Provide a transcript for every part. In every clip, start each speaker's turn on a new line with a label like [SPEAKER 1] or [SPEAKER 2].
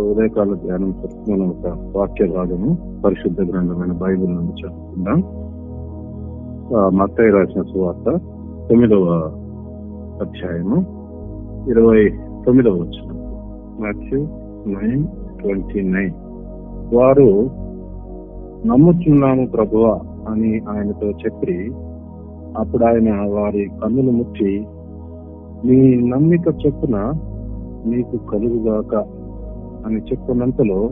[SPEAKER 1] ఉదయకాల ధ్యానం మనం ఒక వాక్య భాగము పరిశుద్ధ గ్రంథమైన బైబిల్ నుండి చదువుకుందాం. మత్తయ్య రాసిన సువార్త తొమ్మిదవ అధ్యాయము ఇరవై తొమ్మిదవ వచ్చిన మాథ్యూ నైన్ ట్వంటీ నైన్. వారు నమ్ముచున్నాము ప్రభువ అని ఆయనతో చెప్పి అప్పుడు ఆయన వారి కన్నులు ముట్టి మీ నమ్మిక చొప్పున మీకు కలుగుగాక అని చెప్పుకున్నంతలో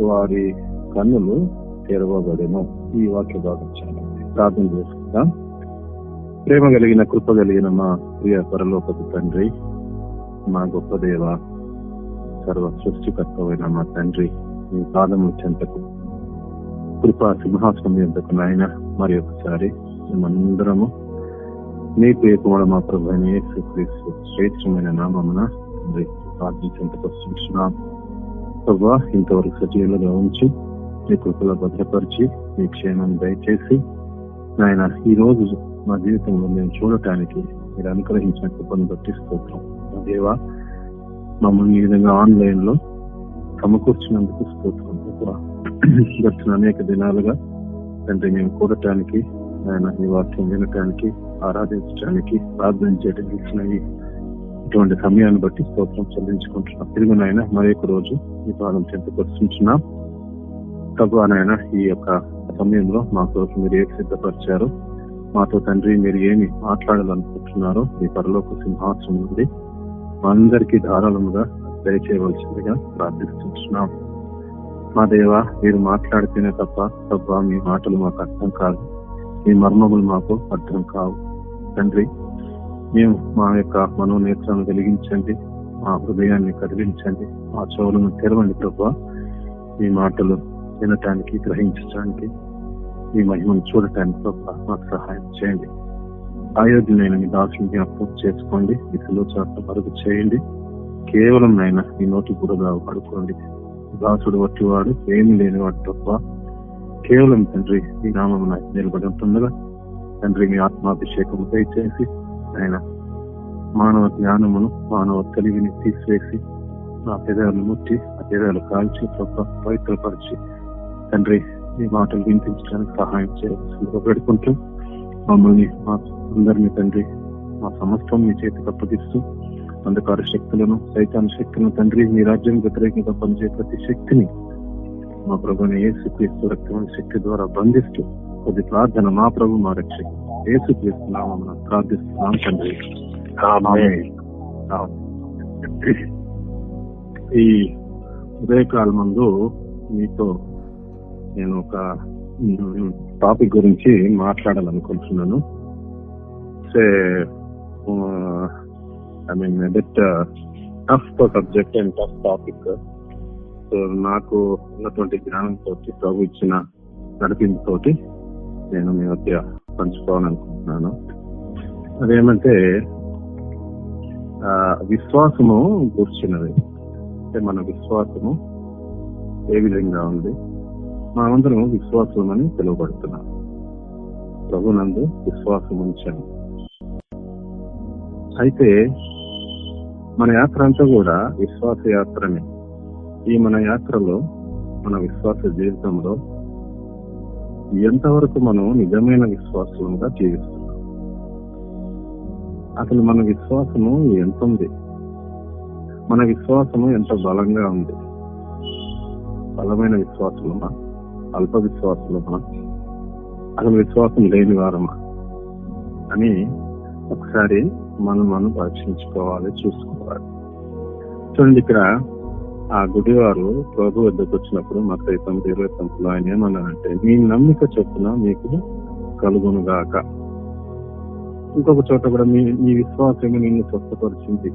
[SPEAKER 1] వారి కన్నులు తెరవబడేను. ఈ వాక్య భాగం చాలా ప్రార్థన చేసుకుందాం. ప్రేమ కలిగిన కృప కలిగిన మా ప్రియ పరలోకపు తండ్రి మా గొప్ప దేవ సర్వ సృష్టికర్తమైన మా తండ్రి మీ పాదము చెంతకు కృపా సింహాసనం ఎంతకు నాయన మరి ఒకసారి మేమందరము నీ పేరు మా ప్రభు శ్రేష్టమైన నామమున తండ్రి ప్రార్థించేందుకు వస్తున్నాం ప్రభా ఇంతవరకు సజీవులుగా ఉంచి మీ కృపలో భద్రపరిచి మీ క్షేమాన్ని దయచేసి నాయన ఈ రోజు మా జీవితంలో మేము చూడటానికి మీరు అనుగ్రహించిన కృపను బట్టి స్తోత్రం. దేవా మమ్మల్ని ఈ విధంగా ఆన్లైన్లో సమకూర్చినందుకు స్తోత్రం గడిచిన అనేక దినాలుగా తండ్రి మేము కూడటానికి ఆయన ఈ వాక్యం వినటానికి ఆరాధించడానికి ప్రార్థన చేయడానికి ఇచ్చిన ఇటువంటి సమయాన్ని బట్టి స్తోత్రం చెల్లించుకుంటున్నాం. తిరుగునైన మరొక రోజు ఈ పాదం తగ్గు ప్రభువానైనా ఈ యొక్క సమయంలో మా కొరకు మీరు ఏ సిద్ధపరిచారు మాతో తండ్రి మీరు ఏమి మాట్లాడాలనుకుంటున్నారో ఈ పరలోక సింహాసనం నుండి మా అందరికీ ధారాళముగా దయచేయవలసిందిగా ప్రార్థిస్తున్నాం. మా దేవ మీరు మాట్లాడితేనే తప్ప తప్ప మీ మాటలు మాకు అర్థం కాదు. మీ మర్మములు మాకు అర్థం కావు. తండ్రి మేము మా యొక్క మనోనేత్రాలను వెలిగించండి మా హృదయాన్ని కదిలించండి మా చెవులను తెరవండి ప్రభు. మీ మాటలు వినటానికి గ్రహించడానికి మీ మహిమను చూడటానికి ప్రభు మాకు సహాయం చేయండి. అయోధ్యనైన మీ దాసుని జ్ఞాపకం చేసుకోండి మీ చాట్ల మరుగు చేయండి. కేవలం నాయన మీ నోటి బురద పడుకోండి. దాసుడు వట్టివాడు ఏమి లేనివాడు తప్ప కేవలం తండ్రి మీ నామం నిలబడి ఉంటుండగా తండ్రి మీ ఆత్మాభిషేకం దయచేసి ఆయన మానవ జ్ఞానమును మానవ తెలివిని తీసివేసి నా పెదాలను ముట్టి ఆ పెదాలు కాల్చి పవిత్రపరిచి. తండ్రి మీ మాటలు వినిపించడానికి సహాయం చేయవలసిందిగా పెడుకుంటూ మమ్మల్ని మా అందరినీ తండ్రి మా సమస్తం మీ చేతికి అప్పగిస్తూ అంధకార శక్తులను సైతాన్ శక్తులను తండ్రి మీ రాజ్యం వ్యతిరేకంగా పనిచే ప్రతి శక్తిని మా ప్రభుని ఏ శక్తి రక్తమైన శక్తి ద్వారా బంధిస్తూ కొద్ది ప్రార్థన మా ప్రభు మా రక్షక మనం ప్రార్థిస్తున్నాం తండ్రి. ఈ ఉదయకాలం ముందు మీతో నేను ఒక టాపిక్ గురించి మాట్లాడాలనుకుంటున్నాను. Say I mean bet tough subject and tough topic so నాకు ఉన్నటువంటి జ్ఞానంతో ప్రభు ఇచ్చిన నడిపింపుతోటి నేను మీ మధ్య పంచుకోవాలనుకుంటున్నాను. అదేమంటే విశ్వాసము కూర్చున్నది అంటే మన విశ్వాసము ఏ విధంగా ఉంది? మనమందరం విశ్వాసం అని పిలువబడుతున్నాం. ప్రభునందు విశ్వాసం ఉంచాను అయితే మన యాత్ర అంతా కూడా విశ్వాస యాత్రనే ఈ మన యాత్రలో మన విశ్వాస జీవితంలో ఎంతవరకు మనం నిజమైన విశ్వాసంగా జీవిస్తున్నాం? అసలు మన విశ్వాసము ఎంత ఉంది? మన విశ్వాసము ఎంత బలంగా ఉంది? బలమైన విశ్వాసమా అల్ప విశ్వాసమా అసలు విశ్వాసం లేని వారమా? అని ఒకసారి మనం మనం పరీక్షించుకోవాలి చూసుకోవాలి. చూడండి ఇక్కడ ఆ గుడివారు ప్రభు వద్దకు వచ్చినప్పుడు మాకు తొమ్మిది ఇరవై తొమ్మిదిలో ఆయన ఏమన్నారంటే మీ నమ్మిక చొప్పున మీకు కలుగునుగాక. ఇంకొక చోట కూడా మీ మీ విశ్వాసమే నిన్ను స్వస్థపరిచింది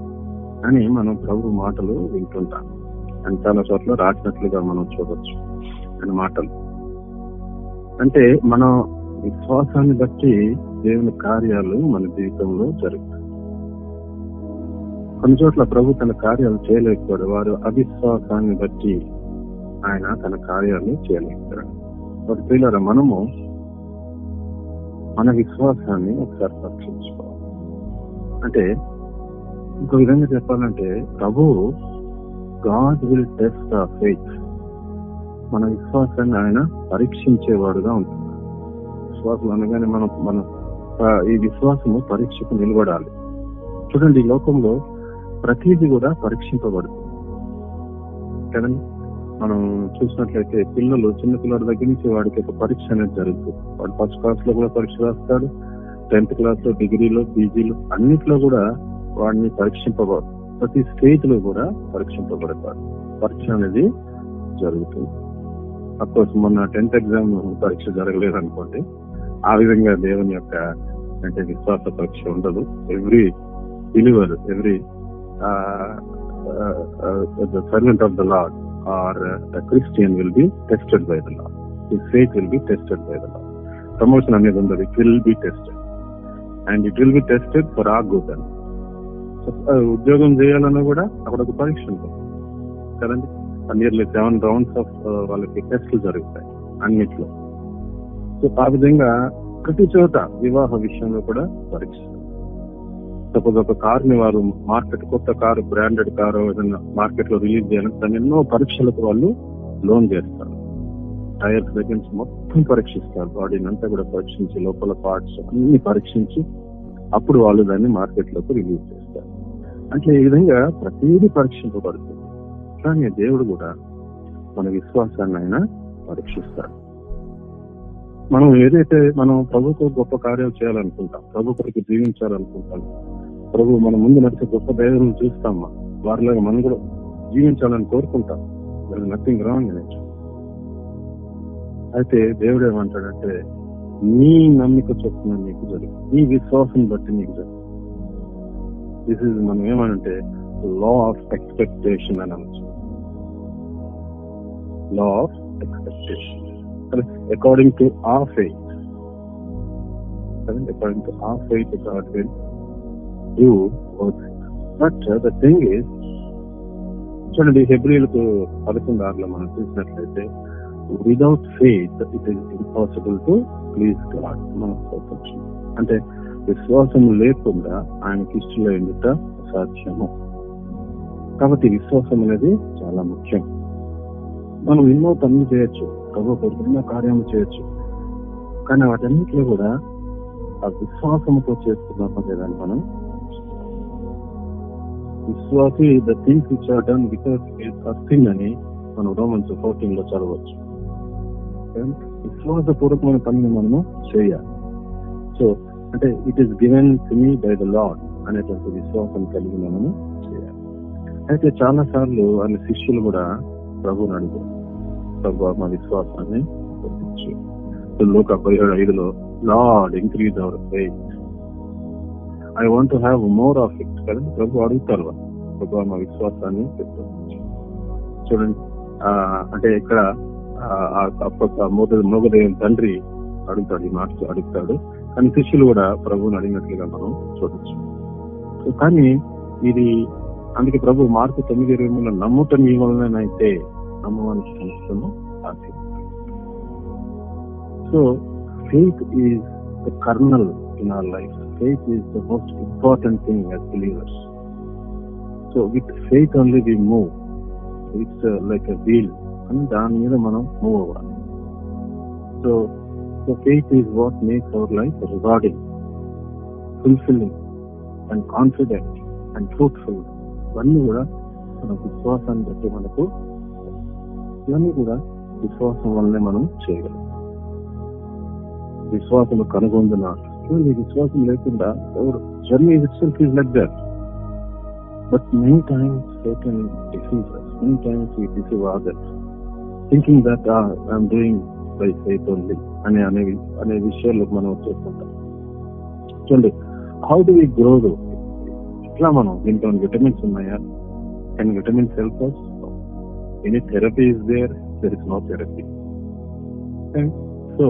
[SPEAKER 1] అని మనం ప్రభు మాటలు వింటుంటాం. అని చాలా చోట్ల రాసినట్లుగా మనం చూడవచ్చు అని మాటలు. అంటే మన విశ్వాసాన్ని బట్టి దేవుని కార్యాలు మన జీవితంలో జరుగుతాయి. కొన్ని చోట్ల ప్రభు తన కార్యాలు చేయలేకపోయాడు. వారు అవిశ్వాసాన్ని బట్టి ఆయన తన కార్యాలను చేయలేకపోయాడు. వారి పిల్లల మనము మన విశ్వాసాన్ని ఒకసారి పరీక్షించుకోవాలి అంటే ఇంకో విధంగా చెప్పాలంటే ప్రభు గాడ్ విల్ టెస్ట్ ఆ ఫెయిత్ మన విశ్వాసాన్ని ఆయన పరీక్షించేవాడుగా ఉంటుంది విశ్వాసం అనగానే మనం మన ఈ విశ్వాసము పరీక్షకు నిలబడాలి. చూడండి ఈ లోకంలో ప్రతిదీ కూడా పరీక్షింపబడుతుంది. కదండి మనం చూసినట్లయితే పిల్లలు చిన్న పిల్లల దగ్గర నుంచి వాడికి ఒక పరీక్ష అనేది జరుగుతుంది. వాడు ఫస్ట్ క్లాస్లో కూడా పరీక్ష రాస్తాడు టెన్త్ క్లాస్లో డిగ్రీలో పీజీలో అన్నిట్లో కూడా వాడిని పరీక్షింపబడు ప్రతి స్టేజ్లో కూడా పరీక్షింపబడతాడు. పరీక్ష అనేది జరుగుతుంది. అఫ్కోర్స్ మొన్న టెన్త్ ఎగ్జామ్ పరీక్ష జరగలేదు అనుకోండి ఆ విధంగా దేవుని యొక్క అంటే విశ్వాస పరీక్ష ఉండదు. Every believer every the servant of the Lord or the Christian will be tested by the Lord his faith will be tested by the Lord promotion అనేది ఉండదు. It will be tested and it will be tested for a good అని ఉద్యోగం చేయాలన్నా కూడా అక్కడ ఒక పరీక్ష ఉంటుంది. కదండి? నియర్లీ సెవెన్ రౌండ్స్ ఆఫ్ వాళ్ళకి టెస్ట్లు జరుగుతాయి. అన్నిట్లో. సో ఆ విధంగా ప్రతి చోట వివాహ విషయంలో కూడా పరీక్ష. సపోజ్ ఒక కార్ని వారు మార్కెట్ కొత్త కారు బ్రాండెడ్ కారు ఏదైనా మార్కెట్లో రిలీజ్ చేయాలంటే దాన్ని ఎన్నో పరీక్షలకు వాళ్ళు లోన్ చేస్తారు. టైర్స్ దగ్గర మొత్తం పరీక్షిస్తారు. బాడీని అంతా కూడా పరీక్షించి లోపల పార్ట్స్ అన్ని పరీక్షించి అప్పుడు వాళ్ళు దాన్ని మార్కెట్లోకి రిలీజ్ చేస్తారు. అంటే ఈ విధంగా ప్రతిదీ పరీక్షింపబడుతుంది. కానీ దేవుడు కూడా మన విశ్వాసాన్ని ఆయన పరీక్షిస్తాడు మనం ఏదైతే మనం ప్రభుత్వ గొప్ప కార్యాలు చేయాలనుకుంటాం ప్రభు కొరకు జీవించాలనుకుంటాం ప్రభు మన ముందు నడిచే గొప్ప ధైర్యం చూస్తాం వారిలాగా మనం కూడా జీవించాలని కోరుకుంటాం. నథింగ్ రాంగ్ అనేది అయితే దేవుడు ఏమంటాడంటే నీ నమ్మిక చొప్పున నీకు జరుగు. నీ విశ్వాసం బట్టి నీకు జరుగు. దిస్ ఇస్ మనం ఏమనంటే లా ఆఫ్ ఎక్స్పెక్టేషన్ అని అనొచ్చు. Law of expectation according to a faith. According to a faith, do both. But the the thing చూడండి హెబ్రిలకు పదకొండు ఆరులో మనం చూసినట్లయితే without faith it is impossible to please God మన పర్ఫెక్షన్ అంటే విశ్వాసం లేకుండా ఆయనకి ఇష్టలో ఎందుట అసాధ్యము. కాబట్టి విశ్వాసం అనేది చాలా ముఖ్యం. మనం ఎన్నో పనులు చేయొచ్చు. ప్రభు ఎన్నో కార్యము చేయొచ్చు. కానీ వాటన్నిటిలో కూడా ఆ విశ్వాసంతో చేస్తున్నాం లేదని మనం విశ్వాసి the things which are done without thing అని మనం రోమన్స్ ఫోర్టీన్లో చదవచ్చు విశ్వాసపూర్వకమైన పనిని మనము చేయాలి. సో అంటే it is given to me by the Lord అనేటువంటి విశ్వాసం కలిగి మనము చేయాలి. అయితే చాలా సార్లు వాళ్ళ శిష్యులు కూడా ప్రభుని అడిగారు. ప్రభు మా విశ్వాసాన్ని లోక పదిహేడు ఐదులో Lord increase our faith I want to have more of it కదా? ప్రభు అడుగుతారు వాళ్ళు. ప్రభు మా విశ్వాసాన్ని పెంపొందించు. చూడండి అంటే ఇక్కడ మోగదేవం తండ్రి అడుగుతాడు ఈ మాట అడుగుతాడు. కానీ శిష్యులు కూడా ప్రభువుని అడిగినట్లుగా మనం చూడొచ్చు. కానీ ఇది అందుకే ప్రభు మార్పు తొమ్మిది ఇరవై మూడు నమ్ముట మీ వలనైతే నమ్మవానికి సమస్తము సాధ్యం. So faith is the kernel in our life faith is the most important thing as believers so with faith only we move it's like a wheel అని దాని మీద మనం మూవ్ అవ్వాలి. So so faith is what makes our life rewarding fulfilling and confident and fruitful ఇవన్నీ కూడా మన విశ్వాసాన్ని బట్టి మనకు ఇవన్నీ కూడా విశ్వాసం వల్లనే మనం చేయగలం. విశ్వాసం కనుగొందున ఈ విశ్వాసం లేకుండా ఎవరు journey itself is like that but many times Satan deceives many times he deceive others thinking that I'm doing by faith only అనే అనే అనే విషయాల్లో మనం వచ్చేస్తుంటాం చూడండి how do we grow though ఇట్లా మనం దీంట్లో విటమిన్స్ ఉన్నాయా? And vitamins help us any therapy is there there is no therapy so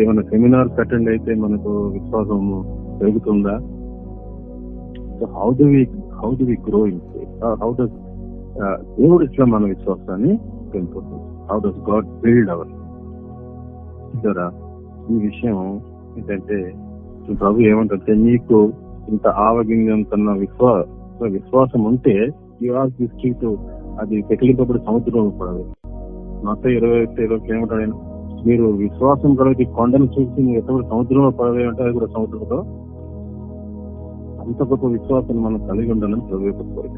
[SPEAKER 1] ఏమైనా సెమినార్స్ అటెండ్ అయితే మనకు విశ్వాసం పెరుగుతుందా? So how do we how do we grow in how does దేవుడు ఇట్లా మన విశ్వాసాన్ని పెంపుతుంది how does God build our చూసారా? ఈ విషయం ఏంటంటే ప్రభు ఏమంటే నీకు ఇంత ఆవగింజంతున్న విశ్వాస విశ్వాసం ఉంటే యు ఆర్ దిస్ టు అది పెకిలింపబడి సముద్రంలో పడదు. మొత్తం ఇరవై ఇరవై కిలోమీటర్ అయినా మీరు విశ్వాసం కలిగి కొండను చూసి మీరు ఎటువంటి సముద్రంలో పడవే అంటే అది కూడా సముద్రంలో. అంత గొప్ప విశ్వాసం మనం కలిగి ఉండాలని ప్రభు యొక్క కోరిక.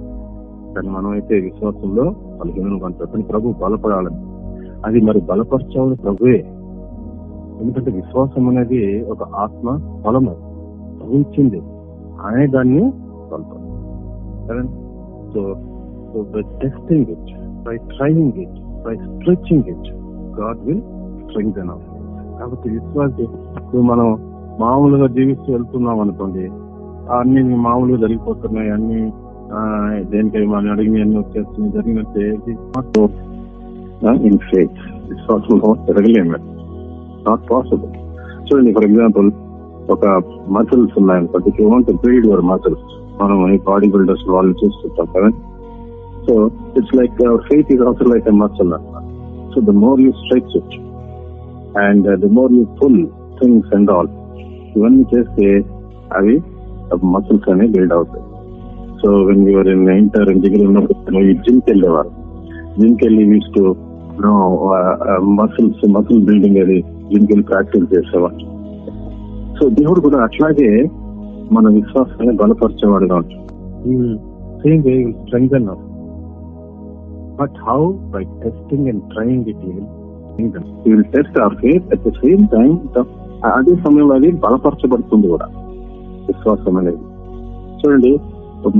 [SPEAKER 1] కానీ మనం అయితే విశ్వాసంలో బలహీనం కానీ ప్రభు బలపడాలని. అది మరి బలపరచాలని ప్రభువే. ఎందుకంటే విశ్వాసం అనేది ఒక ఆత్మ బలము. ప్రభు ఇచ్చింది. అనే దాన్ని బలపడు so so by testing it by training it by stretching it God will strength కాబట్టి విశ్వాసం ఇప్పుడు మనం మామూలుగా జీవిస్తూ వెళ్తున్నాం అనుకోండి అన్ని మామూలుగా జరిగిపోతున్నాయి అన్ని దేనికై మనం అడిగి అన్ని వచ్చేస్తున్నాయి జరిగినట్టే ఇన్ ఫేత్ విశ్వాసంలో జరగలేము నాట్ పాసిబుల్ చూడండి ఫర్ ఎగ్జాంపుల్ ఒక మసిల్స్ ఉన్నాయనుకోండి you want build your muscles మనం ఈ బాడీ బిల్డర్స్ వాళ్ళు చూస్తుంటాం కదా. So it's like faith is also like a muscle అనమాట so the more you stretch it and the more you pull things and all ఇవన్నీ చేస్తే అవి మసిల్స్ అనేవి బిల్డ్ అవుతాయి. So when your in inter degree ఉన్నప్పుడు ఈ జిమ్కి వెళ్ళేవారు. జిమ్కి వెళ్ళి యూస్ మసిల్స్ మసిల్ బిల్డింగ్ అది జిమ్కి వెళ్ళి ప్రాక్టీస్ చేసేవారు సో దేవుడు కూడా అట్లాగే మన విశ్వాసాన్ని బలపరిచేవాడుగా ఉంటాడు. But how by testing and trying it will test our faith at the same time అదే సమయంలో అది బలపరచబడుతుంది కూడా. విశ్వాసం అనేది. చూడండి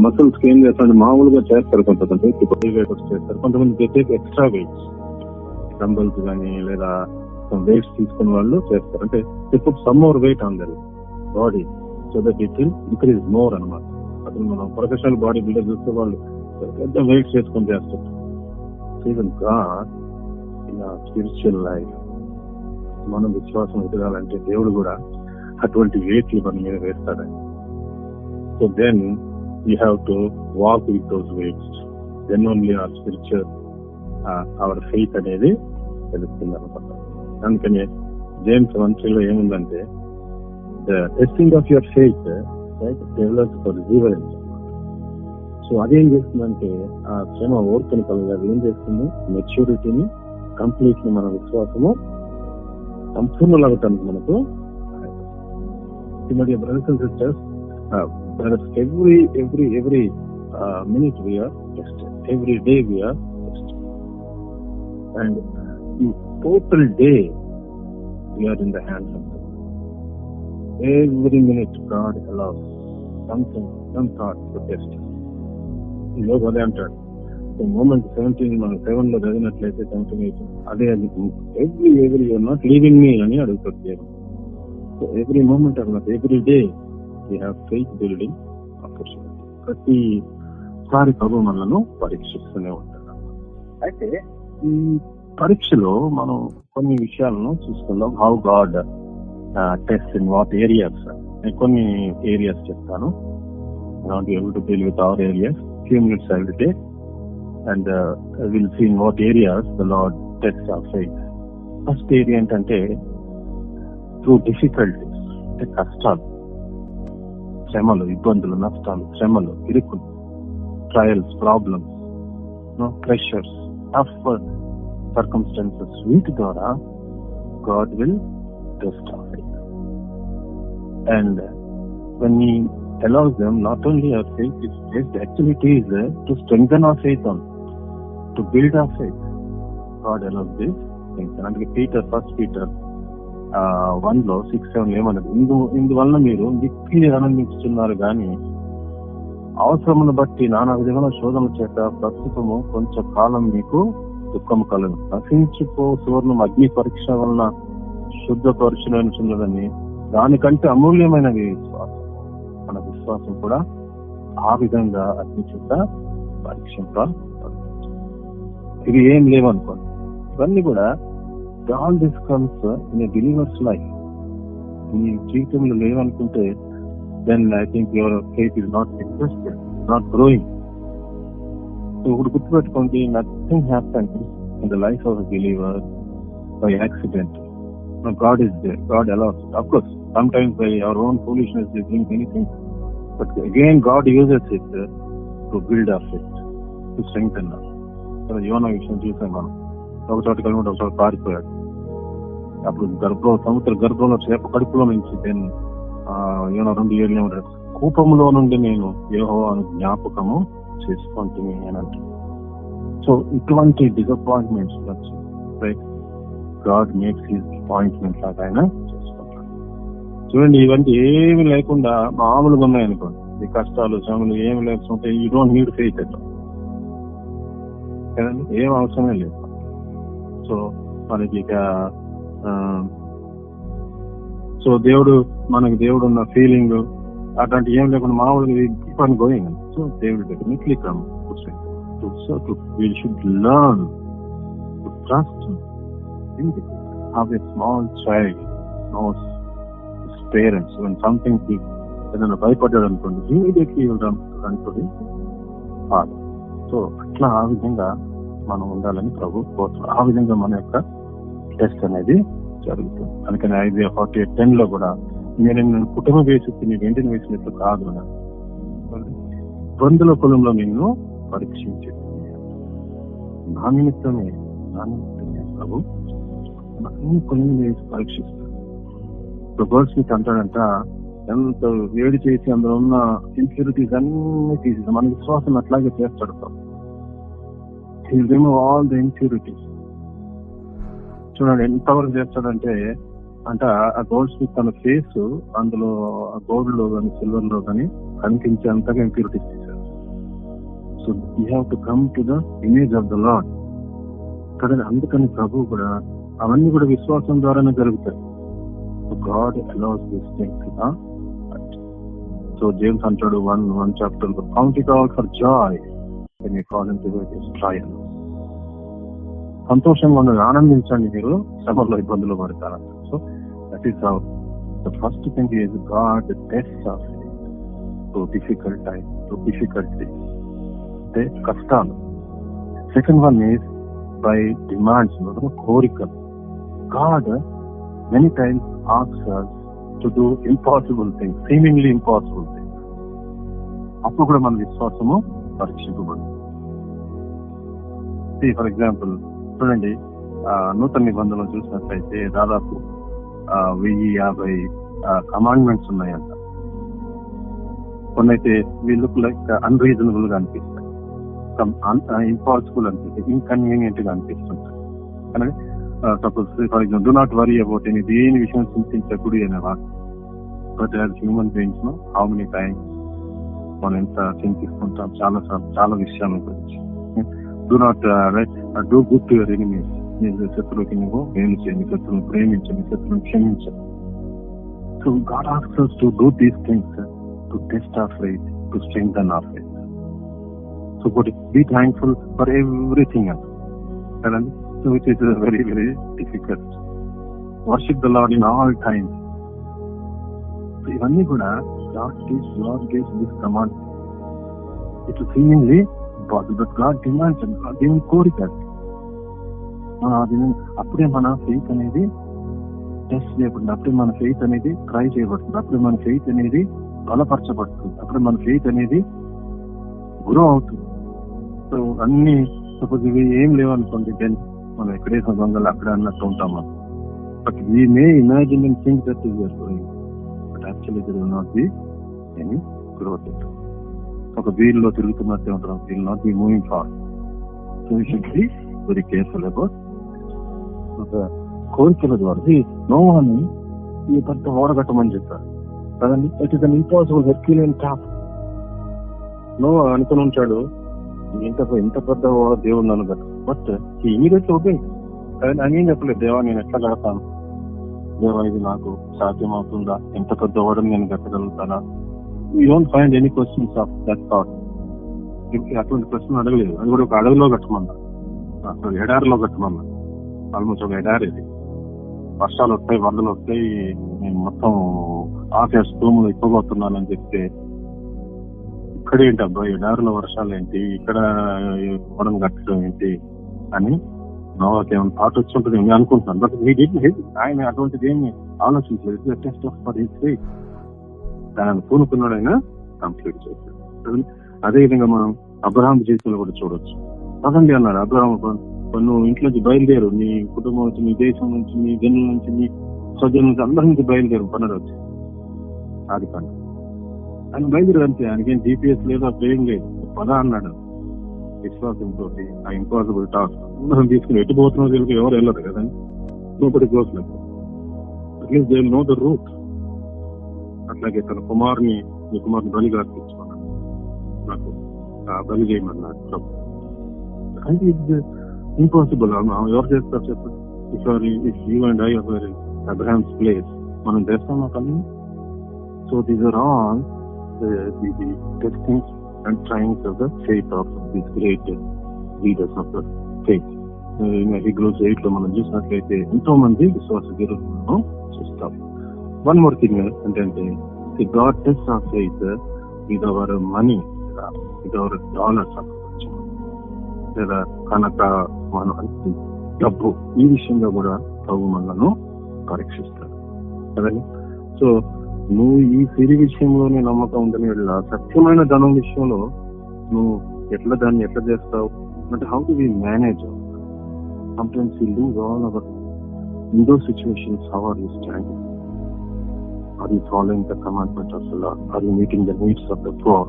[SPEAKER 1] మసిల్స్ ఏం చేస్తారంటే మామూలుగా చేస్తారు కొంతమంది చేస్తారు. కొంతమంది ఎక్స్ట్రా వెయిట్స్ డంబల్స్ కానీ లేదా వెయిట్స్ తీసుకున్న వాళ్ళు చేస్తారు. అంటే ఇప్పుడు some more weight on their body so that it will increase more అనమాట అసలు మనం ప్రొఫెషనల్ బాడీ బిల్డర్ చూస్తే వాళ్ళు పెద్ద వెయిట్స్ చేసుకొని చేస్తారు. Even God in spiritual life మనం విశ్వాసం ఎదగాలంటే దేవుడు కూడా అటువంటి వేట్లు మన మీద వేస్తాడని. So then you have to walk with those weights then only our spiritual our faith అనేది తెలుస్తుంది అనమాట అందుకని జేమ్స్ మంత్రిలో ఏముందంటే the testing of your faith develop for perseverance so అదేం చేస్తుందంటే ఆ శ్రమ ఓర్పుని కలగాలి. ఏం చేస్తుంది? మెచ్యూరిటీని కంప్లీట్ ని మన విశ్వాసము సంపూర్ణలవటానికి మనకు మరి brothers and sisters brothers every every every minute we are test every day we are test and ఈ total day we are in the hands of every minute God allows something some thought to test ఈ లోపు అదే అంటాడు moment seventeen మన సెవెన్లో చదివినట్లయితే seventeen eighteen అదే అది every every your not leaving me అని అడుగుతుంది సో ఎవ్రీ మూమెంట్ అన్నమాట every day we have faith building opportunity ప్రతిసారి ప్రభు మనలను పరీక్షిస్తూనే ఉంటాడు అయితే ఈ పరీక్షలో మనం కొన్ని విషయాలను చూసుకుందాం. How God test in what areas కొన్ని ఏరియాస్ చెప్తాను. Not able to deal with our areas few minutes I will take and will see in what areas the Lord test of faith first area ఏంటంటే through difficulties అంటే కష్టాలు శ్రమలు ఇబ్బందులు నష్టాలు శ్రమలు ఇరుకులు trials problems pressures tough circumstances వీటి ద్వారా God will test of faith and when ఈ allows them not only our faith is test, actually it is uh, to strengthen our faith on, to build our faith. God allows this. అందుకే Peter first Peter వన్లో six seven ఏమన్నది ఇందు ఇందువల్ల మీరు మిక్కిలి ఆనందించుతున్నారు కానీ అవసరమును బట్టి నానా విధమైన శోధన చేత ప్రస్తుతము కొంచెం కాలం మీకు దుఃఖం కలదు నశించిపో సువర్ణం అగ్ని పరీక్ష వలన శుద్ధపరుచులని దానికంటే అమూల్యమైనవి విశ్వాసం విశ్వాసం కూడా ఆ విధంగా అగ్ని చేత పరీక్షింప ఇవి ఏం లేవనుకోండి ఇవన్నీ కూడా all this comes in believers life. మీ జీవితంలో లేవనుకుంటే then I think your faith is not interested not growing so ఇప్పుడు గుర్తుపెట్టుకోండి nothing happen in the life of believer by accident God is there God allows of course some times by our own they bring anything. But again, God uses it uh, to build our faith, to strengthen us. యోన విషయం చూసాం మనం ఒక చోట కలిగి ఒక చోట పారిపోయాడు అప్పుడు గర్భం సముద్ర గర్భంలో చేప కడుపులో నుంచి నేను యోన రెండు ఏళ్ళు ఉంటాడు కూపంలో నుండి నేను ఏహో జ్ఞాపకము చేసుకుంటుంది అని అంటాను సో ఇటువంటి disappointments God makes his appointment లాగా ఆయన చూడండి ఇవన్నీ ఏమి లేకుండా మామూలుగా ఉన్నాయనుకోండి ఈ కష్టాలు శ్రమలు ఏమి లేకుంటే you don't need faith at కదండి ఏం అవసరమే లేదు. సో మనకి ఇక సో దేవుడు మనకి దేవుడు ఉన్న ఫీలింగ్ అట్లాంటి ఏం లేకుండా మామూలుగా కీప్ ఆన్ గోయింగ్ సో దేవుడు definitely come so to we should learn to trust in have small child parents something something ఏదైనా భయపడ్డాడు అనుకోండి ఇమీడియట్లీ అనుకోండి సో అట్లా ఆ విధంగా మనం ఉండాలని ప్రభు కోరుతున్నాం. ఆ విధంగా మన యొక్క టెస్ట్ అనేది జరుగుతుంది. అందుకని ఐదు ఫార్టీ ఎయిట్ టెన్లో కూడా నేను నేను కుటుంబ వేసి నేను వెంటనే వేసినట్లు కాదు బంధుల కులంలో నిన్ను పరీక్షించి నా నిమిత్తమే నా నిమిత్తమే ప్రభు. అన్ని కొన్ని వేసి ఇప్పుడు గర్ల్స్ అంటాడంట ఎంత వేడి చేసి అందులో ఉన్న ఇన్సెక్యూరిటీస్ అన్ని తీసేసి మన విశ్వాసం అట్లాగే చేస్తాడు రిమూవ్ ఆల్ ద ఇన్సెక్యూరిటీస్ చూడండి ఎంతవరకు చేస్తాడంటే అంటే ఆ గోల్డ్ స్మిత్ తన ఫేస్ అందులో ఆ గోల్డ్లో కానీ సిల్వర్లో కానీ కనిపించేంతగా ఇంప్యూరిటీస్ తీశారు so you have to come to the image of the Lord కదా అందుకని ప్రభు కూడా అవన్నీ కూడా విశ్వాసం ద్వారానే జరుగుతాయి. God allows this things so James అంటాడు వన్ వన్ చాప్టర్లో count it all for joy trial సంతోషంగా ఉండదు ఆనందించండి మీరు. సభలో ఇబ్బందులు పడతారంట so that is our the first thing is God test of to difficult time to difficult అంటే కష్టాలు. Second one is by demands కోరికలు. God many times asks to do impossible things seemingly impossible things అప్పుడు కూడా మన విశ్వాసము పరీక్షింపబడుతుంది. For example చూడండి నూతన నిబంధనలు చూసినట్లయితే దాదాపు వెయ్యి యాభై కమాండ్మెంట్స్ ఉన్నాయంట. కొన్నైతే వీళ్ళకు లైక్ అన్రీజనబుల్గా అనిపిస్తాయి ఇంపాసిబుల్ అనిపిస్తాయి. ఇన్కన్వీనియంట్గా అనిపిస్తుంటాయి. కానీ suppose for example do not worry about any దేని విషయం చింతించకూడదు అనే walk but as human beings no how many times మనం ఎంత చింతిస్తుంటాం? చాలా చాలా విషయాల గురించి. Do not do good to your enemies నీ శత్రువుకి నువ్వు మేలు చేయని శత్రువుని ప్రేమించని శత్రువుని క్షమించని so God asks to do these things to test our faith to strengthen our faith so but be thankful for everything and which is very very difficult worship the Lord in all time ఇవన్నీ కూడా God gives Lord gives this command it seemingly impossible but God demands దేవుని కోరిక అప్పుడే మన faith అనేది test చేయబడుతుంది. అప్పుడే మన ఫెయిత్ అనేది ట్రై చేయబడుతుంది. అప్పుడే మన ఫెయిత్ అనేది బలపరచబడుతుంది. అప్పుడే మన ఫెయిత్ అనేది గ్రో అవుతుంది. సో అన్ని సపోజ్ ఇవి ఏం లేవనుకోండి దెన్ మనం ఎక్కడే దొంగలు అక్కడ అన్నట్టు ఉంటాం మనం. But we may imagine and think that is going but actually there will not be any growth ఒక వీల్లో తిరుగుతున్నట్టే ఉంటాం. We'll not be moving far so you should be very careful about ఒక కోరికల ద్వారా. నో అని ఈ పెద్ద ఓడగట్టమని చెప్పారు. కదండి? It is an impossible Herculean top no అనుకుని ఉంటాడు ఇంత ఇంత పెద్ద దేవుడు నన్ను గట్ట బట్ ఇమీడియట్ ఓకే అని చెప్పలేదు దేవా నేను ఎట్లా కడతాను దేవా ఇది నాకు సాధ్యం అవుతుందా ఎంత పెద్ద ఓడని నేను కట్టగలుగుతానా you don't find any questions of that thought అటువంటి ప్రశ్న అడగలేదు అది కూడా ఒక అడవిలో కట్టమన్నా అసలు ఎడారిలో కట్టమన్నా ఆల్మోస్ట్ ఒక ఎడారి ఇది వర్షాలు వస్తాయి వరదలు వస్తాయి నేను మొత్తం ఆఫీస్ భూములు ఎక్కువబోతున్నానని చెప్తే ఇక్కడ ఏంటి అబ్బాయి ఎడారిలో వర్షాలు ఏంటి ఇక్కడ వరం కట్టడం ఏంటి అని. నోవాకి ఏమైనా థాట్ వచ్చి ఉంటుంది నేను అనుకుంటున్నాను. బట్ మీ ఆయన అటువంటిది ఏమి ఆలోచించలేదు. Test of for his faith దాన్ని పూనుకున్నాడు ఆయన కంప్లీట్ చేశాడు. అదే విధంగా మనం అబ్రహాం జీవితంలో కూడా చూడొచ్చు. పదండి అన్నాడు అబ్రహాం నువ్వు ఇంట్లో నుంచి బయలుదేరు. నీ కుటుంబం నుంచి నీ దేశం నుంచి నీ జనుల నుంచి నీ స్వజనం నుంచి అందరి నుంచి బయలుదేరు. పనులు వచ్చి. అది పని ఆయన బయలుదేరు అంతే ఆయనకేం జీపీఎస్ లేదు అసలు ఏం లేదు. పద అన్నాడు. విశ్వాసంతో ఆ ఇంపాసిబుల్ టాస్క్ మనం తీసుకుని ఎటు పోతున్నా తెలుగు ఎవరు వెళ్ళరు కదా? Nobody goes at least they know the route అట్లాగే తన కుమార్ని నీ కుమార్ని బలిగా అర్పించుకున్నాను నాకు ఆ బలి చేయమన్నాడు అంటే ఇది ఇంపాసిబుల్ ఎవరు చేస్తారు చెప్పండి if or if you and I our Abraham's place మనం చేస్తాం కానీ so these are all the the and and of the faith of these great leaders of the faith. Hebrews ఎయిట్లో మనం చూసినట్లయితే ఎంతో మంది విశ్వాస గురువులను చూస్తాం వన్ మోర్ థింగ్ ఏంటంటే the God test of faith ఇది అవర్ మనీ ఇది అవర్ డాలర్స్ అనుకోవచ్చు లేదా కనక మనం అంటే డబ్బు ఈ విషయంలో కూడా ప్రభు మనలను పరీక్షిస్తారు. కదండి సో నువ్వు ఈ తిరి విషయంలోనే నమ్మకం ఉందని వెళ్ళిన సత్యమైన ధనం విషయంలో నువ్వు ఎట్లా దాన్ని ఎట్లా చేస్తావు? But how to manage sometimes ఈ lose how are you stand are you following the commandment of the meeting the needs of the floor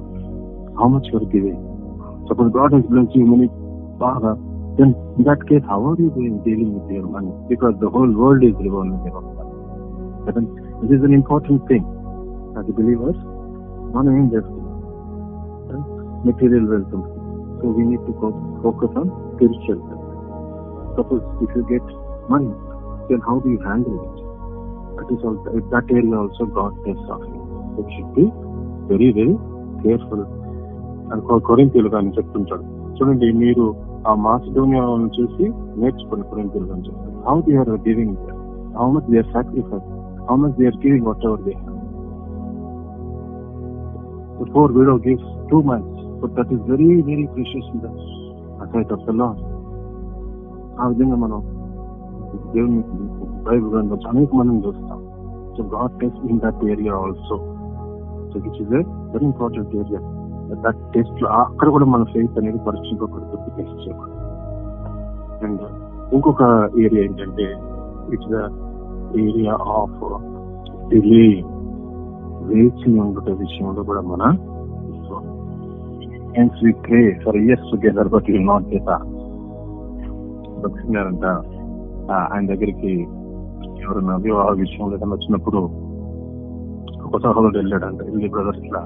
[SPEAKER 1] how much your give suppose God has bless you money బాగా then in that case how are you dealing with your money because the whole world is revolving your money this is an important thing as believers మనం ఏం చేస్తున్నాం material wealth so we need to focus on spiritual wealth suppose if you get money, then how do you handle it? That is also that area also God tests of you. So you should be very very careful. అని కొరింతీలు కానీ చెప్తుంటాడు చూడండి మీరు ఆ మాసిడోనియాలను చూసి నేర్చుకుని కొరింతీలు అని చెప్తారు how they are giving how much they are sacrifice how they are giving, whatever they have. The poor widow gives two months but that is very, very precious in the sight of the Lord. ఆ విధంగా మనం దేవుని Bible గ్రంథం అనేక మనం చూస్తాం so God test in that area also so which is very important area that టెస్ట్లో అక్కడ కూడా మన ఫెయిత్ అనేది పరీక్షింపబడుతుంది టెస్ట్ చేయకూడదు అండ్ ఇంకొక ఏరియా ఏంటంటే ఇట్స్ ఏరియా ఆఫ్ డిలే వేచి ఉండట విషయంలో కూడా మన hence we pray for years together but we will not ఆయన దగ్గరికి ఎవరన్నా వివాహ విషయంలో ఏదైనా వచ్చినప్పుడు ఒక సహోదరుడు వెళ్ళాడంట వెళ్ళి బ్రదర్ ఇట్లా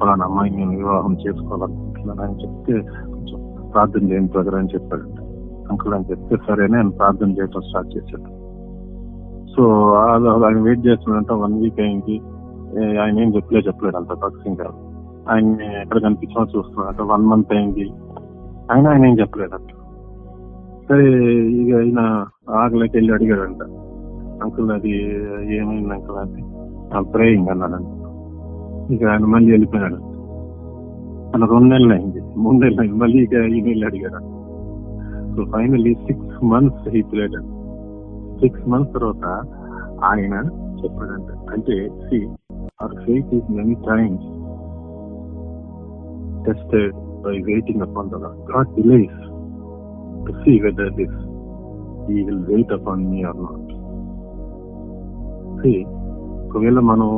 [SPEAKER 1] ఫలానా అమ్మాయి నేను వివాహం చేసుకోవాలనుకుంటున్నాను అని చెప్తే కొంచెం ప్రార్థన చేయని బ్రదర్ అని చెప్పాడంట. అంకుల్ అని చెప్తే సరే ఆయన ప్రార్థన చేయటం స్టార్ట్ చేశాడు సో ఆయన వెయిట్ చేస్తున్నాడంట వన్ వీక్ అయింది. ఆయన ఏం చెప్పలే చెప్పలేడు అంత భక్సింగ్ గారు ఆయన ఎక్కడ కనిపించినా చూస్తున్నాడంట. వన్ మంత్ అయింది. ఆయన ఆయన ఏం చెప్పలేదంట సరే ఇక ఆయన ఆగలేక వెళ్ళి అడిగాడంట. అంకుల్ అది ఏమైంది అంకుల్ అది? ప్రేయింగ్ అన్నాడంట. ఇక ఆయన మళ్ళీ వెళ్ళిపోయాడు. అలా రెండు నెలలు అయింది. మూడు నెలలు అయింది. మళ్ళీ ఇక ఈ వెళ్ళి అడిగాడు so finally six months he played అంట సిక్స్ మంత్స్ తర్వాత ఆయన చెప్పాడంట. అంటే see our faith is many times tested by waiting upon the God delays to see whether this he will wait upon me or not ఒకవేళ మనం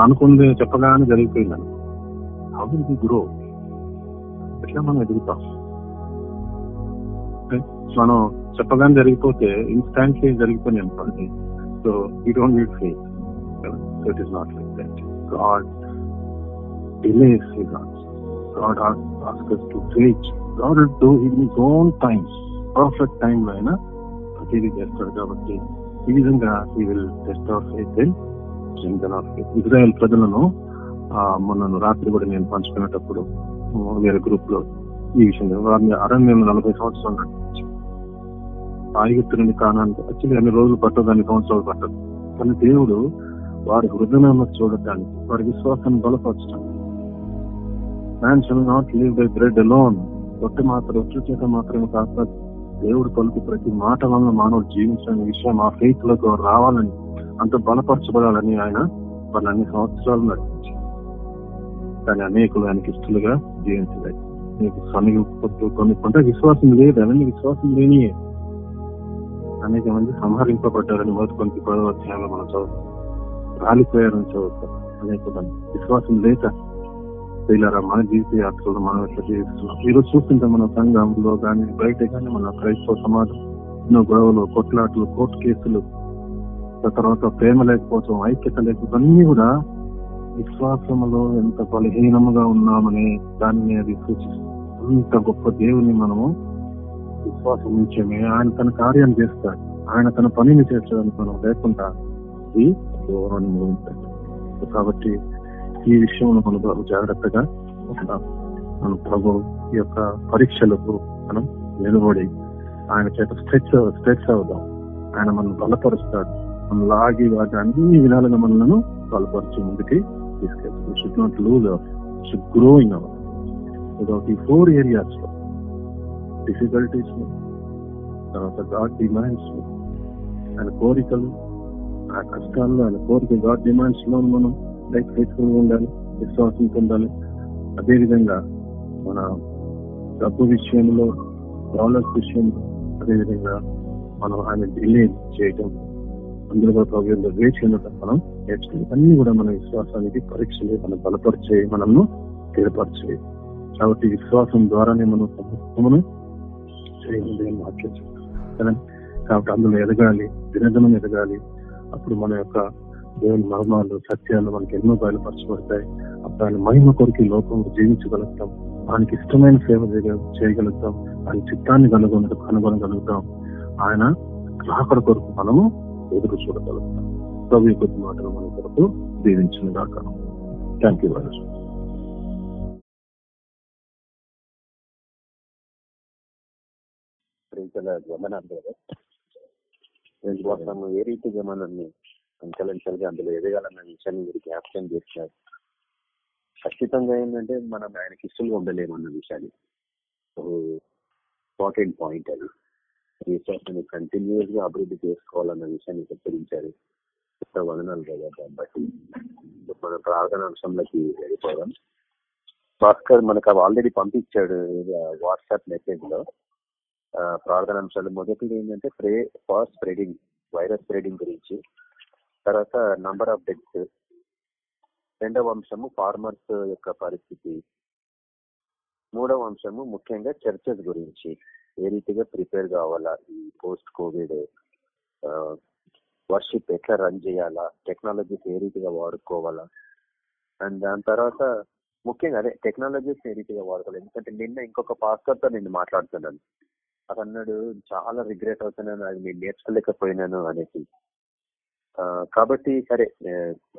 [SPEAKER 1] అనుకుంది చెప్పగానే జరిగిపోయిందని హౌ విల్ బి గ్రో ఎట్లా మనం ఎదుగుతాం? మనం చెప్పగానే జరిగిపోతే ఇన్స్టాంట్లీ జరిగిపోయి అనుకోండి. So you don't need faith so it is not like that God delays God asks us to faith God do in his own time perfect time లో అయినా ప్రతిదీ చేస్తాడు కాబట్టి ఈ విధంగా he will test of faith strengthen of faith Israel ప్రజలను మొన్న రాత్రి కూడా నేను పంచుకునేటప్పుడు వేరే గ్రూప్లో ఈ విషయం వారిని అరణ్యంలో నలభై సంవత్సరాలు నడిపించి ఆయుగుత్తు నుండి కానానికి యాక్చువల్లీ అన్ని రోజులు పట్టదు అన్ని సంవత్సరాలు పట్టదు. కానీ దేవుడు వారి హృదయం చూడటానికి వారి విశ్వాసాన్ని బలపరచడానికి man shall not live by bread alone రొట్టె మాత్రం రొట్టె చేత మాత్రమే కాక దేవుడు పలుకు ప్రతి మాట వలన మానవుడు జీవించని విషయం ఆ ఫెయిత్లకు రావాలని అంత బలపరచబడాలని ఆయన వాళ్ళ అన్ని సంవత్సరాలు నడిపించారు కానీ అనేకులు ఆయనకి ఇష్టలుగా జీవించలేదు. నీకు కొన్ని పంట విశ్వాసం లేదు అవన్నీ విశ్వాసం లేని అనేక మంది సంహరింపబడ్డారని మొదటి కొన్ని పదవ అధ్యాయంలో మనం చదువుతాం. రాలిపోయారని చదువుతాం. అనేక మంది. విశ్వాసం లేక వీళ్ళరా? మన జీవిత యాత్రలో మనం ఎట్లా జీవిస్తున్నాం? ఈరోజు చూస్తుంటే మన సంఘంలో కానీ బయట కానీ మన క్రైస్తవ సమాజం. ఎన్నో గొడవలు కొట్లాటలు కోర్టు కేసులు. తర్వాత ప్రేమ లేకపోవడం ఐక్యత లేకపోవడం అన్ని కూడా విశ్వాసంలో ఎంత బలహీనముగా ఉన్నామనే దాన్ని అది సూచిస్తుంది. అంత గొప్ప దేవుని మనము విశ్వాసం ఉంచమే ఆయన తన కార్యం చేస్తాడు. ఆయన తన పనిని చేస్తాడని మనం లేకుండా ఈ దూరాన్ని ఉంటాడు కాబట్టి ఈ విషయంలో మనం బహు జాగ్రత్తగా మన ప్రభు ఈ యొక్క పరీక్షలకు మనం నిలబడి ఆయన చేత స్ట్రెచ్ స్ట్రెచ్ అవుదాం. ఆయన మనం బలపరుస్తాడు. మనం లాగి వాటి అన్ని విధాలుగా మనలను బలపరిచి ముందుకి తీసుకెళ్తాం. Should not lose should grow in our ఈ ఫోర్ ఏరియాస్లో డిఫికల్టీస్లో తర్వాత గాడ్ డిమాండ్స్లో ఆయన కోరికలు ఆ కష్టాల్లో ఆయన కోరిక గాడ్ డిమాండ్స్లో మనం లైక్ ఫెయిత్ఫుల్ ఉండాలి విశ్వాసంతో ఉండాలి అదేవిధంగా మన డబ్బు విషయంలో డాలర్స్ విషయంలో అదేవిధంగా మనం ఆయన డిలే చేయటం అందులో కూడా ప్రభుత్వంలో వేచి ఉండటం మనం నేర్చుకుని అన్ని కూడా మన విశ్వాసానికి పరీక్షలు మనం బలపరిచే మనము స్థిరపరిచే కాబట్టి విశ్వాసం ద్వారానే మనం సమస్తమును చేయకుండా వాక్యం కదా? కాబట్టి అందులో ఎదగాలి దినదినం ఎదగాలి. అప్పుడు మన యొక్క దేవుని మర్మాలు సత్యాలు మనకి ఎన్నో బయలుపరచబడతాయి. అప్పుడు ఆయన మహిమ కొరికి లోకంలో జీవించగలుగుతాం. ఆయనకి ఇష్టమైన సేవ చేయగలుగుతాం. ఆయన చిత్తాన్ని కనుగొన కనుగొనగలుగుతాం. ఆయన రాకడ కొరకు మనము ఎదురు చూడగలుగుతాం. ప్రభు కొద్ది మాటలు మన కొరకు దీవించిన దాకా థ్యాంక్ యూ వెరీ మచ్
[SPEAKER 2] ప్రేంచల గమనాలు కదా. కోసం ఏ రీతిగా మనల్ని అంచెలంచెలుగా అందులో ఎదగాలన్న విషయాన్ని మీరు జ్ఞాపకం చేస్తున్నారు. ఖచ్చితంగా ఏంటంటే మనం ఆయనకి ఇష్టంగా ఉండలేమన్న విషయాన్ని. ఇంపార్టెంట్ పాయింట్ అది. విశ్వాసాన్ని కంటిన్యూస్గా అభివృద్ధి చేసుకోవాలన్న విషయాన్ని హెచ్చరించారు. వదనాలు కదా దాన్ని బట్టి. మన ప్రార్థన అంశంలోకి వెళ్ళిపోదాం. భాస్కర్ మనకు ఆల్రెడీ పంపించాడు వాట్సాప్ మెసేజ్లో ప్రార్థన అంశాలు మొదటిది ఏంటంటే pray for spreading virus spreading గురించి. తర్వాత నంబర్ ఆఫ్ డెత్స్. రెండవ అంశము ఫార్మర్స్ యొక్క పరిస్థితి. మూడవ అంశము ముఖ్యంగా చర్చెస్ గురించి. ఏ రీతిగా ప్రిపేర్ కావాలా ఈ పోస్ట్ కోవిడ్ వర్షిప్ ఎట్లా రన్ చేయాలా? టెక్నాలజీస్ ఏ రీతిగా వాడుకోవాలా? అండ్ దాని తర్వాత ముఖ్యంగా అదే టెక్నాలజీస్ ఏ రీతిగా వాడుకోవాలి? ఎందుకంటే నిన్న ఇంకొక పాస్టర్తో నేను మాట్లాడుతున్నాను. అది అన్నాడు చాలా రిగ్రెట్ అవుతున్నాను అది నేను నేర్చుకోలేకపోయినాను అనేసి. కాబట్టి సరే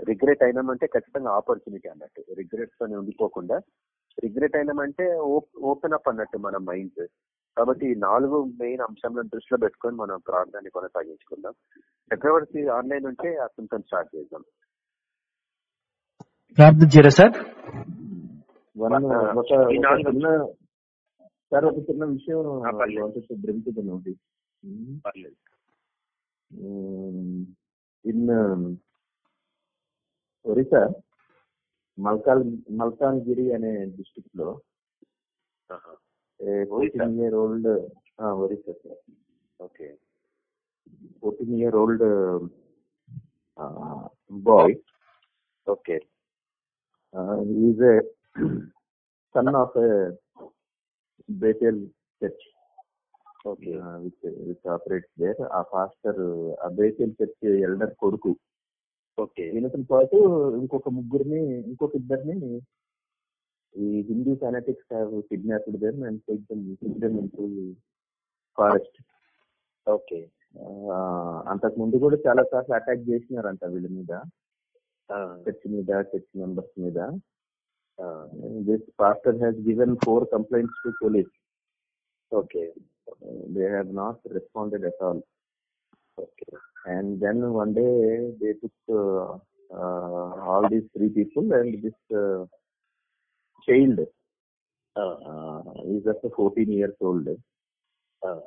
[SPEAKER 2] రిగ్రెట్ అయినామంటే ఖచ్చితంగా ఆపర్చునిటీ అన్నట్టు. రిగ్రెట్స్ తోనే ఉండిపోకుండా. రిగ్రెట్ అయినామంటే ఓపెన్ అప్ అన్నట్టు మన మైండ్. కాబట్టి ఈ నాలుగు మెయిన్ అంశాలను దృష్టిలో పెట్టుకొని మనం ప్రార్థనని కొనసాగించుకుందాం. ఫిబ్రవరి ఆన్లైన్ ఉంటే అతనితో స్టార్ట్ చేద్దాం.
[SPEAKER 3] ప్రార్థించారా సార్.
[SPEAKER 4] సార్ ఒక చిన్న విషయం
[SPEAKER 2] ఆ, పర్లేదు.
[SPEAKER 4] బ్రింక్ టు నోటీస్
[SPEAKER 2] పర్లేదు.
[SPEAKER 4] ఇన్ ఒరిస్సా మల్కాల్ మల్కాన్గిరి అనే డిస్ట్రిక్ట్లో? Fourteen year old
[SPEAKER 2] Orissa
[SPEAKER 4] sir. Okay. Fourteen year
[SPEAKER 2] old
[SPEAKER 4] boy. Okay. Is son of Bethel
[SPEAKER 2] church.
[SPEAKER 4] Okay. Which operates there. ఆ పాస్టర్ ఆ బేటెల్ చర్చ్ ఎల్డర్ కొడుకు.
[SPEAKER 2] ఓకే.
[SPEAKER 4] ఈయనతో పాటు ఇంకొక ముగ్గురిని ఇంకొక ఇద్దరిని ఈ Hindu fanatics have kidnapped them and take them them into forest
[SPEAKER 2] okay.
[SPEAKER 4] అంతకు ముందు కూడా చాలా సార్లు అటాక్ చేసినారంట వీళ్ళ మీద. చర్చ్ మీద చర్చ్ మెంబర్స్ మీద.
[SPEAKER 2] Uh,
[SPEAKER 4] this pastor has given four complaints to police.
[SPEAKER 2] Okay.
[SPEAKER 4] They have not responded at all.
[SPEAKER 2] Okay.
[SPEAKER 4] And then one day they took uh, uh, all these three people and this uh, child
[SPEAKER 2] uh,
[SPEAKER 4] uh is just 14 years old.
[SPEAKER 2] Uh,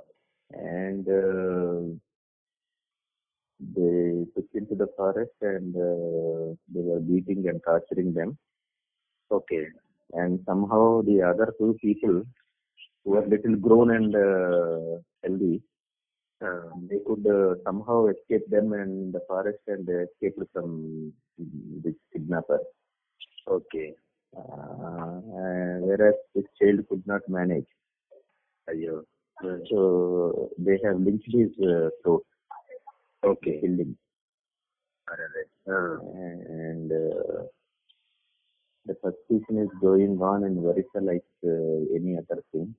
[SPEAKER 4] and uh, they took into the forest and they were beating and torturing them.
[SPEAKER 2] Okay.
[SPEAKER 4] And somehow the other two people who are little grown and uh, healthy, uh, they could uh, somehow escape them in the forest and they escaped from the kidnapper.
[SPEAKER 2] Okay.
[SPEAKER 4] Uh, whereas this child could not manage.
[SPEAKER 2] Ayo.
[SPEAKER 4] So they have lynched his uh, throat. Okay. Killing.
[SPEAKER 2] Uh.
[SPEAKER 4] And the persecution is going on in Orissa like uh, any other thing.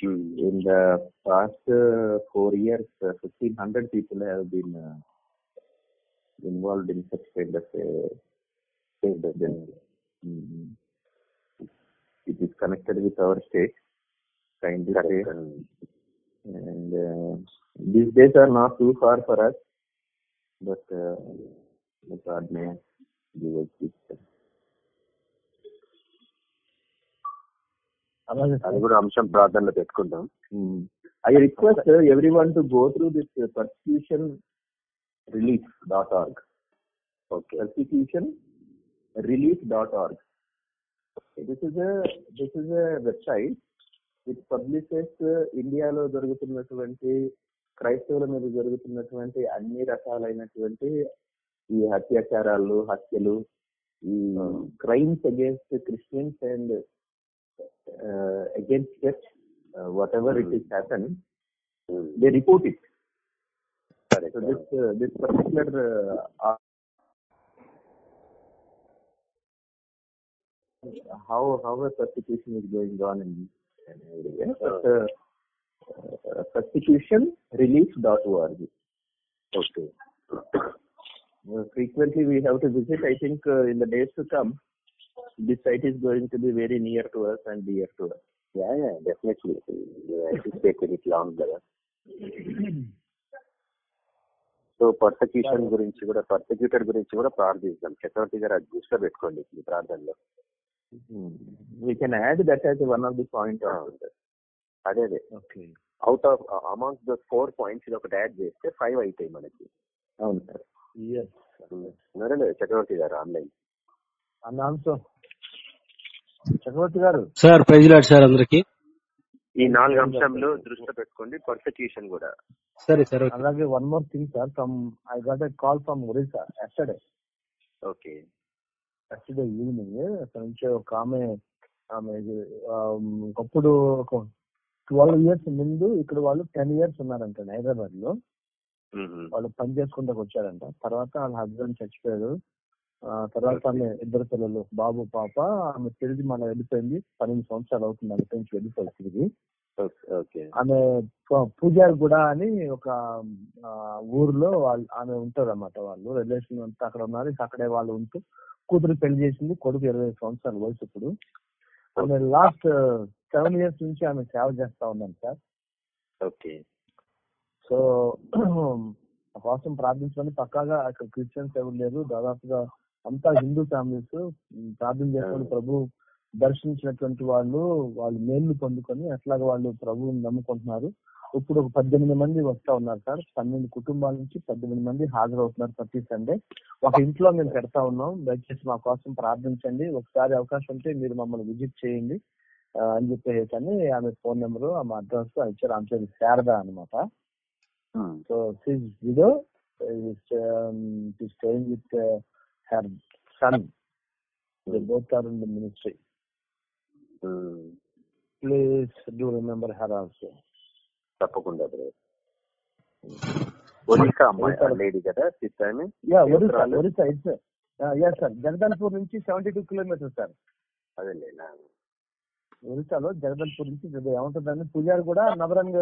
[SPEAKER 4] In the past uh, four years, uh, 1,500 people have been uh, involved in such kind of uh, kind of thing. Mm. It is connected with our state, kindly say. And uh, these days are not too far for us, but uh, God may give us this.
[SPEAKER 2] అది కూడా అంశం ప్రార్థనలో
[SPEAKER 4] పెట్టుకుంటాం. I request every one to go through this persecution relief
[SPEAKER 2] dot org. Okay.
[SPEAKER 4] Persecution relief dot org. This is this is a website with publishes ఇండియాలో జరుగుతున్నటువంటి క్రైస్తవుల మీద జరుగుతున్నటువంటి అన్ని రకాలైనటువంటి ఈ అత్యాచారాలు హత్యలు ఈ crimes against Christians and uh, against it, uh, whatever mm. it hmm. is happened, mm. they report it.
[SPEAKER 2] Correct.
[SPEAKER 4] So this uh, this particular uh, how how a persecution is going on in uh, uh, persecution but dot org.
[SPEAKER 2] Okay.
[SPEAKER 4] Uh, frequently we have to visit. I think in the days to come this site is going to be very near to us and dear to us.
[SPEAKER 2] Yeah yeah definitely take it long కదా so persecution గురించి కూడా పర్సక్యూటెడ్ గురించి కూడా ప్రార్థిస్తాం చక్రవర్తి గారు అది దృష్టిలో పెట్టుకోండి మీ ప్రార్థనలో.
[SPEAKER 4] We can add that as one of the point also. sir.
[SPEAKER 2] అదే. అదే out of among the four points ఒకటి యాడ్ చేస్తే ఫైవ్ అవుతాయి మనకి.
[SPEAKER 4] అవును సార్.
[SPEAKER 2] చక్రవర్తి గారు ఆన్లైన్
[SPEAKER 5] అన్న అంశం చక్రవర్తి గారు.
[SPEAKER 3] సార్ ప్రైజ్ లాడ్ సార్ అందరికి.
[SPEAKER 2] ఈ నాలుగు అంశంలో దృష్టిలో పెట్టుకోండి పర్సక్యూషన్ కూడా.
[SPEAKER 3] సరే సార్.
[SPEAKER 5] అలాగే one more thing sir from I got a call from Orissa yesterday.
[SPEAKER 2] Okay.
[SPEAKER 5] Yesterday evening అక్కడ నుంచి ఒక ఆమె ఆమె ఒకప్పుడు ఒక ట్వెల్వ్ ఇయర్స్ ముందు ఇక్కడ వాళ్ళు టెన్ ఇయర్స్ ఉన్నారంట హైదరాబాద్లో వాళ్ళు పని చేసుకుంటూ వచ్చారంట. తర్వాత వాళ్ళ హస్బెండ్ చచ్చిపోయారు తర్వాత ఆమె ఇద్దరు పిల్లలు బాబు పాప ఆమె తిరిగి మన వెళ్ళిపోయింది పన్నెండు సంవత్సరాలు అవుతుంది అక్కడి నుంచి వెళ్ళిపోయి తిరిగి
[SPEAKER 2] ఓకే
[SPEAKER 5] ఆమె పూజారి కూడా అని ఒక ఊర్లో వాళ్ళు ఆమె ఉంటారు అన్నమాట వాళ్ళు. రిలేషన్ అంతా అక్కడ ఉన్నారు. అక్కడే వాళ్ళు ఉంటూ కూతురు పెళ్ళి చేసింది కొడుకు ఇరవై సంవత్సరాల వయసు ఇప్పుడు. ఆమె లాస్ట్ సెవెన్ ఇయర్స్ నుంచి ఆమె సేవ చేస్తా ఉన్నాను సార్.
[SPEAKER 2] ఓకే.
[SPEAKER 5] సో కోసం ప్రార్థించమని పక్కాగా అక్కడ క్రిస్టియన్స్ ఎవరు లేరు. దాదాపుగా అంతా హిందూ ఫ్యామిలీస్ ప్రార్థన చేసుకొని ప్రభు. దర్శించినటువంటి వాళ్ళు వాళ్ళు మేలు పొందుకొని అట్లాగా వాళ్ళు ప్రభువుని నమ్ముకుంటున్నారు. ఇప్పుడు ఒక పద్దెనిమిది మంది వస్తా ఉన్నారు సార్. పన్నెండు కుటుంబాల నుంచి పద్దెనిమిది మంది హాజరవుతున్నారు ప్రతి సండే. ఒక ఇంట్లో మేము పెడతా ఉన్నాం. దయచేసి మా కోసం ప్రార్థించండి. ఒకసారి అవకాశం ఉంటే మీరు మమ్మల్ని విజిట్ చేయండి. అని చెప్పేసి అని ఆమె ఫోన్ నెంబర్ ఆమె అడ్రస్ ఇచ్చారు. ఆమె పేరు శారద అనమాట she's widow, is um, her son. They both are in the ministry. Please do remember her also.
[SPEAKER 2] తప్పకుండా ఒరిస్సా అమ్మాయి లేడీ కదా సిస్ ఆమె
[SPEAKER 5] Yeah,
[SPEAKER 2] ఏ
[SPEAKER 5] Orissa,
[SPEAKER 2] ఉత్తరాలు?
[SPEAKER 5] Orissa, it's uh, yes sir. Jagdalpur నుంచి సెవెంటీ టూ కిలోమీటర్స్ సార్
[SPEAKER 2] అదేలేనా
[SPEAKER 5] ఒరిస్సాలో జగదల్పూర్ నుంచి ఏముంటుందండి పూజారి కూడా నవరంగ్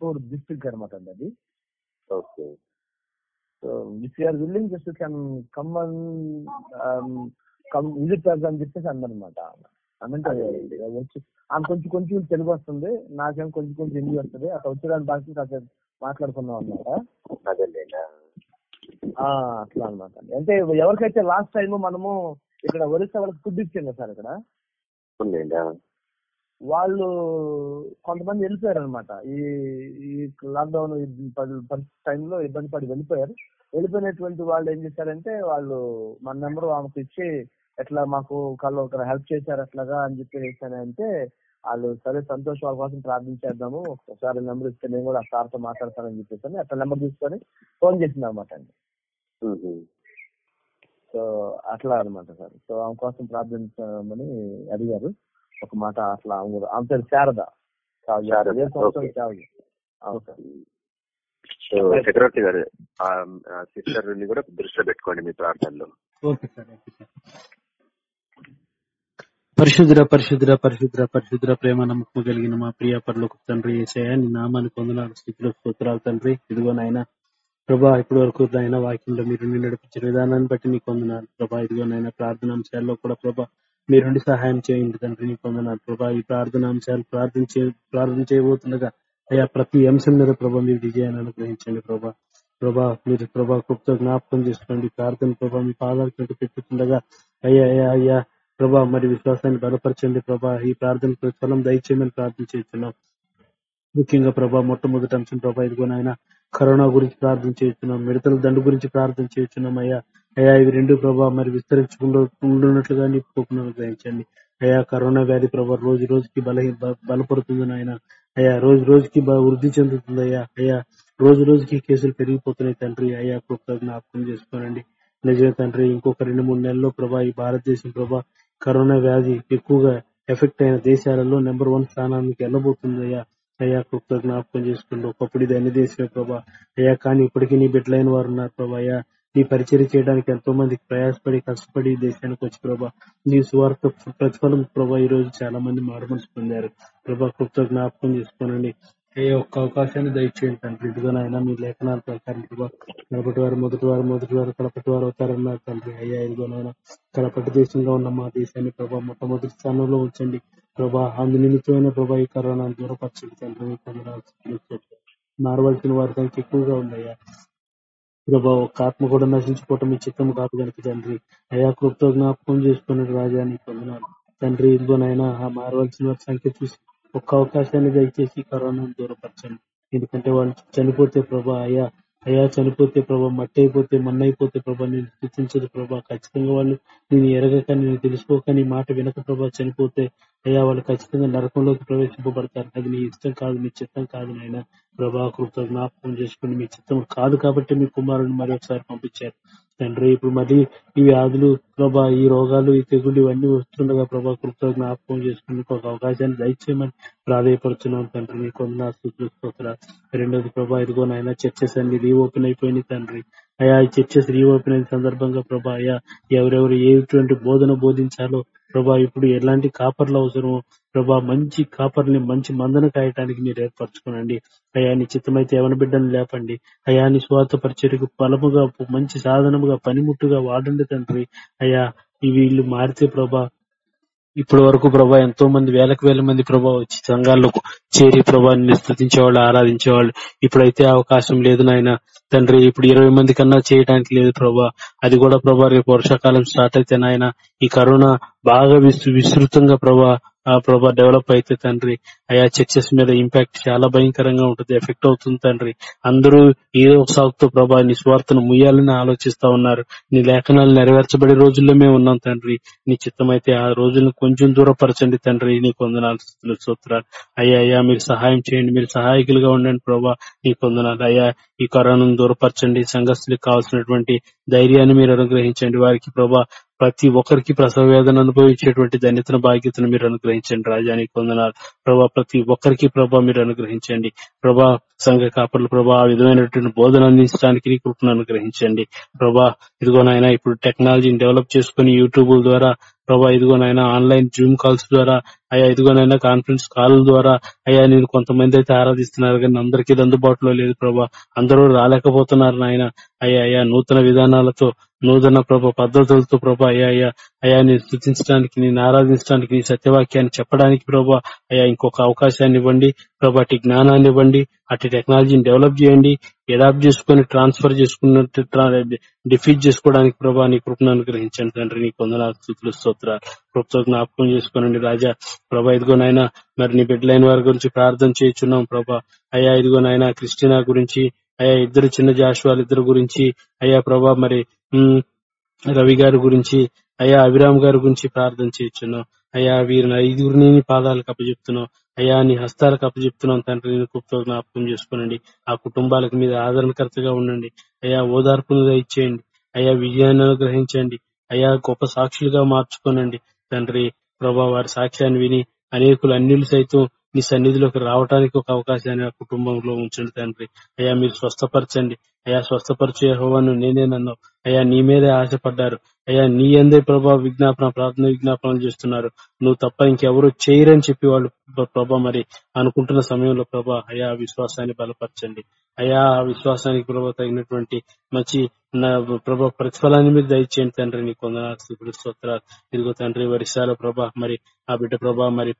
[SPEAKER 5] పూర్ డిస్ట్రిక్ట్ అనమాట అండి అది
[SPEAKER 2] okay
[SPEAKER 5] so if you're willing just can come come visit అని చెప్పేసి అందనమాట అంటే వచ్చి ఆమె కొంచెం కొంచెం తెలుగు వస్తుంది. నాకేం కొంచెం కొంచెం హిందీ వస్తుంది. అక్కడ వచ్చిన భాష కాసేపు మాట్లాడుకున్నాం అనమాట అట్లా అనమాట అంటే ఎవరికైతే లాస్ట్ టైం మనము ఇక్కడ ఒరిస్సా వాళ్ళకి ఫుడ్ ఇచ్చాం కదా సార్ ఇక్కడ? వాళ్ళు కొంతమంది వెళ్ళిపోయారు అనమాట ఈ ఈ లాక్డౌన్ టైంలో ఇబ్బంది పడి వెళ్ళిపోయారు. వెళ్ళిపోయినటువంటి వాళ్ళు ఏం చేశారంటే వాళ్ళు మన నెంబర్ ఆమెకు ఇచ్చి
[SPEAKER 6] ఎట్లా మాకు వాళ్ళు ఒక హెల్ప్ చేశారు అట్లాగా అని చెప్పి అంటే వాళ్ళు సరే సంతోష్ వాళ్ళ కోసం ప్రార్థించేద్దాము ఒకసారి నెంబర్ ఇస్తే నేను కూడా ఆ సార్తో మాట్లాడతానని చెప్పేసి అట్లా నెంబర్ తీసుకొని ఫోన్ చేసింది అనమాట అండి సో అట్లా అనమాట సార్. సో ఆమె కోసం ప్రార్థించమని అడిగారు. ఒక మాట అట్లా ఆమె పేరు శారద.
[SPEAKER 2] సో చక్రవర్తి గారు ఆ సిస్టర్ని కూడా దృష్టిలో పెట్టుకోండి మీ ప్రార్థనలో.
[SPEAKER 3] Okay sir okay sir. పరిశుద్ర పరిశుద్ర పరిశుద్ర పరిశుద్ర ప్రేమ నమ్మకం కలిగిన మా ప్రియ పరులకు తండ్రి ఏసయ్య నీ నామాన్ని పొందనాలు స్థితిలో స్తోత్రాలు తండ్రి. ఇదిగో నాయన ప్రభా ఇప్పటి వరకు నాయన వాక్యంలో మీరు నడిపించిన విధానాన్ని బట్టి నీకు వందనాలు ప్రభా ఇదిగో నాయన ప్రార్థన అంశాల్లో కూడా ప్రభా మీరుండి సహాయం చేయండి తండ్రి నీ వందనాలు ప్రభా. ఈ ప్రార్థన అంశాలు ప్రార్థించే ప్రార్థన చేయబోతుండగా అయ్యా ప్రతి అంశం మీద ప్రభా మీరు విజయాన్ని అనుగ్రహించండి ప్రభా. ప్రభా మీరు ప్రభా కృప్తో జ్ఞాపకం చేసుకోండి ప్రార్థన ప్రభా మీ పాదాల పెట్టుకుండగా అయ్యా అయ్యా అయ్యా ప్రభా మరి విశ్వాసాన్ని బలపరచండి ప్రభా. ఈ ప్రార్థన స్థలం దయచేయమని ప్రార్థన చేస్తున్నాం. ముఖ్యంగా ప్రభా మొట్టమొదటి అంశం ప్రభా ఇదిగో నాయన కరోనా గురించి ప్రార్థన చేస్తున్నాం మిడతల దండు గురించి ప్రార్థన చేస్తున్నాం అయ్యా. అయ్యా ఇవి రెండు ప్రభావ మరి విస్తరించకుండా ఉండున్నట్లుగా గ్రహించండి. అయ్యా కరోనా వ్యాధి ప్రభావ రోజు రోజుకి బల బలపడుతుంది నాయన. అయ్యా రోజు రోజుకి వృద్ధి చెందుతుంది అయ్యా. అయ్యా రోజు రోజుకి కేసులు పెరిగిపోతున్నాయి తండ్రి. అయ్యా కృప జ్ఞాపకం చేసుకోనండి. నిజమే తండ్రి ఇంకొక రెండు మూడు నెలల్లో ప్రభా ఈ భారతదేశం ప్రభా కరోనా వ్యాధి ఎక్కువగా ఎఫెక్ట్ అయిన దేశాలలో నెంబర్ వన్ స్థానానికి వెళ్ళబోతుంది అయ్యా. అయ్యా కృప జ్ఞాపకం చేసుకోండి. ఒకప్పుడు ఇది అన్ని దేశమే ప్రభా. అయ్యా కానీ ఇప్పటికీ నీ బిడ్డలైన వారు ఉన్నారు ప్రభా అయ్యా. నీ పరిచయం చేయడానికి ఎంతో మంది ప్రయాసపడి కష్టపడి దేశానికి వచ్చి ప్రభా నీ స్వార్థ ప్రతిఫలం ప్రభా ఈ రోజు చాలా మంది మారుమనిసి పొందారు. ప్రభా కృప్త జ్ఞాపకం చేసుకోనండి. ఏ ఒక్క అవకాశాన్ని దయచేయండి తండ్రి. ఇదిగో నాయన మీ లేఖనాల ప్రకారం ప్రభా కడపటి వారు మొదటి వారు మొదటి వారు కడపటి వారు అవుతారన్నారు తండ్రి అయ్యా ఇదిగో నాయన కడపటి దేశంగా ఉన్న మా దేశాన్ని ప్రభా మొట్టమొదటి స్థానంలో ఉంచండి. ప్రభా అందు నిమిత్తమైన ప్రభా ఈ కరోనా దూరపరచండి తండ్రి. మీ మారవలసిన వారి సంఖ్య ఎక్కువగా ఉందయ్యా. ప్రభా ఒక ఆత్మ కూడా నశించుకోవటం మీ చిత్తం కాదు కనుక తండ్రి. అయా కృప్తో జ్ఞాపకం చేసుకున్న రాజా నీ పొందినాను తండ్రి ఇదిగోనైనా ఆ మారవలసిన వారి సంఖ్య చూసి ఒక్క అవకాశాన్ని దయచేసి కరోనాను దూరపరచండి. ఎందుకంటే వాళ్ళు చనిపోతే ప్రభా అయ్యా అయ్యా చనిపోతే ప్రభా మట్టి అయిపోతే మన్ను అయిపోతే ప్రభా నేను స్థుతించదు ప్రభా. ఖచ్చితంగా వాళ్ళు నేను ఎరగక నేను తెలుసుకోక నీ మాట వినక ప్రభా చనిపోతే అయ్యా వాళ్ళు ఖచ్చితంగా నరకంలోకి ప్రవేశింపబడతారు. అది నీ ఇష్టం కాదు నీ చిత్తం కాదు నాయన. ప్రభా కృత జ్ఞాపకం చేసుకుని మీ చిత్తం కాదు కాబట్టి మీ కుమారుని మరొకసారి పంపించారు. తండ్రి ఇప్పుడు మళ్ళీ ఈ వ్యాధులు ప్రభా ఈ రోగాలు ఈ తెగులు ఇవన్నీ వస్తుండగా ప్రభా కృప జ్ఞాపకం చేసుకుని ఒక అవకాశాన్ని దయచేయమని ప్రాధాయపడుతున్నాం తండ్రి. కొందరు స్థుతులు రెండోది ప్రభా ఇదిగో నాయన చర్చెస్ అన్ని రీఓపెన్ అయిపోయినాయి తండ్రి. అయా ఈ చర్చెస్ రీఓపెన్ అయిన సందర్భంగా ప్రభా అయా ఎవరెవరు ఏటువంటి బోధన బోధించాలో ప్రభా ఇప్పుడు ఎలాంటి కాపర్లు అవసరమో ప్రభా మంచి కాపర్ని మంచి మందన కాయటానికి మీరు ఏర్పరచుకోనండి. అయాని చిత్తమైతే ఎవరి బిడ్డను లేపండి. అయాని స్వార్థ పరిచర్యకు బలముగా మంచి సాధనముగా పనిముట్టుగా వాడండి తండ్రి. అయా ఈ వీళ్ళు మారితే ప్రభా ఇప్పటి వరకు ప్రభా ఎంతో మంది వేలకు వేల మంది ప్రభా వచ్చి సంఘాల్లో చేరి ప్రభా స్థుతించేవాళ్ళు ఆరాధించేవాళ్ళు. ఇప్పుడైతే అవకాశం లేదు నాయన. తండ్రి ఇప్పుడు ఇరవై మంది కన్నా చేయడానికి లేదు ప్రభా. అది కూడా ప్రభా రేపు వర్షాకాలం స్టార్ట్ అయితే నాయన ఈ కరోనా బాగా విస్తృ- విస్తృతంగా ప్రభా ఆ ప్రభా డెవలప్ అయితే తండ్రి. అయా చర్చెస్ మీద ఇంపాక్ట్ చాలా భయంకరంగా ఉంటుంది ఎఫెక్ట్ అవుతుంది తండ్రి. అందరూ ఏదో ఒక ప్రభా నీ స్వార్థను ముయ్యాలని ఆలోచిస్తా ఉన్నారు. నీ లేఖనాలు నెరవేర్చబడే రోజుల్లో మేము ఉన్నాం తండ్రి. నీ చిత్తమైతే ఆ రోజులను కొంచెం దూరపరచండి తండ్రి. నీ కొందనాలు సూత్రాలు. అయ్యా అయ్యా మీరు సహాయం చేయండి మీరు సహాయకులుగా ఉండండి ప్రభా. నీ కొందనాలు అయ్యా ఈ కరోనాను దూరపరచండి. సంఘస్థులకు కావాల్సినటువంటి ధైర్యాన్ని మీరు అనుగ్రహించండి. వారికి ప్రభా ప్రతి ఒక్కరికి ప్రసవ వేదన అనుభవించేటువంటి ధన్యతను బాధ్యతను మీరు అనుగ్రహించండి. రాజానికి వందనాలు. ప్రభా ప్రతి ఒక్కరికి ప్రభా మీరు అనుగ్రహించండి. ప్రభా సంఘ కాపర్లు ప్రభా ఆ విధమైనటువంటి బోధన అందించడానికి నీ కృపను అనుగ్రహించండి. ప్రభా ఇదిగో నాయన ఇప్పుడు టెక్నాలజీని డెవలప్ చేసుకుని యూట్యూబ్ ద్వారా ప్రభా ఇదిగో ఆన్లైన్ జూమ్ కాల్స్ ద్వారా అయ్యా ఇదిగోనైనా కాన్ఫరెన్స్ కాల్ ద్వారా అయ్యా నేను కొంతమంది అయితే ఆరాధిస్తున్నారు కానీ అందరికీ ఇది అందుబాటులో లేదు ప్రభా. అందరూ రాలేకపోతున్నారు నాయన. అయ్యా అయ్యా నూతన విధానాలతో నూతన ప్రభ పద్ధతులతో ప్రభా అయ్యా అయ్యా అయ్యా నేను స్థుతించడానికి నేను ఆరాధించడానికి నీ సత్యవాక్యాన్ని చెప్పడానికి ప్రభా అయ్యా ఇంకొక అవకాశాన్ని ఇవ్వండి. ప్రభా అటు జ్ఞానాన్ని ఇవ్వండి అటు టెక్నాలజీని డెవలప్ చేయండి. ఎడాప్ట్ చేసుకుని ట్రాన్స్ఫర్ చేసుకున్నట్టు డిఫీట్ చేసుకోవడానికి ప్రభా నీ కృపను అనుగ్రహించండి తండ్రి. నీ కొందరు స్థుతులు స్తోత్రాలు. కృపతో జ్ఞాపకం చేసుకోనండి రాజా. ప్రభా ఇదిగో నాయన మరి నీ బిడ్డలైన వారి గురించి ప్రార్థన చేస్తున్నాం ప్రభా. అయ్యా ఇదిగో నాయన క్రిస్టినా గురించి అయా ఇద్దరు చిన్న జాషువాలు ఇద్దరు గురించి అయ్యా ప్రభా మరి రవి గారి గురించి అయ్యా అభిరామ్ గారి గురించి ప్రార్థన చేయొచ్చును అయ్యా వీరిని ఐదుగురిని నీ పాదాలకు అప్పచెప్తున్నావు అయ్యా నీ హస్తాలకు అప్పచెప్తున్నాం తండ్రి నేను కుప్తో జ్ఞాపకం చేసుకోనండి. ఆ కుటుంబాలకు మీద ఆదరణకర్తగా ఉండండి. అయ్యా ఓదార్పును ఇచ్చేయండి అయ్యా విజయాన్ని అనుగ్రహించండి అయ్యా గొప్ప సాక్షులుగా మార్చుకోనండి. తండ్రి ప్రభా వారి సాక్ష్యాన్ని విని అనేకులు అన్యులు సైతం నీ సన్నిధిలోకి రావడానికి ఒక అవకాశాన్ని ఆ కుటుంబంలో ఉంచండి తండ్రి. అయ్యా మీరు స్వస్థపరచండి. అయ్యా స్వస్థపరిచే హోవాను నేనే నన్ను. అయ్యా నీ మీదే ఆశపడ్డారు. అయ్యా నీ అందే ప్రభా విజ్ఞాపన ప్రార్థన విజ్ఞాపనలు చేస్తున్నారు. నువ్వు తప్ప ఇంకెవరు చేయరని చెప్పి వాళ్ళు ప్రభా మరి అనుకుంటున్న సమయంలో ప్రభా అయ్యా విశ్వాసాన్ని బలపరచండి. అయ్యా ఆ విశ్వాసానికి ప్రభా తగినటువంటి మంచి నా ప్రభా ప్రతిఫలాన్ని మీరు దయచేయండి తండ్రి. నీ కొందనాలు స్థుతులు స్తోత్రాలు. ఇదిగో తండ్రి వరిసాల ప్రభా మరి ఆ బిడ్డ ప్రభా మరి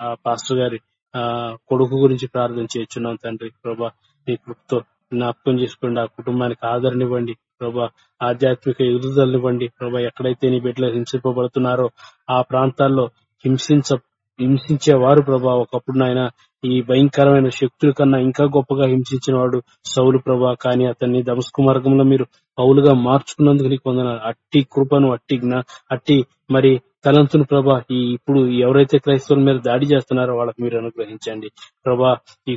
[SPEAKER 3] ఆ పాస్టర్ గారి ఆ కొడుకు గురించి ప్రార్థన చేస్తున్నాం తండ్రి ప్రభా. నీ కృపతో జ్ఞాపకం చేసుకోండి ఆ కుటుంబానికి ఆదరణ ఇవ్వండి ప్రభా. ఆధ్యాత్మిక ఎదుగుదలనివ్వండి ప్రభా. ఎక్కడైతే నీ బిడ్డలు హింసింపబడుతున్నారో ఆ ప్రాంతాల్లో హింసించ హింసించేవారు ప్రభా. ఒకప్పుడు నాయన ఈ భయంకరమైన శక్తుల కన్నా ఇంకా గొప్పగా హింసించిన వాడు సౌలు ప్రభా. కానీ అతన్ని దమస్కు మార్గంలో మీరు పౌలుగా మార్చుకున్నందుకు నీకు అట్టి కృపను అట్టి అట్టి మరి తలంతును ప్రభా ఈ ఇప్పుడు ఎవరైతే క్రైస్తవుల మీద దాడి చేస్తున్నారో వాళ్ళకి మీరు అనుగ్రహించండి. ప్రభా ఈ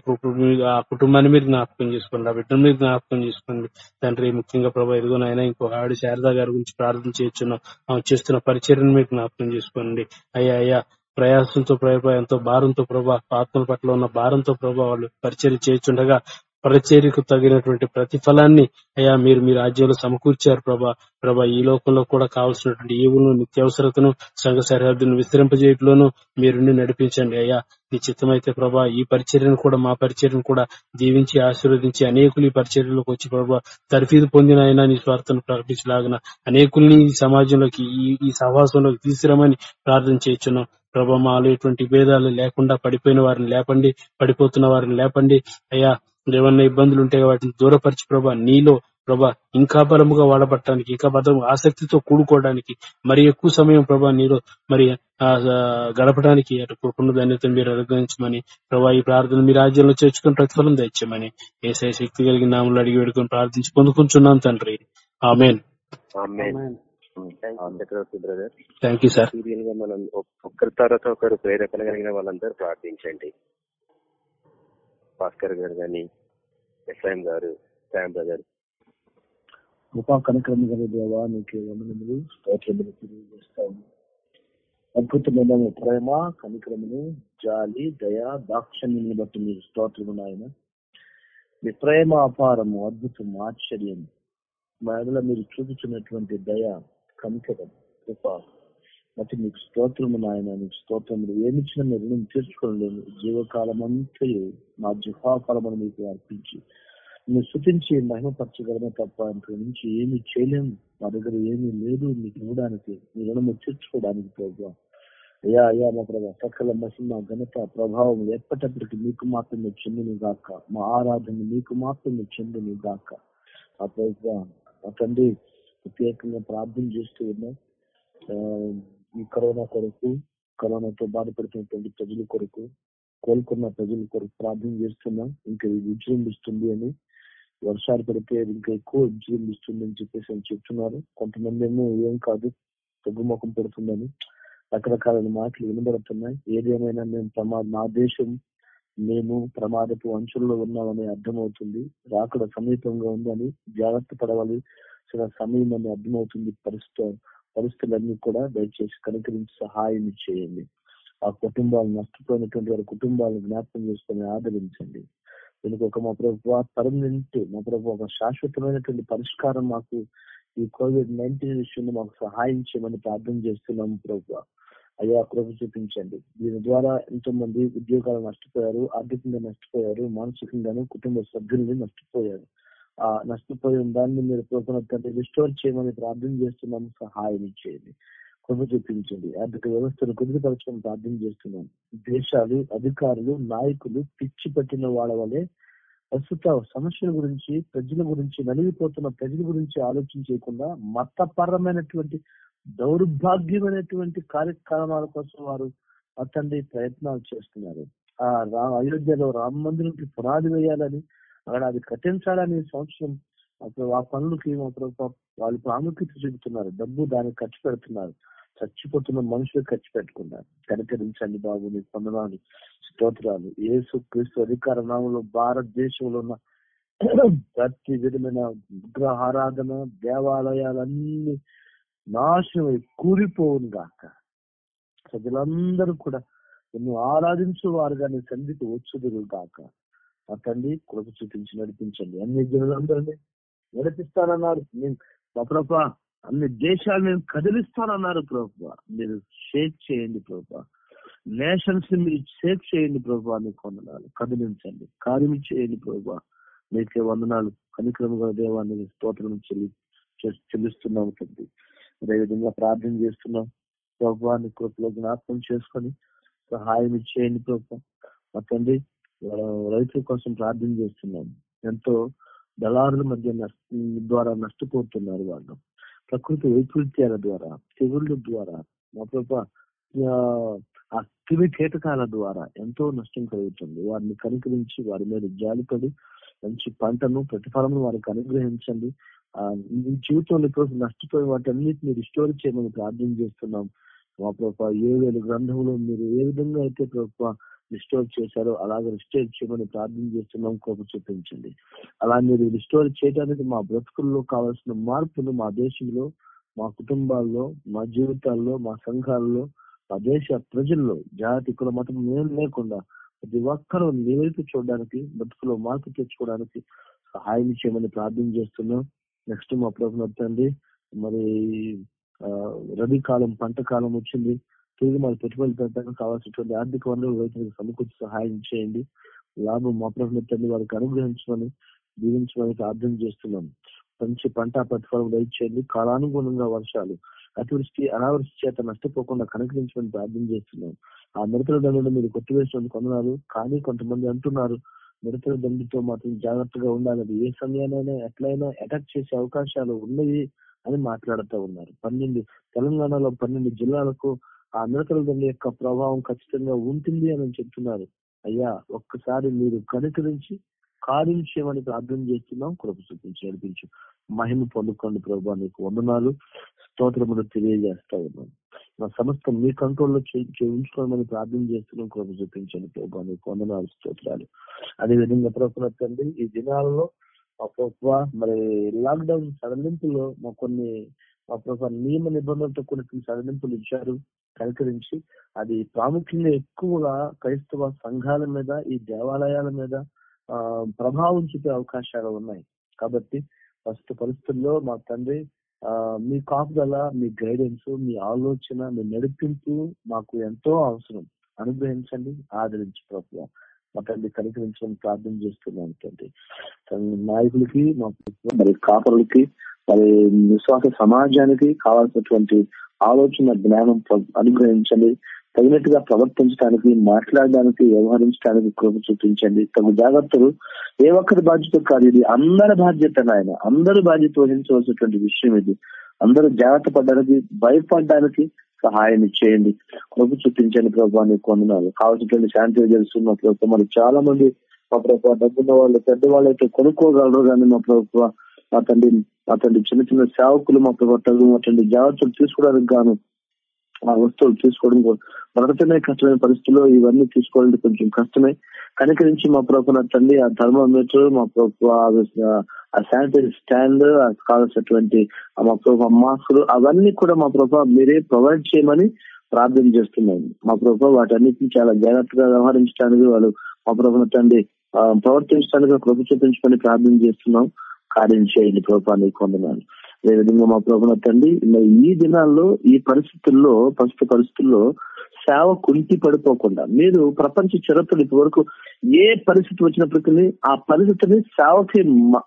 [SPEAKER 3] ఆ కుటుంబాన్ని మీరు జ్ఞాపకం చేసుకోండి ఆ బిడ్డను మీరు జ్ఞాపకం చేసుకోండి. తండ్రి ముఖ్యంగా ప్రభా ఎదుగునైనా ఇంకో ఆవిడ శారదా గారి గురించి ప్రార్థన చేయొచ్చున్నాం ఆమె చేస్తున్న పరిచర్ని మీరు జ్ఞాపకం చేసుకోండి. అయ్యా అయ్యా ప్రయాసంతో ప్రభా ఎంతో భారంతో ప్రభా ఆత్మల పట్ల ఉన్న భారంతో ప్రభా వాళ్ళు పరిచయం చేస్తుండగా పరిచర్యకు తగినటువంటి ప్రతిఫలాన్ని అయ్యా మీరు మీ రాజ్యంలో సమకూర్చారు ప్రభా. ప్రభా ఈ లోకంలో కూడా కావాల్సినటువంటి ఈవులను నిత్యావసరతను సంఘ సరిహద్దును విస్తరింపజేయట్లోనూ మీరు నడిపించండి అయ్యా. నీ చిత్తమైతే ప్రభా ఈ పరిచర్యను కూడా మా పరిచర్యను కూడా దీవించి ఆశీర్వదించి అనేకులు ఈ పరిచర్యలోకి వచ్చి ప్రభా తర్ఫీదు పొందిన ఆయన నీ స్వార్థను ప్రకటించలాగిన అనేకుల్ని ఈ సమాజంలోకి ఈ ఈ సహవాసంలోకి తీసుకురామని ప్రార్థన చేయించున్నాం. ప్రభా మాలో ఎటువంటి భేదాలు లేకుండా పడిపోయిన వారిని లేపండి పడిపోతున్న వారిని లేపండి. అయ్యా ఏమన్నా ఇబ్బందులు ఉంటే వాటిని దూరపరిచి ప్రభా నీలో ప్రభా ఇంకా బలముగా వాడబట్టడానికి ఇంకా బలం ఆసక్తితో కూడుకోవడానికి మరి ఎక్కువ సమయం ప్రభా నీలో మరి గడపడానికి అటు కృపణ ధన్యత మీరు అనుగ్రహించమని ప్రభా ఈ ప్రార్థన మీ రాజ్యంలో చేర్చుకుని ప్రతిఫలం తెచ్చమని ఏసై శక్తి కలిగిన నామలు అడిగి వేడుకొని ప్రార్థించి పొందుకుంటున్నాం తండ్రి. Amen. Brother. Thank
[SPEAKER 2] you sir మనం ఒక్కరి తర్వాత ఒకరు ప్రేరేపణ కలిగిన వాళ్ళందరూ ప్రార్థించండి. భాస్కర్ గారు గాని ఎస్ఐఎం గారు శ్యామ్ బ్రదర్.
[SPEAKER 5] కృపా కనిక్రమ గారి దేవా నీకు వందనములు స్తోత్రములు తెలియజేస్తాము. అద్భుతమైన ప్రేమ కనిక్రమను జాలి దయ దాక్షణ్యం బట్టి మీరు స్తోత్రము నాయన. మీ ప్రేమ అపారము అద్భుతం ఆశ్చర్యం మా మీరు చూపించినటువంటి దయ కనికరం కృప బట్టి మీకు స్తోత్రము నాయన మీకు స్తోత్రములు. ఏమిచ్చిన మీరు రుణం తీర్చుకోలేము జీవకాలం అంతయు మా జిహాకాలమును మీకు అర్పించి మీరు శృతించి మహిమపరచగలమే తప్ప అంత నుంచి ఏమి చేయలేము. మా దగ్గర ఏమీ లేదు. మీకు ఇవ్వడానికి మీ రుణము తీర్చుకోవడానికి ప్రభావ అయ్యా అయ్యా మా ప్రభా సకల మహిమ ఘనత ప్రభావం ఎప్పటికీ మీకు మాత్రమే చెందును గాక మా ఆరాధన మీకు మాత్రమే చెందును గాక ఆ ప్రభావ తండ్రి ప్రత్యేకంగా ప్రార్థన చేస్తూ ఉన్నాం. ఆ, ఈ కరోనా కొరకు కరోనాతో బాధపడుతున్నటువంటి ప్రజల కొరకు కోలుకున్న ప్రజల కొరకు ప్రార్థన చేస్తున్నా. ఇంకా ఇది విజృంభిస్తుంది అని వర్షాలు పడితే ఇంకా ఎక్కువ విజృంభిస్తుంది అని చెప్పేసి అని చెప్తున్నారు. కొంతమంది ఏమో ఏం కాదు తగ్గుముఖం పెడుతుందని రకరకాల మాటలు వినబడుతున్నాయి. ఏదేమైనా మేము ప్రమాద నా దేశం మేము ప్రమాదపు అంచుల్లో ఉన్నామని అర్థమవుతుంది. రాకడ సమీపంగా ఉందని జాగ్రత్త పడవాలి సమయం అని అర్థమవుతుంది. పరిస్థితి పరిస్థితులన్నీ కూడా దయచేసి కనుకరించి సహాయం చేయండి. ఆ కుటుంబాలు నష్టపోయినటువంటి వారి కుటుంబాలను జ్ఞాపకం చేసుకుని ఆదరించండి. దీనికి ఒక మా ప్రభు పర్మనెంట్ మా ప్రభు ఒక శాశ్వతమైనటువంటి పరిష్కారం మాకు ఈ కోవిడ్ నైన్టీన్ విషయంలో మాకు సహాయం చేయమని ప్రార్థన చేస్తున్నాం ప్రభు. అయ్యా కృప చూపించండి. దీని ద్వారా ఎంతో మంది ఉద్యోగాలు నష్టపోయారు ఆర్థికంగా నష్టపోయారు మానసికంగాను కుటుంబ సభ్యులని నష్టపోయారు. ఆ నష్టపోయిన దాన్ని మీరు కోరుకున్నట్టు రిస్టోర్ చేయమని ప్రార్థన చేస్తున్నాము సహాయం చేయండి కృప చూపించండి. ఆర్థిక వ్యవస్థను కుదిరిపరచుకొని ప్రార్థన చేస్తున్నాం దేశాలు అధికారులు నాయకులు పిచ్చి పట్టిన వాళ్ళ వలె ప్రస్తుత సమస్యల గురించి ప్రజల గురించి నలిగిపోతున్న ప్రజల గురించి ఆలోచించకుండా మతపరమైనటువంటి దౌర్భాగ్యమైనటువంటి కార్యక్రమాల కోసం వారు అతండి ప్రయత్నాలు చేస్తున్నారు. ఆ అయోధ్యలో రామ మందిరానికి పునాది వేయాలని అక్కడ అది కట్టించాలనే సంవత్సరం అప్పుడు ఆ పనులకి వాళ్ళు ప్రాముఖ్యత చూపుతున్నారు. డబ్బు దానికి ఖర్చు పెడుతున్నారు. చచ్చిపోతున్న మనుషులు ఖర్చు పెట్టుకున్నారు కనికరించండి బాబు నీ పొందనాలు స్తోత్రాలు. ఏసు క్రీస్తు అధికార నామంలో భారతదేశంలో ఉన్న ప్రతి విధమైన విగ్రహారాధన దేవాలయాలన్నీ నాశనం కూలిపోవును గాక. ప్రజలందరూ కూడా నిన్ను ఆరాధించు వారుగా నీ సన్నిధికి వచ్చుదురు గాక. పట్టండి కృప చూపించి నడిపించండి. అన్ని జనులందరినీ నడిపిస్తానన్నారు. నేను ప్రభా అన్ని దేశాలు నేను కదిలిస్తానన్నారు ప్రభా మీరు షేక్ చేయండి ప్రభా నేషన్స్ని మీరు షేక్ చేయండి ప్రభా అని కొందనాలు కదిలించండి. కార్యం చేయండి ప్రభా మీకే వందనాలు. కనిక్రమగా దేవాన్ని స్తోత్రం చెల్లి చె- చెల్లిస్తున్నాము తండ్రి. అదేవిధంగా ప్రార్థన చేస్తున్నాం. ప్రభా కృపలో జ్ఞాపకం చేసుకొని సహాయం చేయండి ప్రభా మా తండ్రి రైతుల కోసం ప్రార్థన చేస్తున్నాం. ఎంతో దళారుల మధ్య ద్వారా నష్టపోతున్నారు వాళ్ళు. ప్రకృతి వైపరీత్యాల ద్వారా తెగుళ్ళ ద్వారా మా ప్రభా ఆ, క్రిమి కీటకాల ద్వారా ఎంతో నష్టం కలుగుతుంది. వారిని కనుకరించి వారి మీద జాలిపడి మంచి పంటను ప్రతిఫలము వారికి అనుగ్రహించండి. ఆ జీవితంలో ఇప్పుడు నష్టపోయిన వాటి రిస్టోర్ చేయమని ప్రార్థన చేస్తున్నాం. మా ప్రభా ఏ వేల గ్రంథంలో మీరు ఏ విధంగా అయితే ప్రభా రిస్టోర్ చేశారో అలాగే రిస్టోర్ చేయమని ప్రార్థన చేస్తున్నాం కోప చూపించండి. అలా మీరు రిస్టోర్ చేయడానికి మా బ్రతుకుల్లో కావాల్సిన మార్పును మా దేశంలో మా కుటుంబాల్లో మా జీవితాల్లో మా సంఘాల్లో మా దేశ ప్రజల్లో జాతి కుల మతం ఏం లేకుండా ప్రతి ఒక్కరూ నివేదిక చూడడానికి బ్రతుకులో మార్పు తెచ్చుకోవడానికి సహాయం చేయమని ప్రార్థన చేస్తున్నాం. నెక్స్ట్ మా ప్రభుత్వం తండ్రి మరి రబీ కాలం పంట కాలం వచ్చింది. తిరిగి మన పెట్టుబడి పెట్టడానికి కావాల్సినటువంటి ఆర్థిక వనరులు రైతులకు సమకూర్చి సహాయం చేయండి. లాభం మా ప్రభుత్వం తండ్రి వారికి అనుగ్రహించమని దీవించమని అర్థం చేస్తున్నాం. మంచి పంట ప్రతిఫలం దయచేయండి. కాలానుగుణంగా వర్షాలు అతివృష్టి అనావృష్టి చేత నష్టపోకుండా కనుకరించమని ప్రార్థన చేస్తున్నాం. ఆ మిడతల దండను మీరు కొట్టివేసినందుకు కొందనాలు కానీ కొంతమంది అంటున్నారు మిడతల దండుతో మాత్రం జాగ్రత్తగా ఉండాలి అది ఏ సమయానైనా ఎట్లయినా అటాక్ చేసే అవకాశాలు ఉన్నాయి అని మాట్లాడుతూ ఉన్నారు. పన్నెండు తెలంగాణలో పన్నెండు జిల్లాలకు ఆ మిడతల దండ యొక్క ప్రభావం ఖచ్చితంగా ఉంటుంది అని చెప్తున్నారు. అయ్యా ఒక్కసారి మీరు కనుకరించి కార్యం చేయమని ప్రార్థన చేస్తున్నాం. కృప చూపించి నడిపించు. మహిమ పొందుకోండి ప్రభావ నీకు వందనాలు. స్తోత్రములు తెలియజేస్తా ఉన్నాను మా సమస్త మీ కంట్రోల్లో ఉంచుకోమని ప్రార్థన చేస్తున్నాం. కృప చూపించండి ప్రభా నీకు వందనాలు స్తోత్రాలు. అదే విధంగా ప్రభుత్వ తండ్రి ఈ దినాలలో మా ప్రభుత్వ మరి లాక్డౌన్ సడలింపులో మా కొన్ని మా ప్రభుత్వ నియమ నిబంధనలతో కొన్ని సడలింపులు ఇచ్చారు. కలకరించి అది ప్రాముఖ్యంగా ఎక్కువగా క్రైస్తవ సంఘాల మీద ఈ దేవాలయాల మీద ఆ ప్రభావం చూపే అవకాశాలు ఉన్నాయి. కాబట్టి ఫస్ట్ పరిస్థితుల్లో మా తండ్రి ఆ మీ కాపుదల మీ గైడెన్స్ మీ ఆలోచన మీ నడిపింపు మాకు ఎంతో అవసరం. అనుగ్రహించండి ఆదరించి ప్రభుత్వ మా తండ్రి కనికరించమని ప్రార్థన చేస్తున్నాను తండ్రి. నాయకులకి మా మరి కాపరులకి మరి విశ్వాస సమాజానికి కావాల్సినటువంటి ఆలోచన జ్ఞానం అనుగ్రహించండి. తగినట్టుగా ప్రవర్తించడానికి మాట్లాడడానికి వ్యవహరించడానికి కృప చూపించండి. తగు జాగ్రత్తలు ఏ ఒక్కరి బాధ్యత కాదు ఇది. అందరి బాధ్యత నాయన. అందరి బాధ్యత వహించవలసినటువంటి విషయం ఇది. అందరూ జాగ్రత్త పడడానికి భయపడడానికి సహాయం చేయండి. కృప చూపించండి ప్రభావ నీకు వందనాలు కావాల్సినటువంటి శానిటైజర్స్ మా ప్రభుత్వం మరి చాలా మంది మా ప్రభుత్వ డబ్బున్న వాళ్ళు పెద్దవాళ్ళు అయితే కొనుక్కోగలరు కానీ మా ప్రభుత్వ మా తండ్రి అటువంటి చిన్న చిన్న సేవకులు మా ప్రభుత్వం అటువంటి జాగ్రత్తలు తీసుకోవడానికి గాను ఆ వస్తువులు తీసుకోవడం కూడా బ్రతకనే కష్టమైన పరిస్థితుల్లో ఇవన్నీ తీసుకోవాలంటే కొంచెం కష్టమే. కనుకరించి మా ప్రభుత్వ తండ్రి ఆ థర్మోమీటర్ మా ప్రభుత్వ ఆ శానిటైజర్ స్టాండ్ కావాల్సినటువంటి మా ప్రభుత్వ మాస్కులు అవన్నీ కూడా మా ప్రభావ మీరే ప్రొవైడ్ చేయమని ప్రార్థన చేస్తున్నాను మా ప్రభుత్వ వాటన్నిటిని చాలా జాగ్రత్తగా వ్యవహరించడానికి వాళ్ళు మా ప్రభుత్వ తండ్రి ప్రవర్తించడానికి కృప చూపించమని ప్రార్థన చేస్తున్నాం. కార్యం చేయండి ప్రభుత్వ నీకు వందనాలు అదేవిధంగా మా ప్రభుత్వ తండ్రి మరి ఈ దినాల్లో ఈ పరిస్థితుల్లో ప్రస్తుత పరిస్థితుల్లో సేవ కుంటి పడిపోకుండా మీరు ప్రపంచ చరిత్రలు ఇప్పటి వరకు ఏ పరిస్థితి వచ్చినప్పటికీ ఆ పరిస్థితిని సేవకి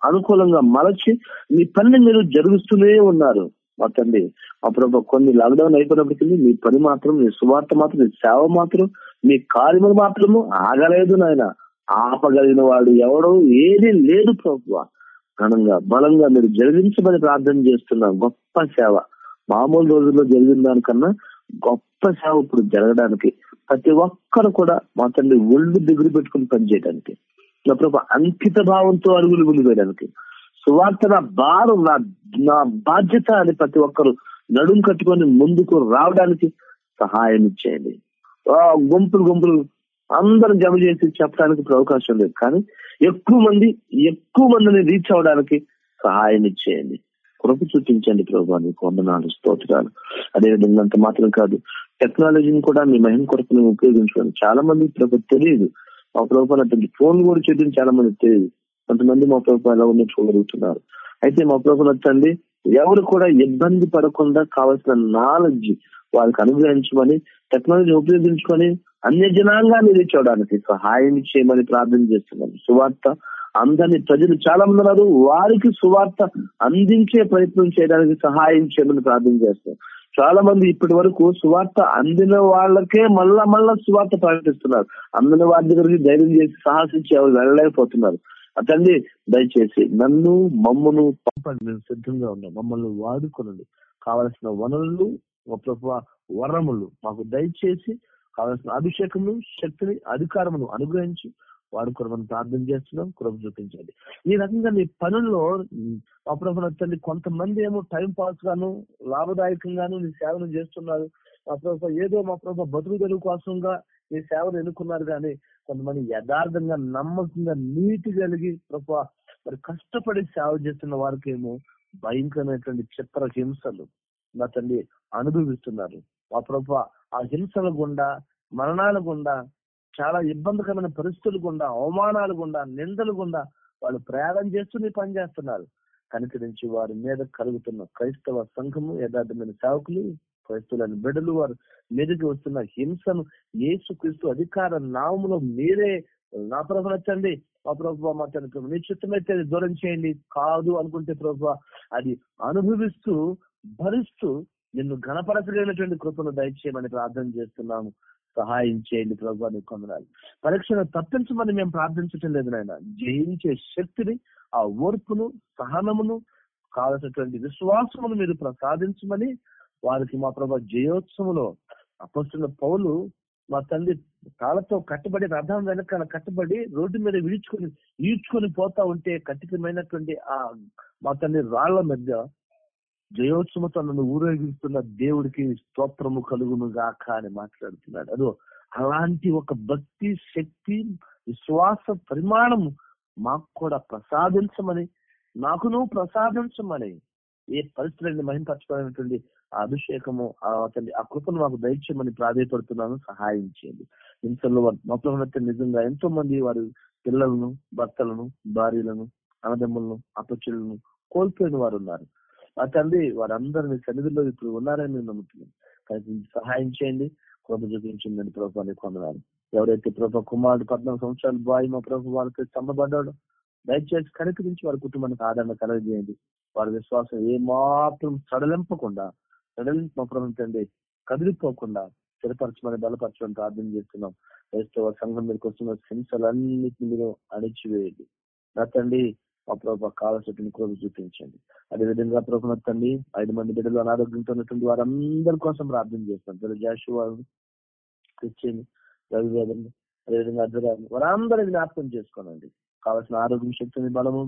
[SPEAKER 5] అనుకూలంగా మలచి మీ పనిని మీరు జరుగుతూనే ఉన్నారు. మా తండ్రి మా ప్రభు కొన్ని లాక్డౌన్ అయిపోయినప్పటికీ మీ పని మాత్రం మీ సువార్త మాత్రం మీ సేవ మాత్రం మీ కార్యములు మాత్రము ఆగలేదు నాయన. ఆపగలిగిన వాడు ఎవడో ఏది లేదు ప్రభుత్వ. ఘనంగా బలంగా మీరు జరిగించమని ప్రార్థన చేస్తున్నాం గొప్ప సేవ. మామూలు రోజుల్లో జరిగిన దానికన్నా గొప్ప సేవ ఇప్పుడు జరగడానికి ప్రతి ఒక్కరు కూడా మా తండ్రి ఒళ్ళు దిగులు పెట్టుకుని పనిచేయడానికి నా ప్రభు అంకిత భావంతో అడుగులు ముందు సువార్త నా భారం నా నా బాధ్యత అని ప్రతి ఒక్కరు నడుం కట్టుకొని ముందుకు రావడానికి సహాయం ఇచ్చేయండి గుంపులు గుంపులు అందరం జమ చేసి చెప్పడానికి అవకాశం లేదు. కానీ ఎక్కువ మంది ఎక్కువ మందిని రీచ్ అవడానికి సహాయం ఇచ్చేయండి. కృప చూపించండి ప్రభు నీకు వందనాలు స్తోత్రాలు. అదేవిధంగా అంత మాత్రం కాదు టెక్నాలజీని కూడా మీ మహిమ కొరకు మేము ఉపయోగించుకోండి. చాలా మంది ప్రభు తెలియదు. మా ప్రభుత్వం అటువంటి ఫోన్ కూడా చేయడం చాలా మంది తెలియదు. కొంతమంది మా ప్రభుత్వం ఎలా చూడగలుగుతున్నారు. అయితే మా ప్రభుత్వం తండ్రి ఎవరు కూడా ఇబ్బంది పడకుండా కావాల్సిన నాలెడ్జ్ వాళ్ళకి అనుగ్రహించమని టెక్నాలజీ ఉపయోగించుకొని అన్ని జనాంగాన్ని రీచ్ అవడానికి సహాయం చేయమని ప్రార్థన చేస్తున్నాను సువార్త అందరినీ ప్రజలు చాలా మంది ఉన్నారు వారికి సువార్త అందించే ప్రయత్నం చేయడానికి సహాయం చేయమని ప్రార్థన చేస్తాం చాలా మంది ఇప్పటి వరకు సువార్త అందిన వాళ్ళకే మళ్ళా మళ్ళా సువార్త ప్రకటిస్తున్నారు. అందిన వారి దగ్గరికి ధైర్యం చేసి సాహసించి ఎవరు వెళ్ళలేకపోతున్నారు. అతండి దయచేసి నన్ను మమ్మను పంపండి. మేము సిద్ధంగా ఉన్నాం. మమ్మల్ని వాడుకొనండి. కావలసిన వనరులు మా వరములు. మాకు దయచేసి కావలసిన అభిషేకము శక్తిని అధికారమును అనుగ్రహించి వాడుకోవడం ప్రార్థన చేస్తున్నాం. కృప చూపించండి. ఈ రకంగా నీ పనుల్లో మా ప్రభు తండ్రి కొంతమంది ఏమో టైం పాస్ గాను లాభదాయకంగాను నీ సేవను చేస్తున్నారు. మా ప్రభు ఏదో మా ప్రభు బతుకు తెలుగు కోసంగా నీ సేవను ఎన్నుకున్నారు కానీ కొంతమంది యథార్థంగా నమ్మకంగా నీతి కలిగి ప్రభు మరి కష్టపడి సేవ చేస్తున్న వారికి ఏమో భయంకరమైనటువంటి చిత్ర హింసలు నా తండ్రి అనుభవిస్తున్నారు. మా ప్రభు ఆ హింసల గుండా మరణాల గుండా చాలా ఇబ్బందికరమైన పరిస్థితులు గుండా అవమానాలు గుండా నిందలు గుండా వాళ్ళు ప్రయాణం చేస్తూ నీ పని చేస్తున్నారు కనికరించి వారి మీద కలుగుతున్న క్రైస్తవ సంఘము యథార్థమైన సేవకులు క్రైస్తవులని బిడ్డలు వారు మీదకి వస్తున్న హింసను యేసుక్రీస్తు అధికార నామములో మీరే నా ప్రభు నచ్చండి. మా ప్రభు మా తండ్రి నీ చిత్తమైతే దూరం చేయండి. కాదు అనుకుంటే ప్రభు అది అనుభవిస్తూ భరిస్తూ నిన్ను గణపరచలేనటువంటి కృపను దయచేయమని ప్రార్థన చేస్తున్నాము. సహాయం చేయండి ప్రభు నీకు పరీక్షను తప్పించమని మేము ప్రార్థించటం లేదు నాయన. జయించే శక్తిని ఆ ఓర్పును సహనమును కావలసినటువంటి విశ్వాసమును మీరు ప్రసాదించమని వారికి మా ప్రభు జయోత్సవంలో అపస్తున్న పౌలు మా తండ్రి కాళ్ళతో కట్టబడి రథం వెనకాల కట్టబడి రోడ్డు మీద విడుచుకొని ఈడ్చుకొని పోతా ఉంటే కఠినమైనటువంటి ఆ మా తండ్రి రాళ్ళ మధ్య జయోత్సవంతో నన్ను ఊరేగిస్తున్న దేవుడికి స్తోత్రము కలుగును గాక అని మాట్లాడుతున్నాడు. అదో అలాంటి ఒక భక్తి శక్తి విశ్వాస పరిమాణము మాకు కూడా ప్రసాదించమని నాకును ప్రసాదించమని ఏ పరిస్థితులని మహింపరచుకోవాలనేటువంటి ఆ అభిషేకము అతని ఆ కృపను మాకు దయచేయమని ప్రాధాయపడుతున్నాను. సహాయం చేయండి. హింసల్లో మొత్తం నిజంగా ఎంతో మంది వారి పిల్లలను భర్తలను భార్యలను అన్నదమ్ములను అపచులను కోల్పోయిన వారు ఉన్నారు. మా తండ్రి వారందరినీ సన్నిధిలో ఇప్పుడు ఉన్నారని నేను నమ్ముతున్నాను. కానీ సహాయం చేయండి కృప చూపించిందని ప్రభుత్వాన్ని కొందనాలు ఎవరైతే ప్రభు కుమారుడు పద్నాలుగు సంవత్సరాలు బాయ్ మా ప్రభు వాళ్ళకి చంపబడ్డాడు దయచేసి కనికరించి వారి కుటుంబానికి ఆదరణ కలగజేయండి. వారి విశ్వాసం ఏ మాత్రం సడలింపకుండా సడలింపు మా ప్రభు తండ్రి కదిలిపోకుండా స్థిరపరచమని బలపరచమని ప్రార్థన చేస్తున్నాం. క్రైస్తవ సంఘం మీదకి వస్తున్న హింసలన్నింటినీ మీరు అణిచివేయండి. నా తండ్రి మా ప్రభావ కాలశక్తిని కృప చూపించండి. అదేవిధంగా ప్రభు తండ్రి ఐదు మంది బిడ్డలు అనారోగ్యంతో ఉన్నటువంటి వారందరి కోసం ప్రార్థన చేస్తాం. పిల్లలు జాషువా క్రిస్టియన్ రవివేదన్ అదేవిధంగా అర్థగారు వారందరిని జ్ఞాపకం చేసుకోనండి. కావాల్సిన ఆరోగ్యం శక్తిని బలము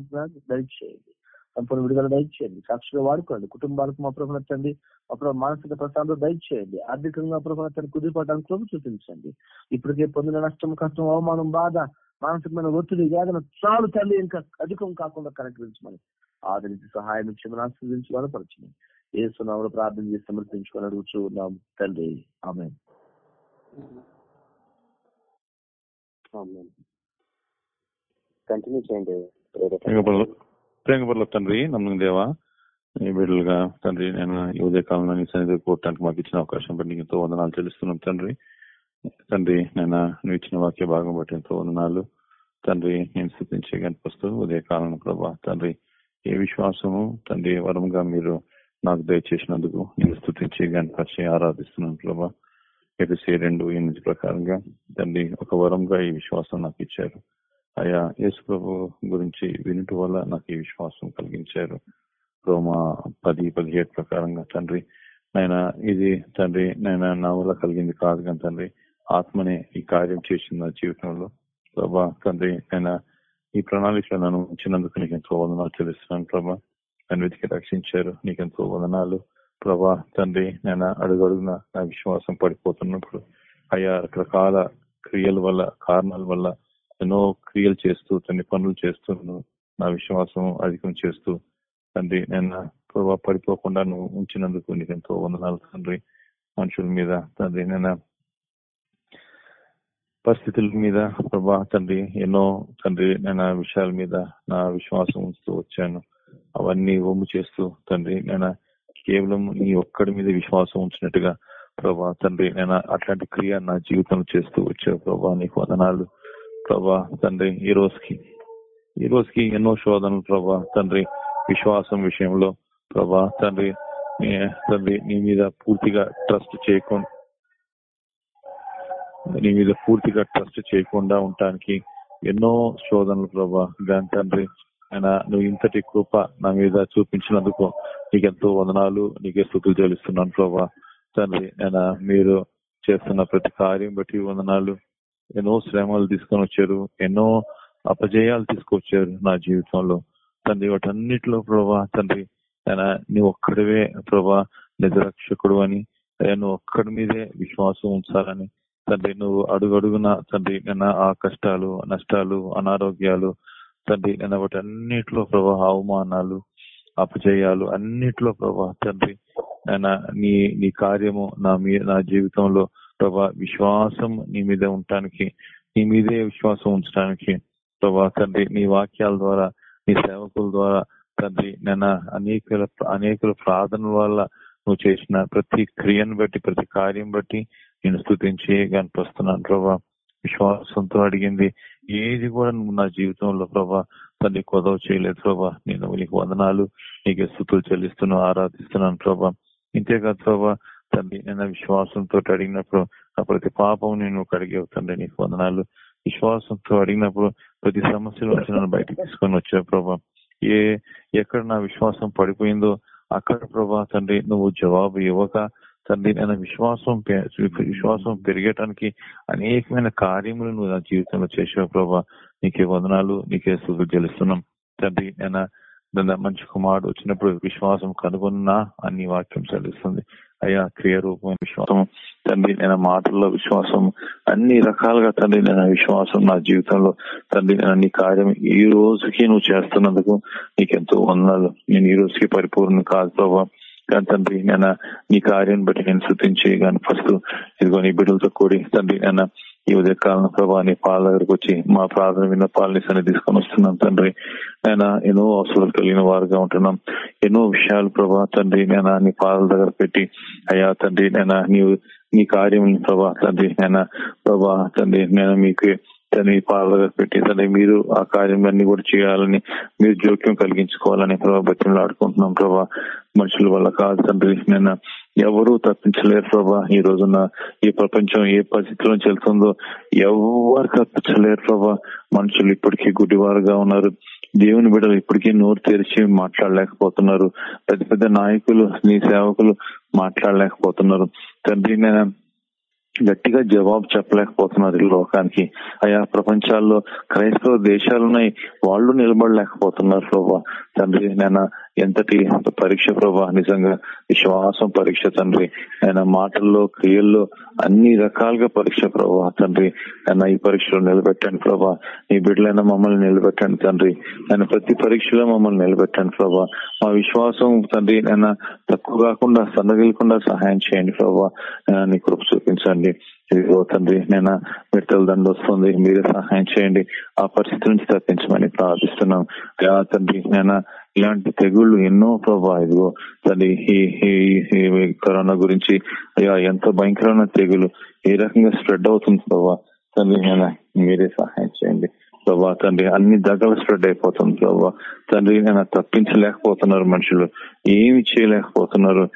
[SPEAKER 5] దయచేయండి సంపూర్ణ విడుదల దయచేయండి. సాక్షిగా వాడుకోండి. కుటుంబాలకు మా ప్రభుత్వ తండ్రి ప్రభు మానసిక ప్రశాంతత దయచేయండి. ఆర్థికంగా ప్రభుత్వ కుదిరిపడడానికి ప్రభు చూపించండి. ఇప్పటికే పొందిన నష్టం కష్టం అవమానం బాధ మానసికమైన ఒత్తిడి వేదన చాలు తల్లి ఇంకా అధికం కాకుండా కనెక్టించమని ఆదరించి సహాయం ఇచ్చి ఆస్వాదించి బలపరచమని ఏ సునాములు ప్రార్థన చేసి సమర్పించుకొని అడుగుచూ ఉన్నాం తండ్రి ఆమె
[SPEAKER 2] కంటిన్యూ చేయండి.
[SPEAKER 7] ప్రేమపర్ల తండ్రి నమ్మకం దేవా బిడ్డలుగా తండ్రి నేను ఈ ఉదయకాలంలో నీ సన్నిధి కూడటానికి మాకు ఇచ్చిన అవకాశం బట్టి నీకు ఎంతో వందనాలు చెల్లిస్తున్నాం తండ్రి. తండ్రి నేను నువ్వు ఇచ్చిన వాక్య భాగం బట్టి ఎంతో వందనాలు. తండ్రి నేను స్థితించే కనిపిస్తూ ఉదయకాలం ప్రభా. తండ్రి ఏ విశ్వాసము తండ్రి వరంగా మీరు నాకు దయచేసినందుకు నేను స్థుతించి గణపరిచి ఆరాధిస్తున్నాను ప్రభా. ఎపిసి రెండు ఎనిమిది ప్రకారంగా తండ్రి ఒక వరంగా ఈ విశ్వాసం నాకు ఇచ్చారు. అయా యేసు ప్రభు గురించి వినుట వల్ల నాకు ఈ విశ్వాసం కలిగించారు. రోమా పది పదిహేడు ప్రకారంగా తండ్రి నాయన ఇది తండ్రి నాయన నా వల్ల కలిగింది కాదు కానీ తండ్రి ఆత్మనే ఈ కార్యం చేసింది నా జీవితంలో. ప్రభా తండ్రి నేను ఈ ప్రణాళికలో నన్ను ఉంచినందుకు నీకు ఎంతో వందనాలు తెలుస్తున్నాను ప్రభా. నన్ను వెతికి రక్షించారు నీకు ఎంతో వందనాలు. ప్రభా తండ్రి నేను అడుగడుగున నా విశ్వాసం పడిపోతున్నప్పుడు అయ్యా రకరకాల క్రియల వల్ల కారణాల వల్ల ఎన్నో క్రియలు చేస్తూ తండ్రి పనులు చేస్తూ నా విశ్వాసం అధికం చేస్తూ తండ్రి నేను ప్రభా పడిపోకుండా నువ్వు ఉంచినందుకు నీకు ఎంతో వందనాలు తండ్రి. మనుషుల మీద తండ్రి నేను పరిస్థితుల మీద ప్రభా తండ్రి ఎన్నో తండ్రి నేను విషయాల మీద నా విశ్వాసం ఉంచుతూ వచ్చాను. అవన్నీ ఒమ్ము చేస్తూ తండ్రి నేను కేవలం నీ ఒక్కడి మీద విశ్వాసం ఉంచినట్టుగా ప్రభా తండ్రి నేను అట్లాంటి క్రియ నా జీవితంలో చేస్తూ వచ్చావు ప్రభా నీకు వదనాలు. ప్రభా తండ్రి ఈ రోజుకి ఈ రోజుకి ఎన్నో శోధనలు ప్రభా తండ్రి విశ్వాసం విషయంలో ప్రభా తండ్రి తండ్రి నీ మీద పూర్తిగా ట్రస్ట్ చేయకుండా నీ మీద పూర్తిగా ట్రస్ట్ చేయకుండా ఉండటానికి ఎన్నో శోధనలు ప్రభా దాని తండ్రి ఆయన నువ్వు ఇంతటి కృప నా మీద చూపించినందుకు నీకెంతో వదనాలు నీకే స్థుతులు చెల్లిస్తున్నాను ప్రభా. తండ్రి నేను మీరు చేస్తున్న ప్రతి కార్యం బట్టి వందనాలు ఎన్నో శ్రమలు తీసుకొని వచ్చారు ఎన్నో అపజయాలు తీసుకొచ్చారు నా జీవితంలో. తండ్రి వాటన్నిటిలో ప్రభా తండ్రి ఆయన నువ్వు ఒక్కడివే ప్రభా నిజరక్షకుడు అని నువ్వు ఒక్కడి మీదే విశ్వాసం ఉంచాలని. తండ్రి నువ్వు అడుగడుగున తండ్రి నిన్న ఆ కష్టాలు నష్టాలు అనారోగ్యాలు తండ్రి నిన్న వాటన్నిటిలో ప్రభా అవమానాలు అపజయాలు అన్నిట్లో ప్రభా తండ్రి ఆయన నీ నీ కార్యము నా మీ నా జీవితంలో ప్రభా విశ్వాసం నీ మీద ఉండటానికి నీ మీదే విశ్వాసం ఉంచడానికి ప్రభా తండ్రి నీ వాక్యాల ద్వారా నీ సేవకుల ద్వారా తండ్రి నన్న అనేక అనేకుల ప్రార్థనల వల్ల నువ్వు చేసిన ప్రతి క్రియను బట్టి ప్రతి కార్యం బట్టి నేను స్థుతించి కనిపిస్తున్నాను ప్రభా. విశ్వాసంతో అడిగింది ఏది కూడా నువ్వు నా జీవితంలో ప్రభా తండ్రి కొదవ చేయలేదు ప్రభా. నేను నీకు వందనాలు నీకు స్థుతులు చెల్లిస్తున్నాను ఆరాధిస్తున్నాను ప్రభా. ఇంతేకాదు ప్రభా తండ్రి నేను విశ్వాసంతో అడిగినప్పుడు ఆ ప్రతి పాపం నేను కడిగి తండ్రి నీకు వందనాలు. విశ్వాసంతో అడిగినప్పుడు ప్రతి సమస్యలు వచ్చి నన్ను బయటకు తీసుకొని వచ్చావు ప్రభా. ఏ ఎక్కడ నా విశ్వాసం పడిపోయిందో అక్కడ ప్రభా తండ్రి నువ్వు జవాబు ఇవ్వక తండ్రి నేను విశ్వాసం విశ్వాసం పెరిగటానికి అనేకమైన కార్యములు నువ్వు నా జీవితంలో చేసావు ప్రభా. నీకే వదనాలు నీకే సుఖ గెలుస్తున్నాం తండ్రి నేను మంచి కుమారుడు వచ్చినప్పుడు విశ్వాసం కనుగొన్నా అని వాక్యం చదివిస్తుంది అయ్యా క్రియ రూపం విశ్వాసం. తండ్రి నేను మాటల్లో విశ్వాసం అన్ని రకాలుగా తండ్రి నేను విశ్వాసం నా జీవితంలో. తండ్రి నేను నీ కార్యం ఈ రోజుకి నువ్వు చేస్తున్నందుకు నీకెంతో వందలు నేను ఈ రోజుకి పరిపూర్ణ కాదు ప్రభావ కానీ తండ్రి నేను నీ కార్యాన్ని బట్టి నేను శృతించి కానీ ఫస్ట్ ఇదిగో నీ బిడ్డలతో కూడి తండ్రి నేను ఈ ఉదయకాలం ప్రభా నీ పాల దగ్గరకు వచ్చి మా ప్రార్థన విన్నపాలని సన్ని తీసుకొని వస్తున్నాం తండ్రి. ఆయన ఎన్నో అవసరాలు కలిగిన వారుగా ఉంటున్నాం. ఎన్నో విషయాలు ప్రభా తండ్రి నేను నీ పాదాల దగ్గర పెట్టి అయ్యా తండ్రి నేను నీవు నీ కార్యం ప్రభా తండ్రి నేను ప్రభా తండ్రి నేను మీకు తండ్రి పాదాల పెట్టి తన మీరు ఆ కార్యాలన్నీ కూడా చేయాలని మీరు జోక్యం కలిగించుకోవాలని ప్రభా బతిమలు ఆడుకుంటున్నాం ప్రభా. మనుషుల వల్ల కాదు తండ్రి నేను ఎవరు తప్పించలేరు ప్రభా. ఈ రోజున ఈ ప్రపంచం ఏ పరిస్థితిలో చెల్తుందో ఎవరు తప్పించలేరు ప్రభా. మనుషులు ఇప్పటికీ గుడివారుగా ఉన్నారు. దేవుని బిడ్డలు ఇప్పటికీ నోరు తెరిచి మాట్లాడలేకపోతున్నారు. పెద్ద పెద్ద నాయకులు నీ సేవకులు మాట్లాడలేకపోతున్నారు. తండ్రి నేను గట్టిగా జవాబు చెప్పలేకపోతున్నారు ఈ లోకానికి. ఆయా ప్రపంచాల్లో క్రైస్తవ దేశాలున్నాయి. వాళ్ళు నిలబడలేకపోతున్నారు ప్రభా తండ్రి నేను ఎంతటి పరీక్ష ప్రభా? నిజంగా విశ్వాసం పరీక్ష తండ్రి. ఆయన మాటల్లో క్రియల్లో అన్ని రకాలుగా పరీక్ష ప్రభా తండ్రి. ఆయన ఈ పరీక్షలో నిలబెట్టండి ప్రభా. నీ బిడ్డలైనా మమ్మల్ని నిలబెట్టండి తండ్రి. ఆయన ప్రతి పరీక్షలో మమ్మల్ని నిలబెట్టండి ప్రభా. మా విశ్వాసం తండ్రి ఆయన తక్కువ కాకుండా సన్నగిలకుండా సహాయం చేయండి ప్రభా. నీ కృప చూపించండి. ఇదిగో తండ్రి నేను మిడతల దండ వస్తుంది మీరే సహాయం చేయండి. ఆ పరిస్థితి నుంచి తప్పించమని ప్రార్థిస్తున్నాం. తండ్రి నేను ఇలాంటి తెగుళ్ళు ఎన్నో ప్రభా ఇదిగో తండ్రి ఈ కరోనా గురించి అయ్యా ఎంత భయంకరమైన తెగులు ఏ రకంగా స్ప్రెడ్ అవుతుంది ప్రభా తండ్రి మీరే సహాయం చేయండి. ప్రభా తండ్రి అన్ని దగ్గర స్ప్రెడ్ అయిపోతుంది ప్రభా. తండ్రి నేను తప్పించలేకపోతున్నారు మనుషులు ఏమి చేయలేకపోతున్నారు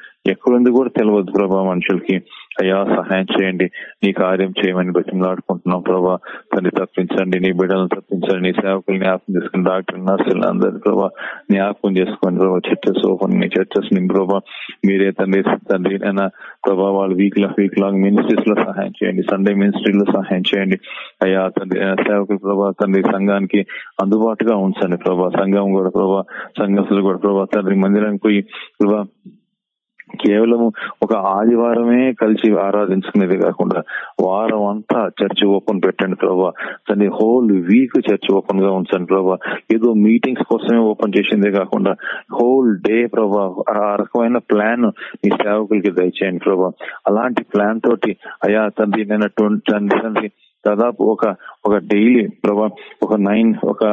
[SPEAKER 7] ఎక్కడుంది కూడా తెలియదు ప్రభా మనుషులకి. అయ్యా సహాయం చేయండి. నీ కార్యం చేయమని బతిమలాడుకుంటున్నాం ప్రభా. తండ్రి తప్పించండి నీ బిడ్డలను తప్పించండి నీ సేవకులు జ్ఞాపకం చేసుకుని డాక్టర్ నర్సులు అందరు ప్రభా జ్ఞాపకం చేసుకోండి ప్రభా చర్చస్ ఓపెన్ నీ చర్చస్ని ప్రభా. మీరే తండ్రి తండ్రి అయినా ప్రభా వాళ్ళు వీక్ లా వీక్ లాంగ్ మినిస్ట్రీస్లో సహాయం చేయండి. సండే మినిస్ట్రీలో సహాయం చేయండి. అయ్యా తండ్రి సేవకులు ప్రభా తండ్రి సంఘానికి అందుబాటుగా ఉంచండి ప్రభా. సంఘం కూడా ప్రభా సంఘస్థులు కూడా ప్రభా తండ్రి మందిరానికి పోయి ప్రభా కేవలం ఒక ఆదివారమే కలిసి ఆరాధించుకునేది కాకుండా వారం అంతా చర్చ్ ఓపెన్ పెట్టండి ప్రభా. దాన్ని హోల్ వీక్ చర్చ్ ఓపెన్గా ఉంచండి ప్రభా. ఏదో మీటింగ్స్ కోసమే ఓపెన్ చేసిందే కాకుండా హోల్ డే ప్రభా ఆ రకమైన ప్లాన్ మీ సేవకులకి దయచేయండి ప్రభా. అలాంటి ప్లాన్ తోటి అయా తండ్రి నేను తండ్రి తండ్రి దాదాపు ఒక ఒక డైలీ ప్రభా ఒక నైన్ ఒక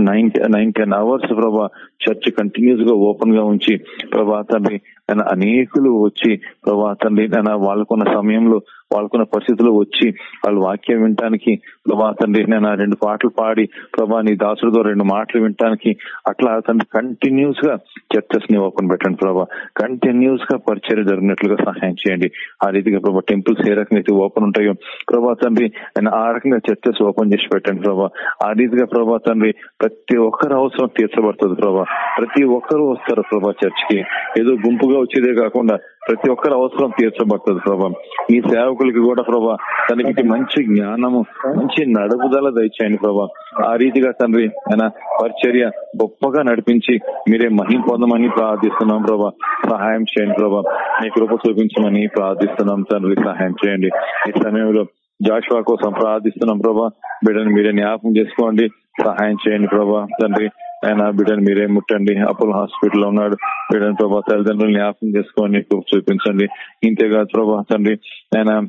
[SPEAKER 7] నైన్ నైన్ టెన్ అవర్స్ ప్రభా చర్చ్ కంటిన్యూస్గా ఓపెన్గా ఉంచి ప్రభా తండ్రి ఆయన అనేకులు వచ్చి ప్రభా తండ్రి ఆయన వాళ్ళకున్న సమయంలో వాళ్ళకున్న పరిస్థితులు వచ్చి వాళ్ళు వాక్యం వినటానికి ప్రభా తండ్రి నేను రెండు పాటలు పాడి ప్రభా నీ దాసుడితో రెండు మాటలు వినటానికి అట్లా తండ్రి కంటిన్యూస్గా చర్చస్ని ఓపెన్ పెట్టండి ప్రభా. కంటిన్యూస్గా పరిచయం జరిగినట్లుగా సహాయం చేయండి. ఆ రీతిగా ప్రభా టెంపుల్స్ ఏ రకంగా అయితే ఓపెన్ ఉంటాయో ప్రభా తండ్రి ఆయన ఆ రకంగా చర్చస్ ఓపెన్ చేసి పెట్టండి ప్రభా. ఆ రీతిగా ప్రభా తండ్రి ప్రతి ఒక్కరు అవసరం తీర్చబడుతుంది ప్రభా. ప్రతి ఒక్కరు వస్తారు ప్రభా చర్చ్కి ఏదో గుంపుగా వచ్చేదే కాకుండా ప్రతి ఒక్కరు అవసరం తీర్చబడుతుంది ప్రభా. ఈ సేవకులకి కూడా ప్రభా తనకి మంచి జ్ఞానము మంచి నడుపుదల దయచేయండి ప్రభా. ఆ రీతిగా తండ్రి ఆయన పరిచర్య గొప్పగా నడిపించి మీరే మహిం పొందమని ప్రార్థిస్తున్నాం ప్రభా. సహాయం చేయండి ప్రభా. మీ కృప చూపించమని ప్రార్థిస్తున్నాం తండ్రి. సహాయం చేయండి. ఈ సమయంలో జాషువా కోసం ప్రార్థిస్తున్నాం ప్రభా. బిడ్డను మీరే జ్ఞాపకం చేసుకోండి. సహాయం చేయండి ప్రభా తండ్రి. ఆయన బిడ్డను మీరే ముట్టండి. అపోలో హాస్పిటల్ ఉన్నాడు. బిడ్డను ప్రభా తల్లిదండ్రులు జ్ఞాపకం చేసుకొని చూపించండి. ఇంతేగా ప్రభా తండ్రి ఆయన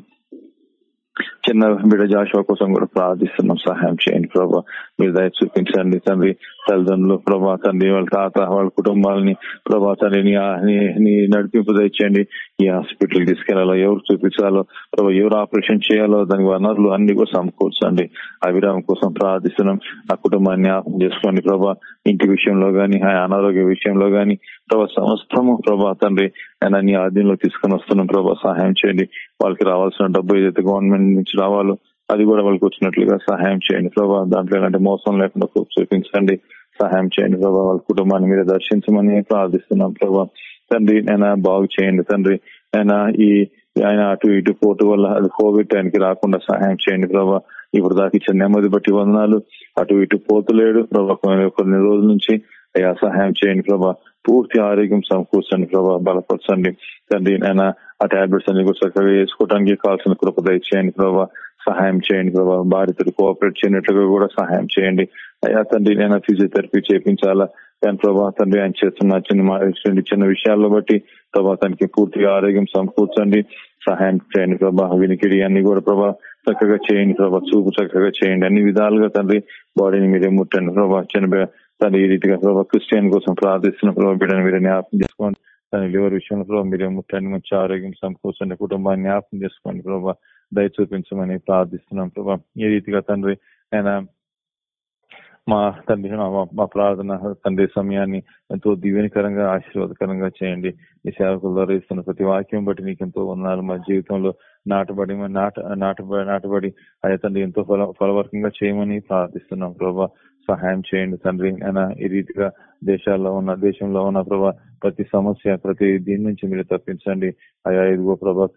[SPEAKER 7] చిన్న బిడ్డ జాషువా కోసం కూడా ప్రార్థిస్తున్నాం సహాయం చేయండి ప్రభా మీరు దయ చూపించండి తండ్రి తల్లిదండ్రులు ప్రభా తండ్రి వాళ్ళ తాత వాళ్ళ కుటుంబాలని ప్రభా తండ్రి నీ నడిపింపు దయచేయండి ఈ హాస్పిటల్ తీసుకెళ్ళాలో ఎవరు చూపించాలో ప్రభా ఎవరు ఆపరేషన్ చేయాలో దానికి వనరులు అన్ని కూడా సమకూర్చండి అభిరామం కోసం ప్రార్థిస్తున్నాం ఆ కుటుంబాన్ని ఆపం చేసుకోండి ప్రభా ఇంటి విషయంలో గాని ఆ అనారోగ్య విషయంలో గాని ప్రభా సమస్తము ప్రభా తండ్రి ఆయన నీ ఆధీనంలో తీసుకొని వస్తున్నాం ప్రభా సహాయం చేయండి వాళ్ళకి రావాల్సిన డబ్బు ఏదైతే గవర్నమెంట్ నుంచి రావాలో అది కూడా వాళ్ళకి వచ్చినట్లుగా సహాయం చేయండి. ప్రభావ దాంట్లో ఎలాంటి మోసం లేకుండా చూపించండి. సహాయం చేయండి ప్రభావ వాళ్ళ కుటుంబాన్ని మీద దర్శించమని ప్రార్థిస్తున్నాం ప్రభావ తండ్రి నేను బాగు చేయండి తండ్రి. ఆయన ఈ ఆయన అటు ఇటు పోటు వల్ల అది కోవిడ్ టైంకి రాకుండా సహాయం చేయండి ప్రభా. ఇప్పుడు దాకా ఇచ్చిన నెమ్మది బట్టి వందనాలు. అటు ఇటు పోతులేడు ప్రభా. కొన్ని రోజుల నుంచి అయ్యా సహాయం చేయండి ప్రభా పూర్తి ఆరోగ్యం సమకూర్చండి ప్రభా బలపరచండి తండ్రి అయినా ఆ టాబ్లెట్స్ అన్ని కూడా చక్కగా వేసుకోవడానికి కావాల్సిన కృప దయచేయండి ప్రభా సహాయం చేయండి ప్రభా బాధితులు కోఆపరేట్ చేయనట్లుగా కూడా సహాయం చేయండి అయ్యా తండ్రి నేను ఫిజియోథెరపీ చేయించాలా దాని ప్రభా తండ్రి ఆయన చేస్తున్న మా- చిన్న చిన్న విషయాల్లో బట్టి ప్రభా తనకి పూర్తిగా ఆరోగ్యం సమకూర్చండి సహాయం చేయండి ప్రభా వినికిడి అన్ని కూడా ప్రభా చక్కగా చేయండి ప్రభా చూపు చక్కగా చేయండి అన్ని విధాలుగా తండ్రి బాడీని మీరే ముట్టండి ప్రభా చిన్న తను ఈ రీతిగా ప్రభావ క్రిస్టియన్ కోసం ప్రార్థిస్తున్న ప్రభావ బిడ్డను మీరు జ్ఞాపకం చేసుకోండి. తన లివర్ విషయంలో ప్రభావ మీరు ముట్టండి మంచి ఆరోగ్యం సమకూర్చండి. కుటుంబాన్ని జ్ఞాపకం చేసుకోండి ప్రభావ దయ చూపించమని ప్రార్థిస్తున్నాం ప్రభా. ఈ రీతిగా తండ్రి ఆయన మా తండ్రి మా- ప్రార్థన తండ్రి సమయాన్ని ఎంతో దీవెనకరంగా ఆశీర్వాదకరంగా చేయండి. ఈ సేవకులు ధరిస్తున్న ప్రతి వాక్యం బట్టి నీకు ఎంతో వందనాలు. మా జీవితంలో నాటబడి నాట నాటబడి నాటబడి అదే తండ్రి ఎంతో ఫల ఫలవర్గంగా చేయమని ప్రార్థిస్తున్నాం ప్రభా. సహాయం చేయండి తండ్రి. ఆయన ఈ రీతిగా దేశాల్లో ఉన్న దేశంలో ఉన్న ప్రభా ప్రతి సమస్య ప్రతి దీని నుంచి మీరు తప్పించండి. అయా ఇదిగో ప్రభా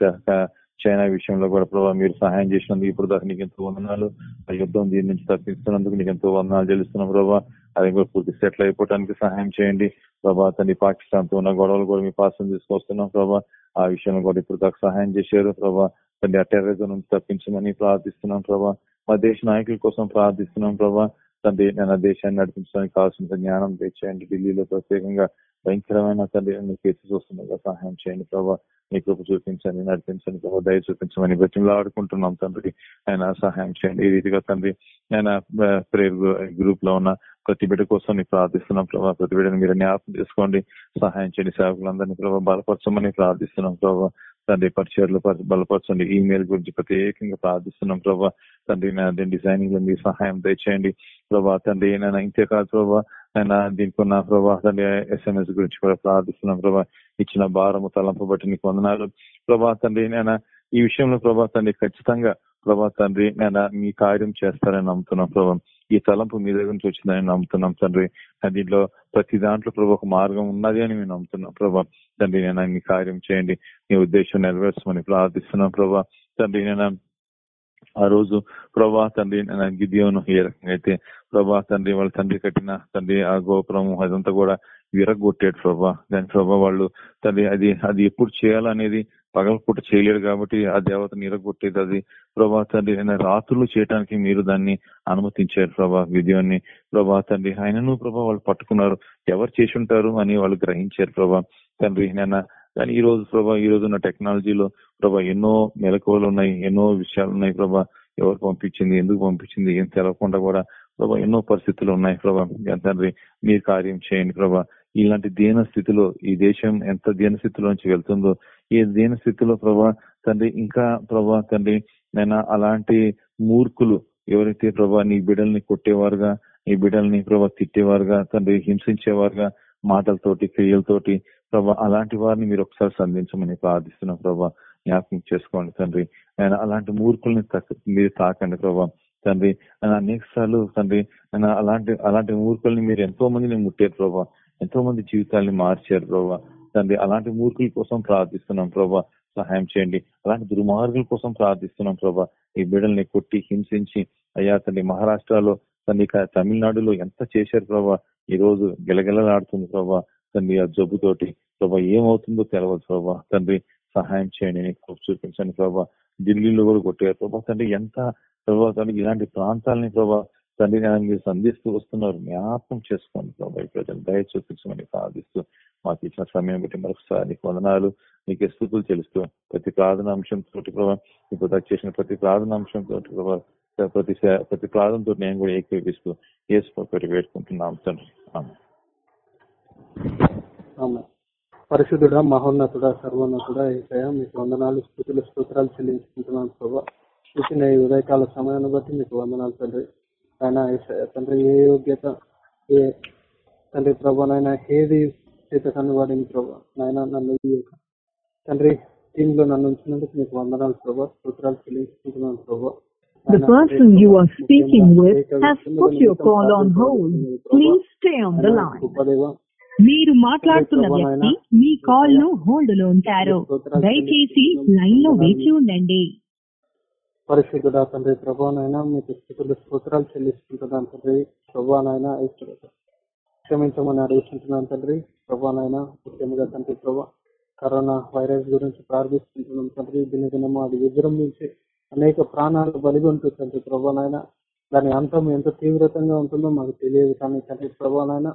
[SPEAKER 7] చైనా విషయంలో కూడా ప్రభావ మీరు సహాయం చేసినందుకు ఇప్పుడు దాకా నీకు ఎంతో వందనాలు. ఆ యుద్ధం దీని నుంచి తప్పిస్తున్నందుకు నీకు ఎంతో వందనాలు చెల్లిస్తున్నాం ప్రభా. అది కూడా పూర్తి సెటిల్ అయిపోవడానికి సహాయం చేయండి. ప్రభా తండ్రి పాకిస్తాన్తో ఉన్న గొడవలు కూడా మీ పాసం తీసుకొస్తున్నాం ప్రభా. ఆ విషయంలో కూడా ఇప్పుడు దాకా సహాయం చేశారు ప్రభా. తండ్రి ఆ టెర్రరిజం నుంచి తప్పించమని ప్రార్థిస్తున్నాం ప్రభా. మా దేశ నాయకుల కోసం ప్రార్థిస్తున్నాం ప్రభా. తండ్రి నేను దేశాన్ని నడిపించడానికి కావాల్సిన జ్ఞానం తెచ్చేయండి. ఢిల్లీలో ప్రత్యేకంగా భయంకరమైన తండ్రి కేసెస్ వస్తుండగా సహాయం చేయండి ప్రభావ మీ కృప చూపించండి నడిపించండి ప్రభావ దయ చూపించమని బతిలో ఆడుకుంటున్నాం తండ్రి. ఆయన సహాయం చేయండి. ఈ రీతిగా తండ్రి ఆయన ప్రేయర్ గ్రూప్లో ఉన్న ప్రతి బిడ్డ కోసం నీకు ప్రార్థిస్తున్నాం ప్రభావ ప్రతి బిడ్డను మీరు జ్ఞాపకం చేసుకోండి. సహాయం చేయండి సేవకులందరినీ ప్రభావ బలపరచమని ప్రార్థిస్తున్నాం ప్రభావ తండ్రి పరిచయాలు బలపరచండి. ఈమెయిల్ గురించి ప్రత్యేకంగా ప్రార్థిస్తున్నాం. ప్రభా తండ్రి దీని డిజైనింగ్లో మీ సహాయం దయచేయండి. ప్రభా తండ్రి నేను ఇంతే కాదు ప్రభా దీనికి ఉన్న ప్రభా తండ్రి ఎస్ఎంఎస్ గురించి కూడా ప్రార్థిస్తున్నాం. ప్రభా ఇచ్చిన భారము తలంపు బట్టి నీకు వందనాలు. ప్రభా తండ్రి నేను ఈ విషయంలో ప్రభా తండ్రి ఖచ్చితంగా ప్రభా తండ్రి నేను మీ కార్యం చేస్తారని నమ్ముతున్నాం. ప్రభా ఈ తలంపు మీ దగ్గర నుంచి వచ్చిందని నమ్ముతున్నాం తండ్రి. దీంట్లో ప్రతి దాంట్లో ప్రభు ఒక మార్గం ఉన్నది అని మేము నమ్ముతున్నాం ప్రభా. తండ్రి నేను మీ కార్యం చేయండి. మీ ఉద్దేశం నెరవేర్చమని ప్రార్థిస్తున్నాం ప్రభా. తండ్రి నేను ఆ రోజు ప్రభా తండ్రి గిద్యోను ఏ రకంగా అయితే ప్రభా తండ్రి వాళ్ళ తండ్రి కట్టిన తండ్రి ఆ గోపురం అదంతా కూడా విరగొట్టాడు ప్రభా. దాని ప్రభా వాళ్ళు తండ్రి అది అది ఎప్పుడు చేయాలనేది పగలపూట చేయలేడు కాబట్టి ఆ దేవతని ఇరగొట్టేది అది. ప్రభా తండ్రి రాత్రులు చేయడానికి మీరు దాన్ని అనుమతించారు ప్రభా విద్యాన్ని ప్రభా తండ్రి ఆయనను ప్రభా వాళ్ళు పట్టుకున్నారు. ఎవరు చేసి ఉంటారు అని వాళ్ళు గ్రహించారు ప్రభా. తండ్రి నేను కానీ ఈ రోజు ప్రభా ఈ రోజు ఉన్న టెక్నాలజీలో ప్రభా ఎన్నో మెలకువలు ఉన్నాయి ఎన్నో విషయాలు ఉన్నాయి ప్రభా. ఎవరు పంపించింది ఎందుకు పంపించింది ఏం తెలవకుండా కూడా ప్రభా ఎన్నో పరిస్థితులు ఉన్నాయి ప్రభా. తండ్రి మీరు కార్యం చేయండి ప్రభా. ఇలాంటి దీన స్థితిలో ఈ దేశం ఎంత దీన స్థితిలో నుంచి వెళ్తుందో ఈ దేని స్థితిలో ప్రభా తండ్రి? ఇంకా ప్రభా తండ్రి నేను అలాంటి మూర్ఖులు ఎవరైతే ప్రభా నీ బిడ్డల్ని కొట్టేవారుగా నీ బిడ్డల్ని ప్రభా తిట్టేవారుగా తండ్రి హింసించేవారుగా మాటలతోటి క్రియలతోటి ప్రభా అలాంటి వారిని మీరు ఒకసారి సంధించమని ప్రార్థిస్తున్నాం ప్రభా. జ్ఞాపకం చేసుకోండి తండ్రి. ఆయన అలాంటి మూర్ఖుల్ని మీరు తాకండి ప్రభా తండ్రి. ఆయన అనేక సార్లు తండ్రి ఆయన అలాంటి అలాంటి మూర్ఖుల్ని మీరు ఎంతో మందిని ముట్టారు ప్రభా. ఎంతో మంది జీవితాల్ని మార్చారు ప్రభా. తండ్రి అలాంటి మూర్ఖుల కోసం ప్రార్థిస్తున్నాం ప్రభా సహాయం చేయండి. అలాంటి దుర్మార్గుల కోసం ప్రార్థిస్తున్నాం ప్రభా ఈ బిడ్డల్ని కొట్టి హింసించి అయ్యా తండ్రి మహారాష్ట్రలో తండ్రి తమిళనాడులో ఎంత చేశారు ప్రభా ఈ రోజు గెలగెలలాడుతుంది ప్రభా తండ్రి ఆ జబ్బుతోటి. ప్రభా ఏమవుతుందో తెలవదు ప్రభా తండ్రి సహాయం చేయండి నీకు చూపించండి ప్రభా. ఢిల్లీలో కూడా కొట్టారు ప్రభా తండ్రి ఎంత ప్రభా తండ్రి ఇలాంటి ప్రాంతాలని ప్రభా తండ్రి మీరు సంధిస్తూ వస్తున్నారు. జ్ఞాపకం చేసుకోండి ప్రభా ప్రజలు. దయ చూపించమని ప్రార్థిస్తూ మాకు ఇచ్చిన సమయం బట్టి మరొకసారి నీకు వందనాలు నీకు స్థుతులు తెలుస్తూ ప్రతి ప్రార్థనాంశం తోటి ప్రభా ఇప్పుడు చేసిన ప్రతి ప్రార్థనాంశం తోటి ప్రభావ ప్రతి ప్రతి ప్రార్థనతో నేను కూడా ఏకీపిస్తూ ఏసు పెట్టి వేడుకుంటున్నాం తండ్రి.
[SPEAKER 8] పరిశుద్ధుడ మహోన్నతుడ సర్వోన్నతుడ ఏసయ మీకు వందనాలు స్థుతులు స్తోత్రాలు చెల్లించుకుంటున్నాను ప్రభావ ఈ ఉదయకాల సమయాన్ని బట్టి మీకు వందనాలు తండ్రి. ఆయన తండ్రి ఏ యోగ్యత ఏ తండ్రి ప్రభానైనా ఏది చేత కనువాడిని ప్రభా నాయన నన్ను తండ్రి టీమ్లో నన్ను ఉంచినందుకు మీకు వందనాలు ప్రభా స్తోత్రాలు చెల్లించుకుంటున్నాను ప్రభా.
[SPEAKER 9] The person you are speaking with has put your call on hold. Please stay on the line. మీరు మాట్లాడుతున్న వ్యక్తి మీ కాల్ను హోల్డ్లో ఉంచారు దయచేసి లైన్లో వేచి ఉండండి.
[SPEAKER 8] పరిశుద్ధుడా తండ్రి ప్రభానైనా మీకు స్థితులు స్తోత్రాలు చెల్లిస్తుంటున్నాను తండ్రి. ప్రభానైనా క్షమించమని అడుగుతుంటున్నాను తండ్రి. ప్రభానైనా ముఖ్యంగా తండ్రి ప్రభా కరోనా వైరస్ గురించి ప్రార్థిస్తుంటున్నాం తండ్రి. దినదినము అది విజృంభించి అనేక ప్రాణాలు బలిగొంటుంది తండ్రి. ప్రభానైనా దాని అంతం ఎంత తీవ్రతంగా ఉంటుందో మాకు తెలియదు కానీ తండ్రి ప్రభానైనా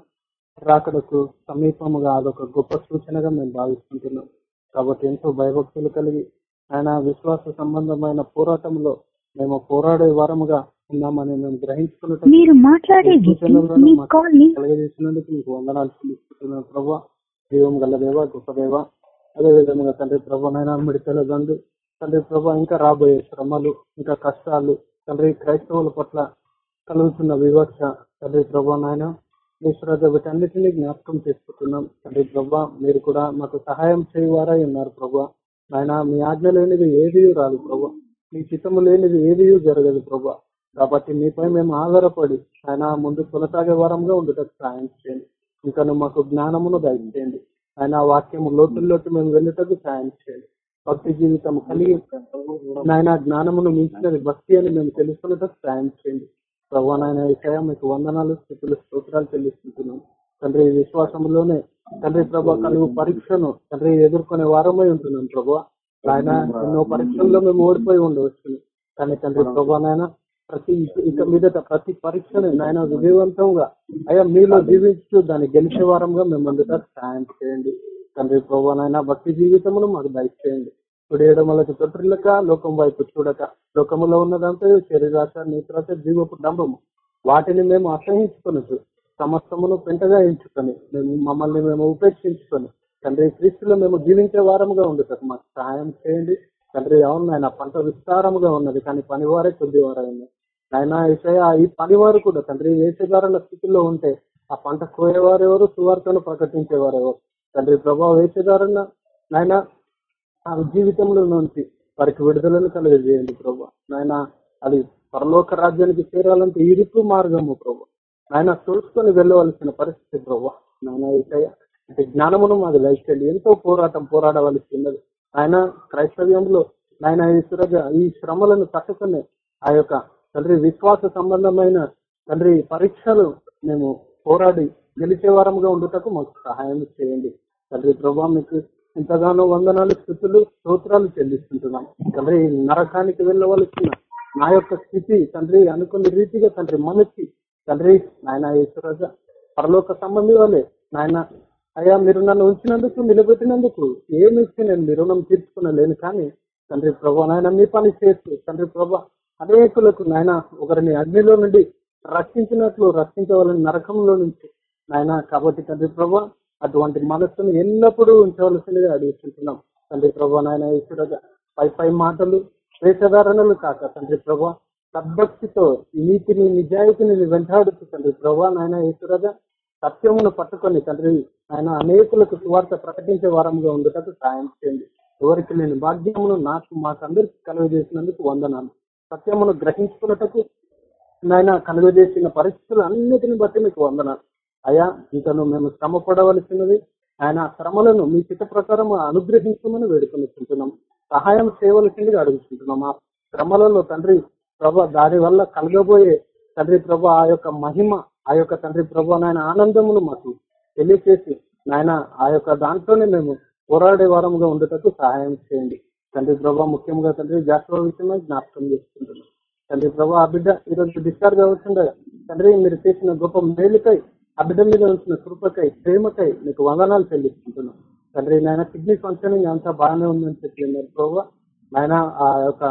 [SPEAKER 8] రాకడకు సమీపముగా అదొక గొప్ప సూచనగా మేము భావిస్తుంటున్నాం. కాబట్టి ఎంతో భయభక్తులు కలిగి ఆయన విశ్వాస సంబంధమైన పోరాటంలో మేము పోరాడే వారముగా ఉన్నామని మేము గ్రహించుకున్నట్టు
[SPEAKER 9] మీరు మాట్లాడే
[SPEAKER 8] కలగజేసినందుకు మీకు వందనాలు చెల్లిస్తున్నాను ప్రభా. జీవం గల దేవ గొప్ప దేవ. అదే విధంగా తండ్రి ప్రభానైనా మిడితల దండు తండ్రి ప్రభా ఇంకా రాబోయే శ్రమలు ఇంకా కష్టాలు తండ్రి క్రైస్తవుల పట్ల కలుగుతున్న వివక్ష తండ్రి ప్రభా నాయన ఈశ్వరాజ వీటన్నిటినీ జ్ఞాపకం చేసుకుంటున్నాం. తండ్రి ప్రభా మీరు కూడా మాకు సహాయం చేయవారై ఉన్నారు ప్రభా. నాయన మీ ఆజ్ఞ లేనిది ఏది రాదు ప్రభా. మీ చిత్తము లేనిది ఏది జరగదు ప్రభా. కాబట్టి మీపై మేము ఆధారపడి ఆయన ముందు కొనసాగే వారంగా ఉండటకు సాయం చేయండి. ఇంకా మాకు జ్ఞానమును దయచేయండి. ఆయన వాక్యము లోతుల్లోకి మేము వెళ్ళటకు సాయం చేయండి. భక్తి జీవితం కలిగి నాయన జ్ఞానమును మించినది భక్తి అని మేము తెలుసుకున్నట్టు సాయం చేయండి. ప్రభా నాయన విషయ మీకు వందనాలు స్థితులు స్తోత్రాలు చెల్లిస్తుంటున్నాం తండ్రి విశ్వాసంలోనే తండ్రి ప్రభా కలుగు పరీక్షను తండ్రి ఎదుర్కొనే వారమై ఉంటున్నాం ప్రభా. ఆయన ఎన్నో పరీక్షల్లో మేము ఓడిపోయి ఉండవచ్చు కానీ తండ్రి ప్రభా ప్రతి ఇక మీదట ప్రతి పరీక్షని నాయన విజయవంతంగా అయ్యా మీలో జీవించు దాన్ని గెలిచే వారంగా మేము అందుట సాయం చేయండి. తండ్రి ప్రభా భక్తి జీవితమును మాకు దయచేయండి. కుడియడమలకు తొట్టిల్లక లోకం వైపు చూడక లోకములో ఉన్నదంతా శరీరాశ నేత్రాశ జీవపు డంబము వాటిని మేము అసహించుకొనచ్చు సమస్తమును పెంటగా ఎంచుకొని మేము మమ్మల్ని మేము ఉపేక్షించుకొని తండ్రి క్రీస్తులో మేము జీవించే వారముగా ఉండటం మాకు సహాయం చేయండి. తండ్రి అవును నాయన పంట విస్తారముగా ఉన్నది కానీ పనివారే కొద్దివారే ఉన్నారు నాయన విషయ ఈ పనివారు కూడా తండ్రి వేసేదారుల స్థితిలో ఉంటే ఆ పంట కోయేవారు ఎవరు సువార్తను ప్రకటించేవారు ఎవరు తండ్రి ప్రభావ వేసేదారున్న నాయన జీవితంలో నుంచి వారికి విడుదలను కలిగజేయండి ప్రభా. నాయన అది పరలోక రాజ్యానికి చేరాలంటే ఇరుపు మార్గము ప్రభు. నాయన చూసుకొని వెళ్ళవలసిన పరిస్థితి ప్రభు. నాయన ఏసయ్య అంటే జ్ఞానమును మాది లైఫ్ ఎంతో పోరాటం పోరాడవలసి ఉన్నది. ఆయన క్రైస్తవ్యంలో ఆయన ఈ ఈ శ్రమలను తట్టుకునే ఆ యొక్క తండ్రి విశ్వాస సంబంధమైన తండ్రి పరీక్షలు మేము పోరాడి గెలిచే వారంగా ఉండుటకు మాకు సహాయం చేయండి. తండ్రి ప్రభా మీకు ఎంతగానో వందనాలు స్థుతులు స్తోత్రాలు చెల్లిస్తుంటున్నాం. తండ్రి నరకానికి వెళ్ళవలసిన నా యొక్క స్థితి తండ్రి అనుకున్న రీతిగా తండ్రి మనిషి తండ్రి నాయన ఈశ్వరజ పరలోక సంబంధి వాళ్ళే నాయన అయ్యా మీరు నన్ను ఉంచినందుకు నిలబెట్టినందుకు ఏమి ఇస్తే నేను మీ రుణం తీర్చుకునలేను కానీ తండ్రి ప్రభా నాయన మీ పని చేస్తూ తండ్రి ప్రభా అనేకులకు నాయన ఒకరిని అగ్నిలో నుండి రక్షించినట్లు రక్షించవాలని నరకంలో నుంచి నాయన కాబట్టి తండ్రి ప్రభా అటువంటి మనస్సును ఎల్లప్పుడూ ఉంచవలసిందిగా అడుగుతుంటున్నాం. తండ్రి ప్రభా నాయన ఈశ్వరగా పై పై మాటలు వేషధారణలు కాక తండ్రి ప్రభా సద్భక్తితో నీతిని నిజాయితీని వెంటాడుతూ తండ్రి ప్రభా నాయన ఈశ్వరగా సత్యమును పట్టుకొని తండ్రి ఆయన అనేకులకు సువార్త ప్రకటించే వారంగా ఉండటకు సాయం చేయండి. ఎవరికి లేని భాగ్యమును నాకు మాకందరికి కలుగజేసినందుకు వందనాలు. సత్యమును గ్రహించుకున్నటకు నాయన కలుగజేసిన పరిస్థితులు అన్నిటిని బట్టి మీకు వందనాలు. అయా ఇంకను మేము శ్రమ పడవలసినది ఆయన శ్రమలను మీ చిత్త ప్రకారం అనుగ్రహించమని వేడుకొనిస్తుంటున్నాం సహాయం చేయవలసిందిగా అడుగుతుంటున్నాం ఆ శ్రమలలో తండ్రి ప్రభ దాని వల్ల కలగబోయే తండ్రి ప్రభ ఆ యొక్క మహిమ ఆ యొక్క తండ్రి ప్రభు నాయన ఆనందమును మాకు తెలియచేసి నాయన ఆ యొక్క దాంట్లోనే మేము పోరాడే వారముగా ఉండటకు సహాయం చేయండి. తండ్రి ప్రభా ముఖ్యంగా తండ్రి జాస్వ విషయమై జ్ఞాపకం చేసుకుంటున్నాం. తండ్రి ప్రభా ఆ బిడ్డ ఈరోజు డిశ్చార్జ్ అవుతుండగా తండ్రి మీరు చేసిన గొప్ప మేలుకై ఆ బిడ్డ మీద ఉంచిన కృపకై ప్రేమకై మీకు వందనాలు చెల్లిస్తుంటున్నాం తండ్రి నాయన కిడ్నీ ఫంక్షనింగ్ అంతా బాగానే ఉందని చెప్పి అన్నారు ప్రభా. నాయన ఆ యొక్క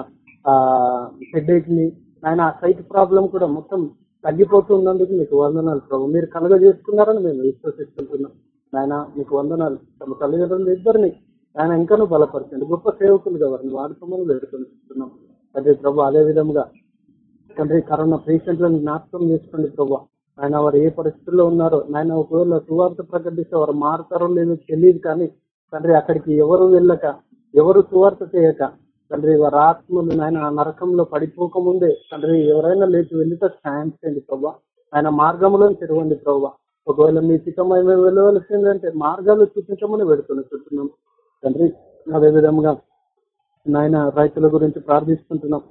[SPEAKER 8] హెడేక్ని ఆయన ఆ సైట్ ప్రాబ్లం కూడా మొత్తం తగ్గిపోతున్నందుకు మీకు వందనాలు. ప్రభు మీరు కలుగ చేసుకున్నారని మేము విశ్వసిస్తుంటున్నాం. ఆయన మీకు వందనాలు. తమ తల్లిదండ్రులు ఇద్దరిని ఆయన ఇంకాను బలపరచండి. గొప్ప సేవకులుగా వారిని వాడుకోమని వేడుకొనిస్తున్నాం. అదే ప్రభు అదే విధంగా తండ్రి కరోనా పేషెంట్లను జ్ఞాపకం చేసుకోండి ప్రభు. ఆయన వారు ఏ పరిస్థితుల్లో ఉన్నారో ఆయన ఒకవేళ సువార్త ప్రకటిస్తే వారు మారుతారో లేదో తెలియదు కానీ తండ్రి అక్కడికి ఎవరు వెళ్ళక ఎవరు సువార్త చేయక తండ్రి వారి ఆత్మలు నాయన నరకంలో పడిపోకముందే తండ్రి ఎవరైనా లేచి వెళ్ళితే సాయం చేయండి ప్రభా. ఆయన మార్గంలో తిరగండి ప్రభా. ఒకవేళ మీ చిత్తమై వెళ్ళవలసిందంటే మార్గాలు చూపించమని పెడుతున్నా చూస్తున్నాం. తండ్రి అదే విధంగా నాయన రైతుల గురించి ప్రార్థిస్తుంటున్నాం.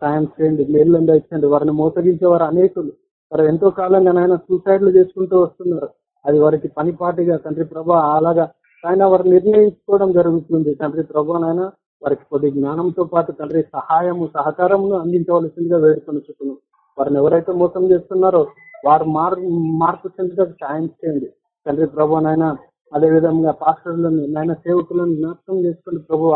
[SPEAKER 8] సాయం చేయండి మేలు ఇచ్చండి వారిని మోసగించే వారు అనేకులు. వారు ఎంతో కాలంగా నాయన సూసైడ్లు చేసుకుంటూ వస్తున్నారు. అది వారికి పనిపాటిగా తండ్రి ప్రభా అలాగా ఆయన వారు నిర్ణయించుకోవడం జరుగుతుంది. తండ్రి ప్రభా నాయన వారికి కొద్ది జ్ఞానంతో పాటు తండ్రి సహాయము సహకారమును అందించవలసిందిగా వేడుకొని చుట్టూ వారిని ఎవరైతే మోసం చేస్తున్నారో వారు మార్ మార్పు చెందుటకు సాయం చేయండి. తండ్రి ప్రభు నాయన అదే విధంగా పాస్టర్లను నాయన సేవకులను జ్ఞాపకం చేసుకుని ప్రభు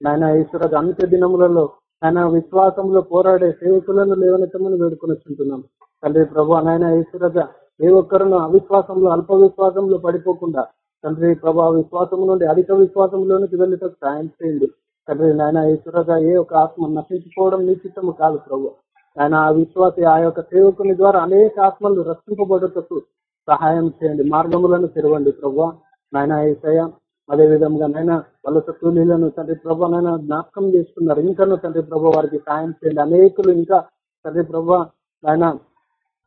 [SPEAKER 8] నాయన ఈశ్వర అంత్య దినములలో ఆయన విశ్వాసంలో పోరాడే సేవకులను లేవనెత్తమని వేడుకొని వచ్చుంటున్నాం తండ్రి ప్రభు నాయన ఈశ్వరగా ఏ ఒక్కరును అవిశ్వాసంలో అల్ప విశ్వాసంలో పడిపోకుండా తండ్రి ప్రభు విశ్వాసం నుండి అధిక విశ్వాసంలోనికి వెళ్ళటం సాయం చేయండి. తండ్రి నాయన ఈశ్వరగా ఏ ఒక ఆత్మ నశించుకోవడం నిశ్చితము కాదు ప్రభు. ఆయన ఆ విశ్వాస ఆ యొక్క సేవకుని ద్వారా అనేక ఆత్మలు రక్షింపబడటకు సహాయం చేయండి మార్గములను తెరవండి ప్రభు. నాయన ఏసయ అదే విధంగా నాయన వలస కూలీలను తండ్రి ప్రభు నాయన జ్ఞాపకం చేసుకున్నారు. ఇంకనూ తండ్రి ప్రభు వారికి సాయం చేయండి. అనేకులు ఇంకా తండ్రి ప్రభు ఆయన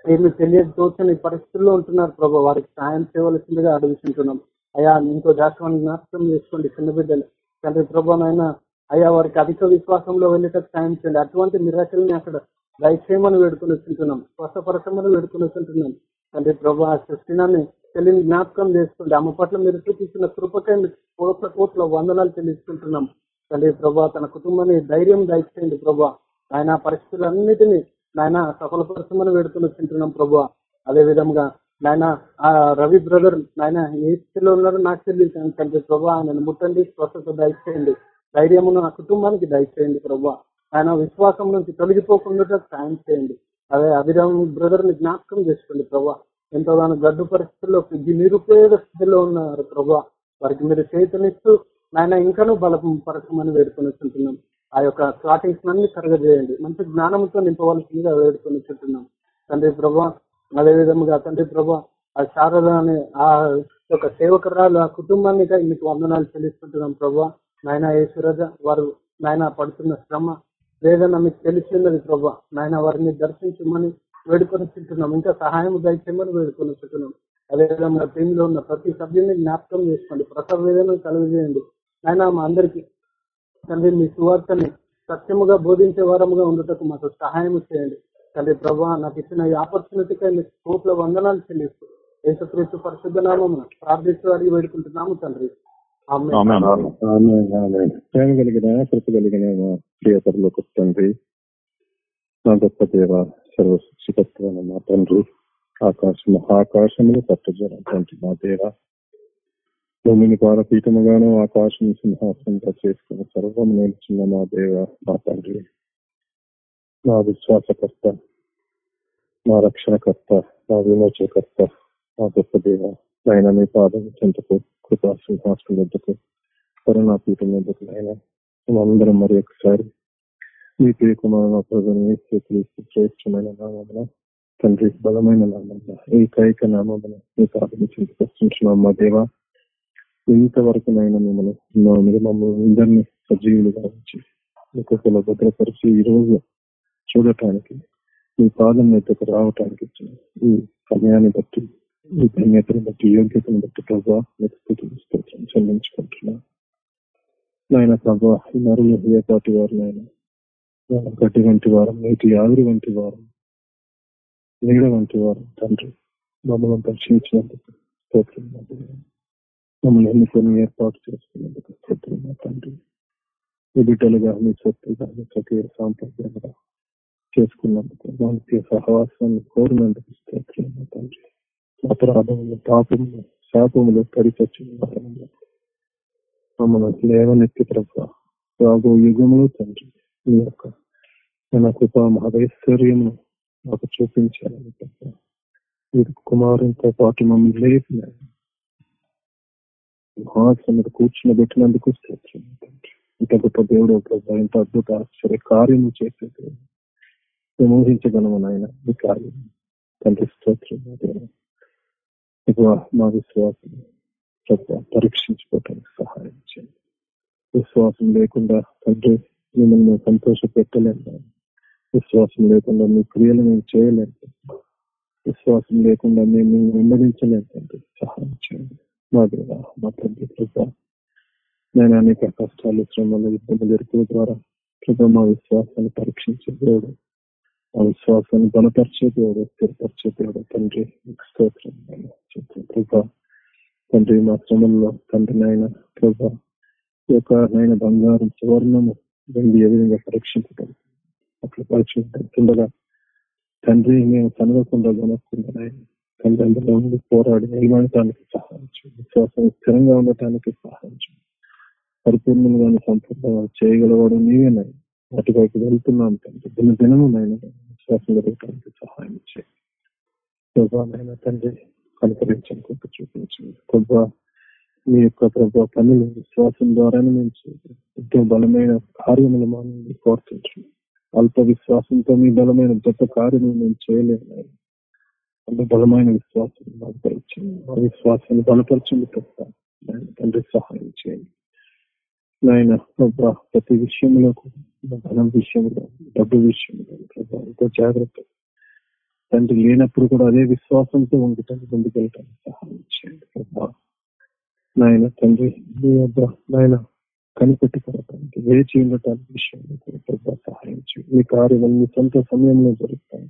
[SPEAKER 8] ఏమి తెలియదు తోచని పరిస్థితుల్లో ఉంటున్నారు ప్రభు. వారికి సాయం చేయవలసిందిగా అడుగుతుంటున్నాం అయ్యా ఇంకో జాతకం జ్ఞాపకం చేసుకోండి చిన్న బిడ్డలు. తండ్రి ప్రభు నాయన అయ్యా వారికి అధిక విశ్వాసంలో వెళ్ళేటట్టు సాయం చేయండి అటువంటి నిరాశల్ని అక్కడ దయచేయమని వేడుకొని వచ్చింటున్నాం. స్వస్థపరచమని వేడుకొని వచ్చింటున్నాం. తండ్రి ప్రభు ఆ సృష్టినాన్ని తెలియని జ్ఞాపకం చేసుకోండి. అమ్మ పట్ల మీరు చూపించిన కృపకై కోట్ల కోట్ల వందనాలు చెల్లిస్తుంటున్నాం తండ్రి ప్రభా తన కుటుంబాన్ని ధైర్యం దయచేయండి ప్రభా. ఆయన పరిస్థితులన్నిటినీ నాయన సఫలపరచమని వేడుకొని వచ్చింటున్నాం ప్రభా. అదే విధంగా నాయన ఆ రవి బ్రదర్ నాయన ఏ స్థితిలో ఉన్నారో నాకు తెలియదు. తండ్రి ప్రభా ఆయన ముట్టండి స్వస్థత దయచేయండి. ధైర్యమును ఆ కుటుంబానికి దయచేయండి ప్రభా. ఆయన విశ్వాసం నుంచి తొలగిపోకుండా సాయం చేయండి. అదే అభిరామ్ బ్రదర్ని జ్ఞాపకం చేసుకోండి ప్రభా. ఎంతోగానో గడ్డు పరిస్థితుల్లో నిరుపేద స్థితిలో ఉన్నారు ప్రభా. వారికి మీరు చేతనిస్తూ నాయన ఇంకనూ బలపరచమని వేడుకొనిస్తుంటున్నాం వేడుకొని ఆ యొక్క స్టార్టింగ్స్ అన్ని కరగజేయండి. మంచి జ్ఞానంతో నింపవలసిందిగా వేడుకొనిస్తుంటున్నాం తండ్రి ప్రభా అదే విధముగా తండ్రి ప్రభా ఆ శారద అనే ఆ యొక్క సేవకురాలు ఆ కుటుంబాన్ని మీకు వందనాలు చెల్లిస్తుంటున్నాం ప్రభా. నాయన ఈశ్వరజ వారు నాయన పడుతున్న శ్రమ వేదన మీకు తెలిసినది ప్రభా. నాయన వారిని దర్శించమని వేడుకొని చుంటున్నాం ఇంకా సహాయం దయచేయమని వేడుకొని చుంటున్నాం అదేవిధంగా టీంలో ఉన్న ప్రతి సభ్యుని జ్ఞాపకం చేసుకోండి. ప్రసవ వేదన కలుగజేయండి. ఆయన మా అందరికి తండ్రి మీ సువార్తని సత్యముగా బోధించే వారముగా ఉండటకు మాకు సహాయం చేయండి. తండ్రి ప్రభా నాకు ఇచ్చిన ఈ ఆపర్చునిటీకై మీకు కోట్ల వందనాలు చెల్లిస్తూ యేసుక్రీస్తు పరిశుద్ధ నామం ప్రార్థిస్తూ అడిగి వేడుకుంటున్నాము తండ్రి. ఆమేన్.
[SPEAKER 7] ఆమేన్.
[SPEAKER 1] ఆమేన్, ఆమేన్. ప్రేమ కలిగిన కృప కలిగిన మా ప్రియతరులకు తండ్రి నా గొప్ప దేవ సర్వ శిక్షితత్వమైన మా తండ్రి ఆకాశం ఆకాశములు పట్టజనం తండ్రి మా దేవ భూమిని పారపీఠముగాను ఆకాశం సింహాసనంగా చేసుకుని సర్వం నిలిచిన మా దేవ మా తండ్రి నా విశ్వాసకర్త నా రక్షణకర్త నా విమోచకర్త నా గొప్ప దేవ ఆయన మీ పాదం చెంతకు కృపా హాస్టల్ వద్దకు కరుణా పీఠం వద్దకు ఆయన మేమందరం మరి ఒకసారి మీ ప్రియకుమార ప్రభుని శ్రేష్టమైన నామమున తండ్రి బలమైన నామమున ఏకైక నామమున మీకు పాదం ప్రశ్నించున్నాం మా దేవ. ఇంతవరకు నైనా మిమ్మల్ని మా మమ్మల్ని అందరినీ సజీవులుగా ఉంచి మీ కృపలో భద్రపరిచి ఈ రోజు చూడటానికి మీ పాదం మీదకు రావటానికి ఇచ్చిన ఈ సమయాన్ని బట్టి ధన్యతను బట్టి యోగ్యతను బట్టి ప్రభావ మీకు స్థుతులు స్తోత్రం చెల్లించుకుంటున్నా నాయన ప్రభా ఈ నరులు పాటి వారు నాయన గడ్డి వంటి వారం నీటి ఆవిరి వంటి వారం నీడ వంటి వారం తండ్రి మమ్మల్ని దర్శించినందుకు స్తోత్రం మమ్మల్ని ఎన్నుకొని ఏర్పాటు చేసుకున్నందుకు స్తోత్రం తండ్రి మీ బిడ్డలుగా మీ సొత్తుగా మీ సఖీయ సాంప్రదాయంగా చేసుకున్నందుకు మనకి సహవాసాన్ని కోరినందుకు స్తోత్రం తండ్రి అపరాధములు పాపములు శాపములు పరిచచ్చిన వారములు మమ్మల్ని లేవనెత్తి ప్రభావ రాబో యుగములు తండ్రి మీ యొక్క మన కృప మహదైశ్వర్యము మాకు చూపించాలని ప్రభావ మీరు కుమారునితో పాటు మమ్మల్ని లేపిన మహాసముడు కూర్చుని పెట్టినందుకు స్తోత్రం తండ్రి. ఇంత గొప్ప దేవుడు ప్రభావ ఇంత అద్భుత ఆశ్చర్య కార్యము చేసే దేవుడు మేము నాయన ఈ కార్యం తండ్రి స్తోత్రం నా విశ్వాసం పరీక్షించుకోవటానికి సహాయం చేయండి విశ్వాసం లేకుండా తండ్రి మిమ్మల్ని మేము సంతోష పెట్టలేము విశ్వాసం లేకుండా మీ క్రియలు మేము చేయలేము విశ్వాసం లేకుండా మేము వెంబడించలేము తండ్రి సహాయం చేయండి మా దేవ మా తండ్రి ప్రభా నేను అనేక కష్టాలు శ్రమలు ఇబ్బందులు ఎరుకుల ద్వారా ప్రభా మా విశ్వాసాన్ని పరీక్షించే దేవుడు విశ్వాసాన్ని బలపరిచే దేవుడు తండ్రి స్తోత్రం ప్రభా తండ్రి మా శ్రమంలో తండ్రి నాయన ప్రభా ఈ యొక్క నాయన బంగారం సువర్ణము వెండి ఏ విధంగా పరీక్షించడం అట్లా పరీక్షించకుండా తండ్రి మేము కనగకుండా గొనకుండా నాయన తండ్రి అందులో ఉండి పోరాడి నిలబడటానికి సహాయం చేయండి విశ్వాసం స్థిరంగా ఉండటానికి సహాయం చేయండి పరిపూర్ణంగా సంపూర్ణంగా చేయగలవాడు నీవే అటువైపు వాటి వెళ్తున్నాం తండ్రి దిన దినము నాయన విశ్వాసం జరగటానికి సహాయం చేయండి ప్రభా నాయన తండ్రి కనుకరించండి కృప చూపించండి. ప్రభా మీ యొక్క ప్రభా పనులు విశ్వాసం ద్వారానే మేము చేయాలి. ఎంతో బలమైన కార్యములు మా నుండి కోరుతుంటాం అల్ప విశ్వాసంతో మీ బలమైన గొప్ప కార్యములు మేము చేయలేము అంత బలమైన విశ్వాసం బలపరచండి ఆ మా విశ్వాసాన్ని బలపరచండి తప్ప తండ్రి సహాయం చేయండి. నాయన ప్రభా ప్రతి విషయంలో కూడా ధనం విషయంలో డబ్బు విషయంలో ప్రభా ఎంతో జాగ్రత్త. తండ్రి లేనప్పుడు కూడా అదే విశ్వాసంతో ఉండటానికి ముందుకెళ్ళటానికి సహాయం చేయండి ప్రభా. నాయన తండ్రి మీ వద్ద నాయన కనిపెట్టుకోవటానికి వేచి ఉండటానికి విషయంలో కూడా ప్రభా సహాయం చేయండి. మీ కార్యం సొంత సమయంలో జరుగుతాయి.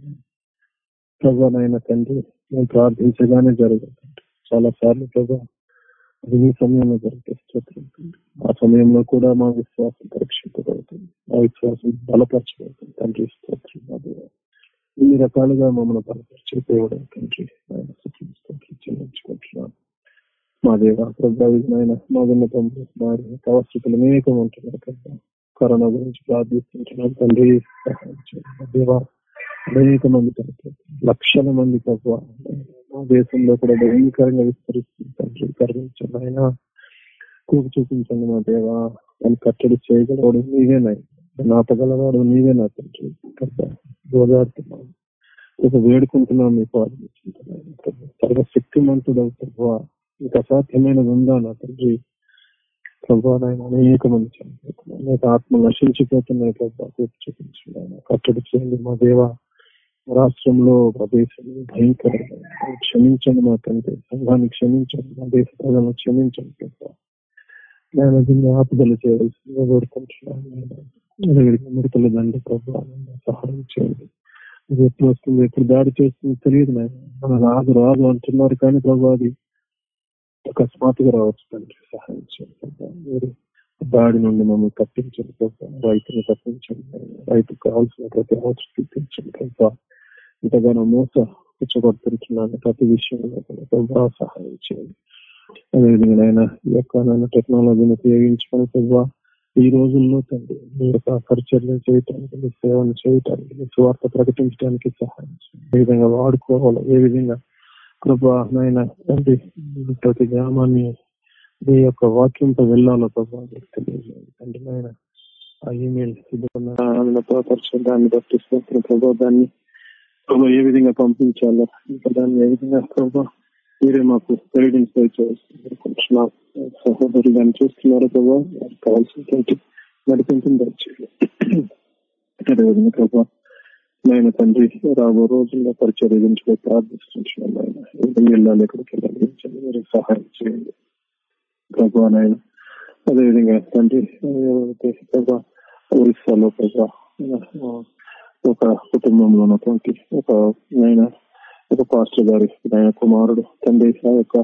[SPEAKER 1] ప్రభా నాయన తండ్రి మేము ప్రార్థించగానే జరుగుతుంది చాలా సార్లు ప్రభా అది మీ సమయంలో జరిగితే స్తోత్రం ఆ సమయంలో కూడా మా విశ్వాసం పరీక్షింపబడుతుంది. ఆ విశ్వాసం బలపరచబడుతుంది. తండ్రి స్తోత్రం మా ఇన్ని రకాలుగా మమ్మల్ని బలపరిచే దేవుడు తండ్రి. ఆయన స్తోత్రం స్తోత్రం చెల్లించుకుంటున్నాను. మా దేవ ప్రభావితమైన మా విన్నపంలో వారి అవస్థితులు అనేకం ఉంటున్నారు కదా కరోనా గురించి ప్రార్థిస్తుంటున్నాం తండ్రి. సహాయం చేయండి. మా దేవా. అనేక మంది తండ్రి లక్షల మంది ప్రభావ దేశంలో కూడా భయంకరంగా విస్తరిస్తుంది తండ్రి. కరుణించండి ఆయన కృప చూపించండి మా దేవా. అని కట్టడి చేయగలవాడు నీవేనాయి నాపగలవాడు నీవే నా తండ్రి. గోదాడుతున్నాను ఇక వేడుకుంటున్నాను మీకు ఆలోచించుకుంటున్నాను సర్వశక్తిమంతుడు ప్రభావ. ఇంకా అసాధ్యమైనది ఉందా నా తండ్రి? ప్రభావ నాయన అనేక మంది చనిపోతున్నారు. అనేక ఆత్మ నశించిపోతున్నాయి. ప్రభావ చూపించండి ఆయన కట్టడి చేయండి మా దేవ. రాష్ట్రంలో మా భయంకరంగా క్షమించండి మా తండ్రి. సంఘాన్ని క్షమించండి. మా దేశ ప్రజలను క్షమించండి నేను దీన్ని ఆపుదల చేయవలసిందిగా కోరుకుంటున్నాను. మృతుల దండ్రి సహాయం చేయండి. ఇది ఎప్పుడు వస్తుంది? ఎప్పుడు దాడి చేస్తుంది తెలియదు నేను మన రాదు రాదు అంటున్నారు కానీ ప్రభు అది అకస్మాత్తుగా రావచ్చు తండ్రి. సహాయం చేయండి మీరు దాడి నుండి మమ్మల్ని తప్పించండి ప్రభావ రైతుని తప్పించండి. రైతుకు కావాల్సిన ప్రతి అవసరం తీర్చండి ప్రభావ ఇంతగానో మోస పుచ్చగొడుతుంటున్నాను ప్రతి విషయంలో కూడా సహాయం చేయండి అదేవిధంగా ఆయన ఈ యొక్క నాయన టెక్నాలజీని ఉపయోగించుకొని ప్రభావ ఈ రోజుల్లో తండ్రి మీ యొక్క పరిచర్యలు చేయటానికి మీ సేవలు చేయటానికి మీ స్వార్థ ప్రకటించడానికి సహాయం ఏ విధంగా వాడుకోవాలో ఏ విధంగా ప్రభా నాయన తండ్రి ప్రతి గ్రామాన్ని మీ యొక్క వాక్యంతో వెళ్ళాలో ప్రభావ తెలియజేయండి తండ్రి నాయన ఆ ఇమెయిల్ పరిచయం దాన్ని బట్టి ప్రభావాన్ని ప్రభావ ఏ విధంగా పంపించాలో ఇంకా దాన్ని ఏ విధంగా ప్రభావ మీరే మాకు గైడెన్స్ దయచేస్తున్నాం సహోదరులు దాన్ని చూస్తున్నారు ప్రభావ కావాల్సినటువంటి నడిపించిన దయచేయాలి అదేవిధంగా ప్రభావ నాయన తండ్రి రాబో రోజుల్లో పరిచయం గురించి ప్రార్థిస్తున్నాం ఆయన ఎక్కడికి వెళ్ళాలి ఎక్కడికి వెళ్ళాలి మీరు సహాయం చేయండి. ప్రభా నాయన అదేవిధంగా తండ్రి ప్రభా ఒరిస్సాలో ప్రభా ఒక కుటుంబంలో ఉన్నటువంటి ఒక ఆయన ఒక పాస్టర్ గారి ఆయన కుమారుడు తండ్రి ఆ యొక్క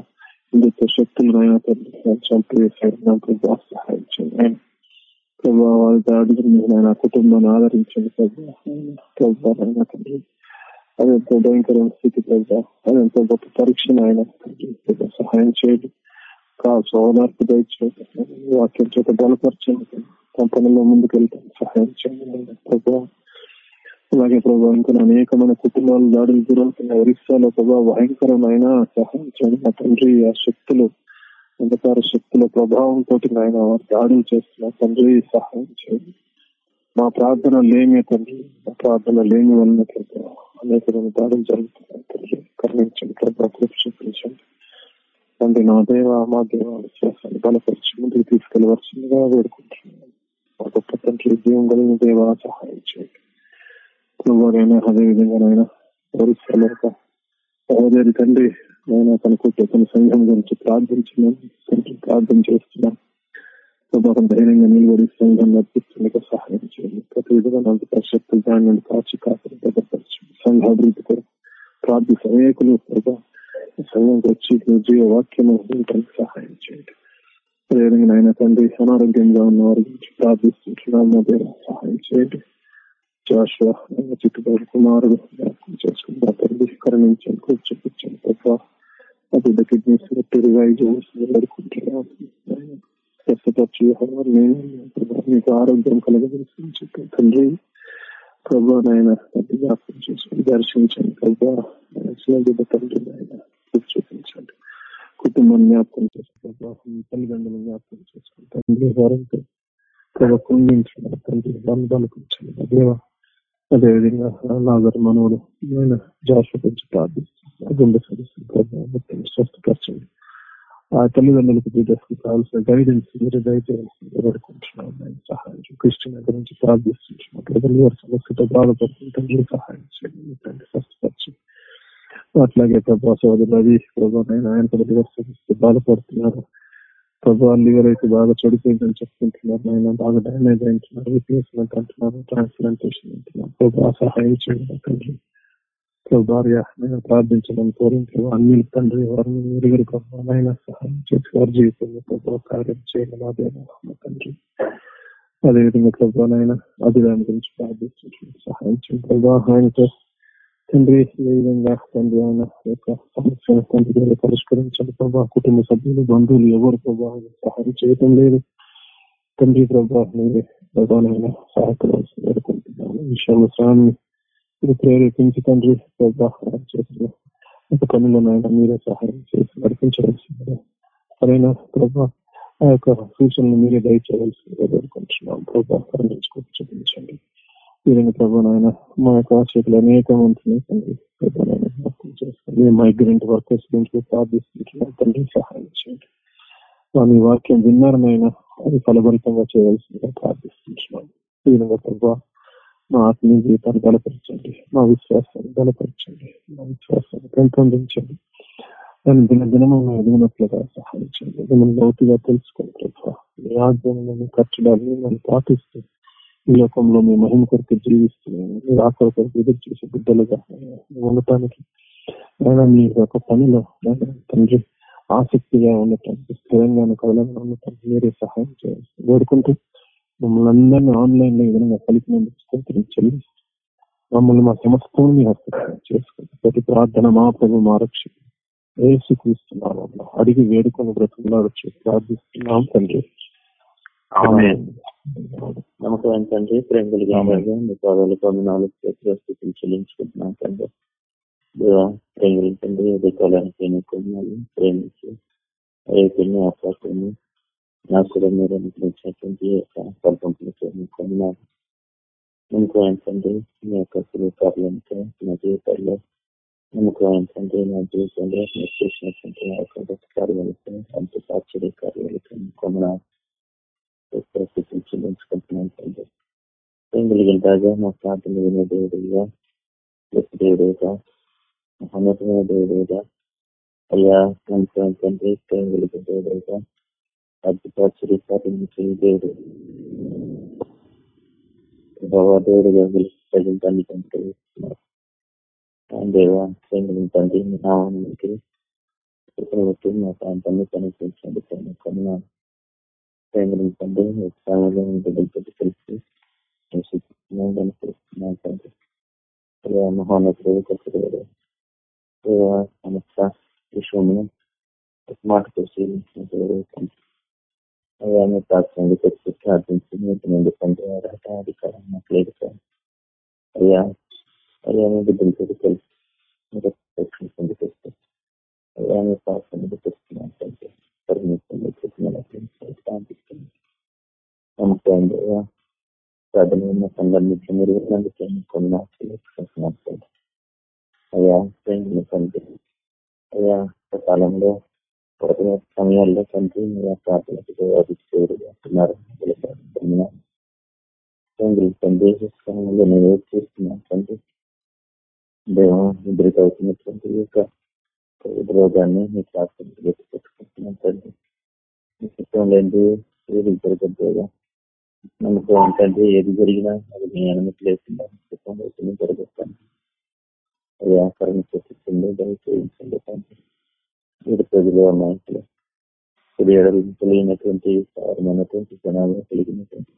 [SPEAKER 1] హిందుత్వ శక్తులు ఆయన తండ్రి చంపివేశారు నాకు బాగా సహాయం చేయండి ఆయన ప్రభావ వారి దాడి ఆయన కుటుంబాన్ని ఆదరించండి ప్రభా ప్రభా నాయన తండ్రి అదెంతో భయంకరమైన స్థితి ప్రభా అదెంతో గొప్ప పరీక్షను ఆయన సహాయం చేయండి కావాల్సిన ఓదార్పు దయచేయండి వాక్యం చేత బలపరచండి కంపెనీలో ముందుకు వెళ్తాను సహాయం చేయండి ప్రభా అలాగే ప్రభావ ఇంకా అనేకమైన కుటుంబాలు దాడులు గురవుతున్న ఒరిస్సాలో ప్రభావ భయంకరమైన సహాయం మా తండ్రి ఆ శక్తులు అంధకార శక్తుల ప్రభావంతో నాయన వారు దాడులు చేస్తున్న తండ్రి సహాయం చేయండి. మా ప్రార్థన లేమే తండ్రి మా ప్రార్థన లేని వలన ప్రభావ అనేకమైన దాడులు జరుగుతున్నాయి తండ్రి. కరుణించండి ప్రభావ చూపించండి తండ్రి నా దేవ మా దేవ విశ్వాసాన్ని బలపరిచి ముందుకు తీసుకెళ్ళవలసిందిగా వేడుకుంటున్నాను. మా గొప్ప తండ్రి జీవం కలిగిన దేవ సహాయం చేయండి. నువ్వునైనా అదే విధంగానైనా ఒరిస్సాలో ఒక సహోదరి తండ్రి నేను తన తన సంఘం గురించి ప్రార్థించినాను ప్రార్థన చేస్తున్నాను ప్రభావం ధైర్యంగా నిలబడి సంఘం నడిపిస్తుండగా సహాయం చేయండి. ప్రతి విధంగా నాకు పరిశక్తులు దాని కాచి కాకరి భద్రపరచండి సంఘ అభివృద్ధి కొరకు ప్రార్థిస్తే అనేకులు ప్రభా సంఘంకి వచ్చి జీవ వాక్యం వినడానికి సహాయం చేయండి. అదేవిధంగా నాయన తండ్రి అనారోగ్యంగా ఉన్న వారి గురించి ప్రార్థిస్తున్నాము మా సహాయం చేయండి. జాషువా చుట్టుపక్కల కుమారుడు చేసుకుంటా తండ్రి కరుణించండి కూర్చోపించండి తప్ప ఆ బిడ్డ కిడ్నీస్ రివైవ్ స్వస్థపరిచి మీకు ఆరోగ్యం కలగవలసింది చెప్పి తండ్రి ప్రభా నాయన జ్ఞాపకం చేసుకుని దర్శించండి ప్రభా చిన్న బిడ్డ తండ్రి నాయన చూపించండి కుటుంబం జ్ఞాపకం చేసుకుని ప్రభా తల్లిదండ్రులు జ్ఞాపకం చేసుకుని తండ్రి వారంతో ప్రభా కుండించండి తండ్రి బంధాలు కూర్చొని దేవా అదేవిధంగా నాగర్ మనవుడు ఆయన జాషు గురించి ప్రార్థిస్తున్నాను గుండె సమస్యలు స్వస్థపరచండి. ఆ తల్లిదండ్రులకు బిడ్డకు కావాల్సిన గైడెన్స్ మీరు దయచేసి వేడుకుంటున్నాను ఆయన సహాయం క్రిస్టియన్ గురించి ప్రార్థిస్తున్నాను ప్రజలు వారి సమస్యతో బాధపడుతుంటే సహాయం చేయండి. తండ్రి స్వస్థపరచండి. అట్లాగే ప్రభా సోదరు రవి ప్రభా నేను ఆయన కూడా లివర్ బాధపడుతున్నారు ప్రభా లివర్ అయితే బాగా చెడిపోయిందని చెప్పుకుంటున్నారు. ఆయన బాగా డ్యామేజ్ అంటున్నారు రిప్లేస్మెంట్ అంటున్నారు. ట్రాన్స్ప్లాంటేషన్ అంటున్నారు. ప్రభావ సహాయం చేయండి తండ్రి. భార్య నేను ప్రార్థించడం కోరింట్లు అన్ని తండ్రి వారిని ఎరుగురు ప్రభావ సహాయం చేసి వారి జీవితంలో ప్రభావ కార్యం చేయండి మా దేవ తండ్రి. అదేవిధంగా ప్రభావ నాయన గురించి ప్రార్థించడం సహాయం చేయండి ప్రభావ ఆయనతో తండ్రి ఏ విధంగా తండ్రి ఆయన యొక్క సమస్యను తండ్రి పరిష్కరించండి ప్రభా కుటుంబ సభ్యులు బంధువులు ఎవరు ప్రభా సహాయం చేయటం లేదు తండ్రి ప్రభా మీరే ప్రభావైనా సహాయపడాల్సి వేడుకుంటున్నాను విషయంలో స్వామి మీరు ప్రేరేపించి తండ్రి ప్రభా చేసిన ఒక పనులను ఆయన మీరే సహాయం చేసి నడిపించవలసిందిగా సరైన ప్రభా ఆ యొక్క సూచనలు మీరే దయచేయవలసిందిగా వేడుకుంటున్నాం ప్రభావ చూపించండి వీరిని ప్రభు నాయన మా యొక్క ఆశకులు అనేక మందిని చేసుకోండి మైగ్రెంట్ వర్కర్స్ గురించి ప్రార్థిస్తుంటున్నాం తండ్రి సహాయం చేయండి వారి వాక్యం విన్నారనైనా అది ఫలభరితంగా చేయవలసిందిగా ప్రార్థిస్తున్నాం ఈ విధంగా ప్రభు మా ఆత్మీయ జీవితాన్ని బలపరచండి మా విశ్వాసాన్ని బలపరచండి మా విశ్వాసాన్ని పెంపొందించండి దాన్ని దిన దినము మేము ఎదిగినట్లుగా సహాయం చేయండి మిమ్మల్ని లోతుగా తెలుసుకుని ప్రభావ మీ ఆధ్వర్యంలో మీ కట్టడాన్ని మనం పాటిస్తుంది ఈ లోకంలో మీ మహిమ కొరకు జీవిస్తున్నాము మీరు ఆకలి కొరకు ఎదురు చేసే బిడ్డలుగా ఉండటానికి అయినా మీ యొక్క పనిలో తండ్రి ఆసక్తిగా ఉండటానికి స్థిరంగా కదలంగా ఉండటానికి మీరే సహాయం చేయాలి వేడుకుంటూ మమ్మల్ని అందరినీ ఆన్లైన్లో విధంగా కలిపినందుకు స్తోత్రం మమ్మల్ని మా సమస్తం మీ హస్తగతం ప్రతి ప్రార్థన మా ప్రభు మా రక్షణ ఏసుక్రీస్తున్నాం అడిగి వేడుకొని బ్రతుకున్నాడు ప్రార్థిస్తున్నాం తండ్రి.
[SPEAKER 10] నమ్మకం తండ్రి. ప్రేమ కలిగిన మీ పాదాలు పొందనాలు స్థితిని చెల్లించుకుంటున్నాం తండ్రి. ప్రేమ తండ్రి అదే కాలానికి ఎన్నుకున్నాను ప్రేమించి అయిపోయిన అవకాశాన్ని నాకు కూడా మీరు అనుగ్రహించినటువంటి యొక్క ఎన్నుకున్నాను నమ్మకం ఏంటంటే మీ యొక్క సులువు కార్యాలతో నా జీవితాల్లో నమ్మకం ఏంటంటే నా జీవితంలో మీరు చేసినటువంటి కార్యాలతో అంత ఆశ్చర్య కార్యాలతో కొన్నాను స్థితిని తండ్రి రాజా మా ప్రార్థన వినే దేవుడిగా గొప్ప దేవుడిగా అయ్యా నమ్మకం తండ్రి ప్రేమ కలిగిన దేవుడిగా దేవుడు బాబా దేవుడిగా తండ్రి ప్రేమ తండ్రి మీ నామానికి మా ప్రాంతాన్ని కనిపించండి కొన్నాను ప్రేమలను తండ్రి ఉత్సాహంలో బిడ్డలతో మహోన్నతుడు సమస్త విశ్వమును మాట పరిశీలించిన దేవుడు అయ్యా మీ ప్రార్థనలు తెచ్చి ప్రార్థించి మీకు నుండి తండ్రి అర్హత అధికారం మాకు లేదు అయ్యా బిడ్డలతో మీరు రక్షణ పొందుకొస్తే ప్రార్థనలు తండ్రి చెప్పిన ప్రార్థిస్తుంది నమ్మకం దేవా ప్రార్థన మీరు కొన్ని అయ్యా ప్రేమ తండ్రి అయ్యా కాలంలో కొరత సమయాల్లో తండ్రి మీరు ప్రార్థనకు జవాబిస్తున్నారు తండ్రి తండ్రి సమయంలో నేను చేస్తున్నాను తండ్రి దేవం నిద్రికి అవుతున్నటువంటి ఈ యొక్క రోగాన్ని మీకు ప్రార్థనకు పెట్టుకుంటున్నాను తండ్రి. మీ చిత్రం లేని ఏది జరగద్దేగా నమ్మకం ఏంటంటే ఏది జరిగినా అది మీ అనుమతి లేకుండా చిత్రం లేకుండా జరుగుతాను అయ్యా కరుణ చేస్తుంది దయచేయించండి తండ్రి. మీరు ప్రజలు నాయకులు తెలియడం కలిగినటువంటి సారమైనటువంటి జనాలు కలిగినటువంటి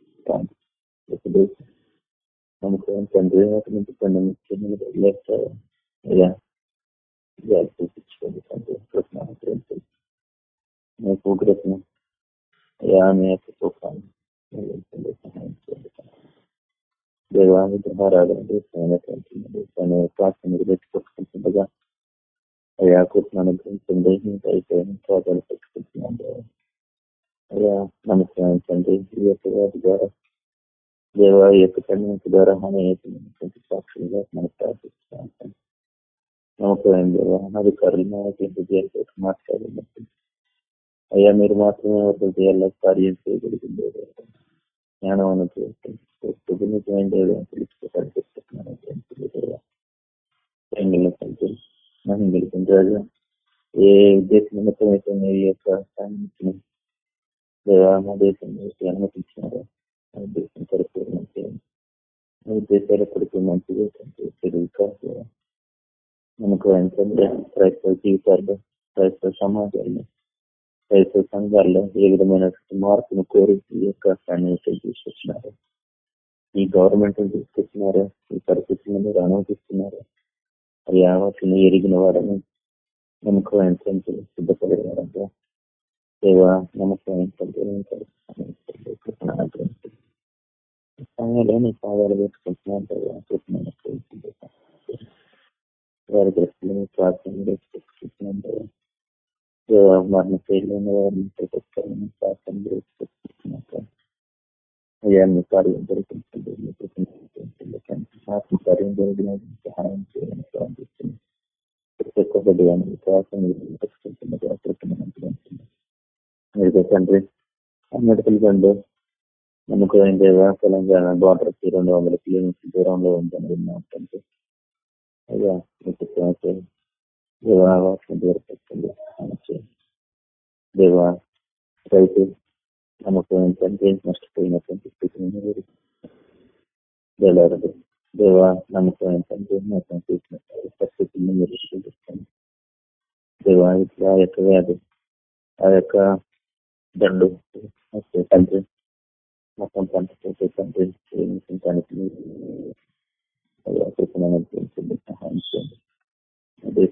[SPEAKER 10] నమ్మకం తండ్రి వాటి నుంచి కొన్ని ముఖ్యమైన వదిలేస్తారు? అయ్యా ఇవాళ చూపించుకోండి తండ్రి కృష్ణ ప్రేమించండి అయ్యా మీ యొక్క సుఖాన్ని సహాయం చేయండి దేవాన్ని తన ప్రార్థన పెట్టుకుంటుండగా అయ్యా అనుగ్రహించండి అయ్యా నమస్కరించండి ఈ యొక్క వాటి ద్వారా దేవ యొక్క కన్యక ద్వారా సాక్షులుగా మనం ప్రార్థిస్తున్నాం తండ్రి. నమ్మకం దేవా అధికారులు నాయకులు మాట్లాడినట్టు అయ్యా మీరు మాత్రమే ఒక హృదయాల్లో కార్యం చేయగలిగింది జ్ఞానం అనుభవించండి నిజమైన దేవుడు తెలుసుకోవడానికి చెప్తున్నాను కంటే మనం గెలిపిన రాజా ఏ ఉద్దేశ నిమిత్తం అయితే మీరు ఈ యొక్క సాన్నిధ్యం దేవా మా దేశం అనుమతించినారో ఆ దేశం కొరకు మంచి ఆ ఉద్దేశాల కొరకు మంచిగా తెలుగు మనకు ఏంటంటే క్రైస్తవ జీవితాల్లో క్రైస్తవ సమాజాల్లో క్రైస్తవ సంఘాల్లో ఏ విధమైనటువంటి మార్పును కోరి ఈ యొక్క సన్నిహితులు తీసుకొచ్చినారు ఈ గవర్నమెంట్ తీసుకొచ్చినారు ఈ పరిస్థితులను మీరు అనుమతిస్తున్నారు అది వాటిని ఎరిగిన వాడని నమ్మకం ఏంటంటే సిద్ధపడిన వారంగా నమ్మకం ఏంటంటే సమయంలో నీ పాదాలు పెట్టుకుంటున్నాను వారి దృష్టిలో ప్రార్థన పెట్టుకుంటున్నాను మరణ శైలిని వారిని ప్రతి ప్రార్థన చేస్తున్నాక అయ్యా మీ కార్యం జరిపించండి మీ ఆత్మ కార్యం జరిగిన సహాయం చేయాలని ప్రార్థిస్తున్నాం ప్రతి ఒక్క బిడ్డగాని విశ్వాసం పెట్టుకుంటున్నది అకృతమైన మీరు తండ్రి అన్నటికల్ బండు నమ్మకం దేవా తెలంగాణ బార్డర్కి రెండు వందల కిలోమీటర్ల దూరంలో ఉందని విన్నాం తండ్రి. అయ్యా మీకు దేవా వాటిని దూరపెట్టండి దేవా రైతు నమ్మకం ఏంటంటే నష్టపోయినటువంటి స్థితిని మీరు దేవా నమ్మకం ఏంటంటే నాకు చూసిన పరిస్థితులను మీరు చూపిస్తాను దేవా ఇట్లా ఆ యొక్క వ్యాధి ఆ యొక్క దండు తండ్రి మొత్తం పంట తండ్రి ప్రేమించడానికి సహాయం చేయండి అదే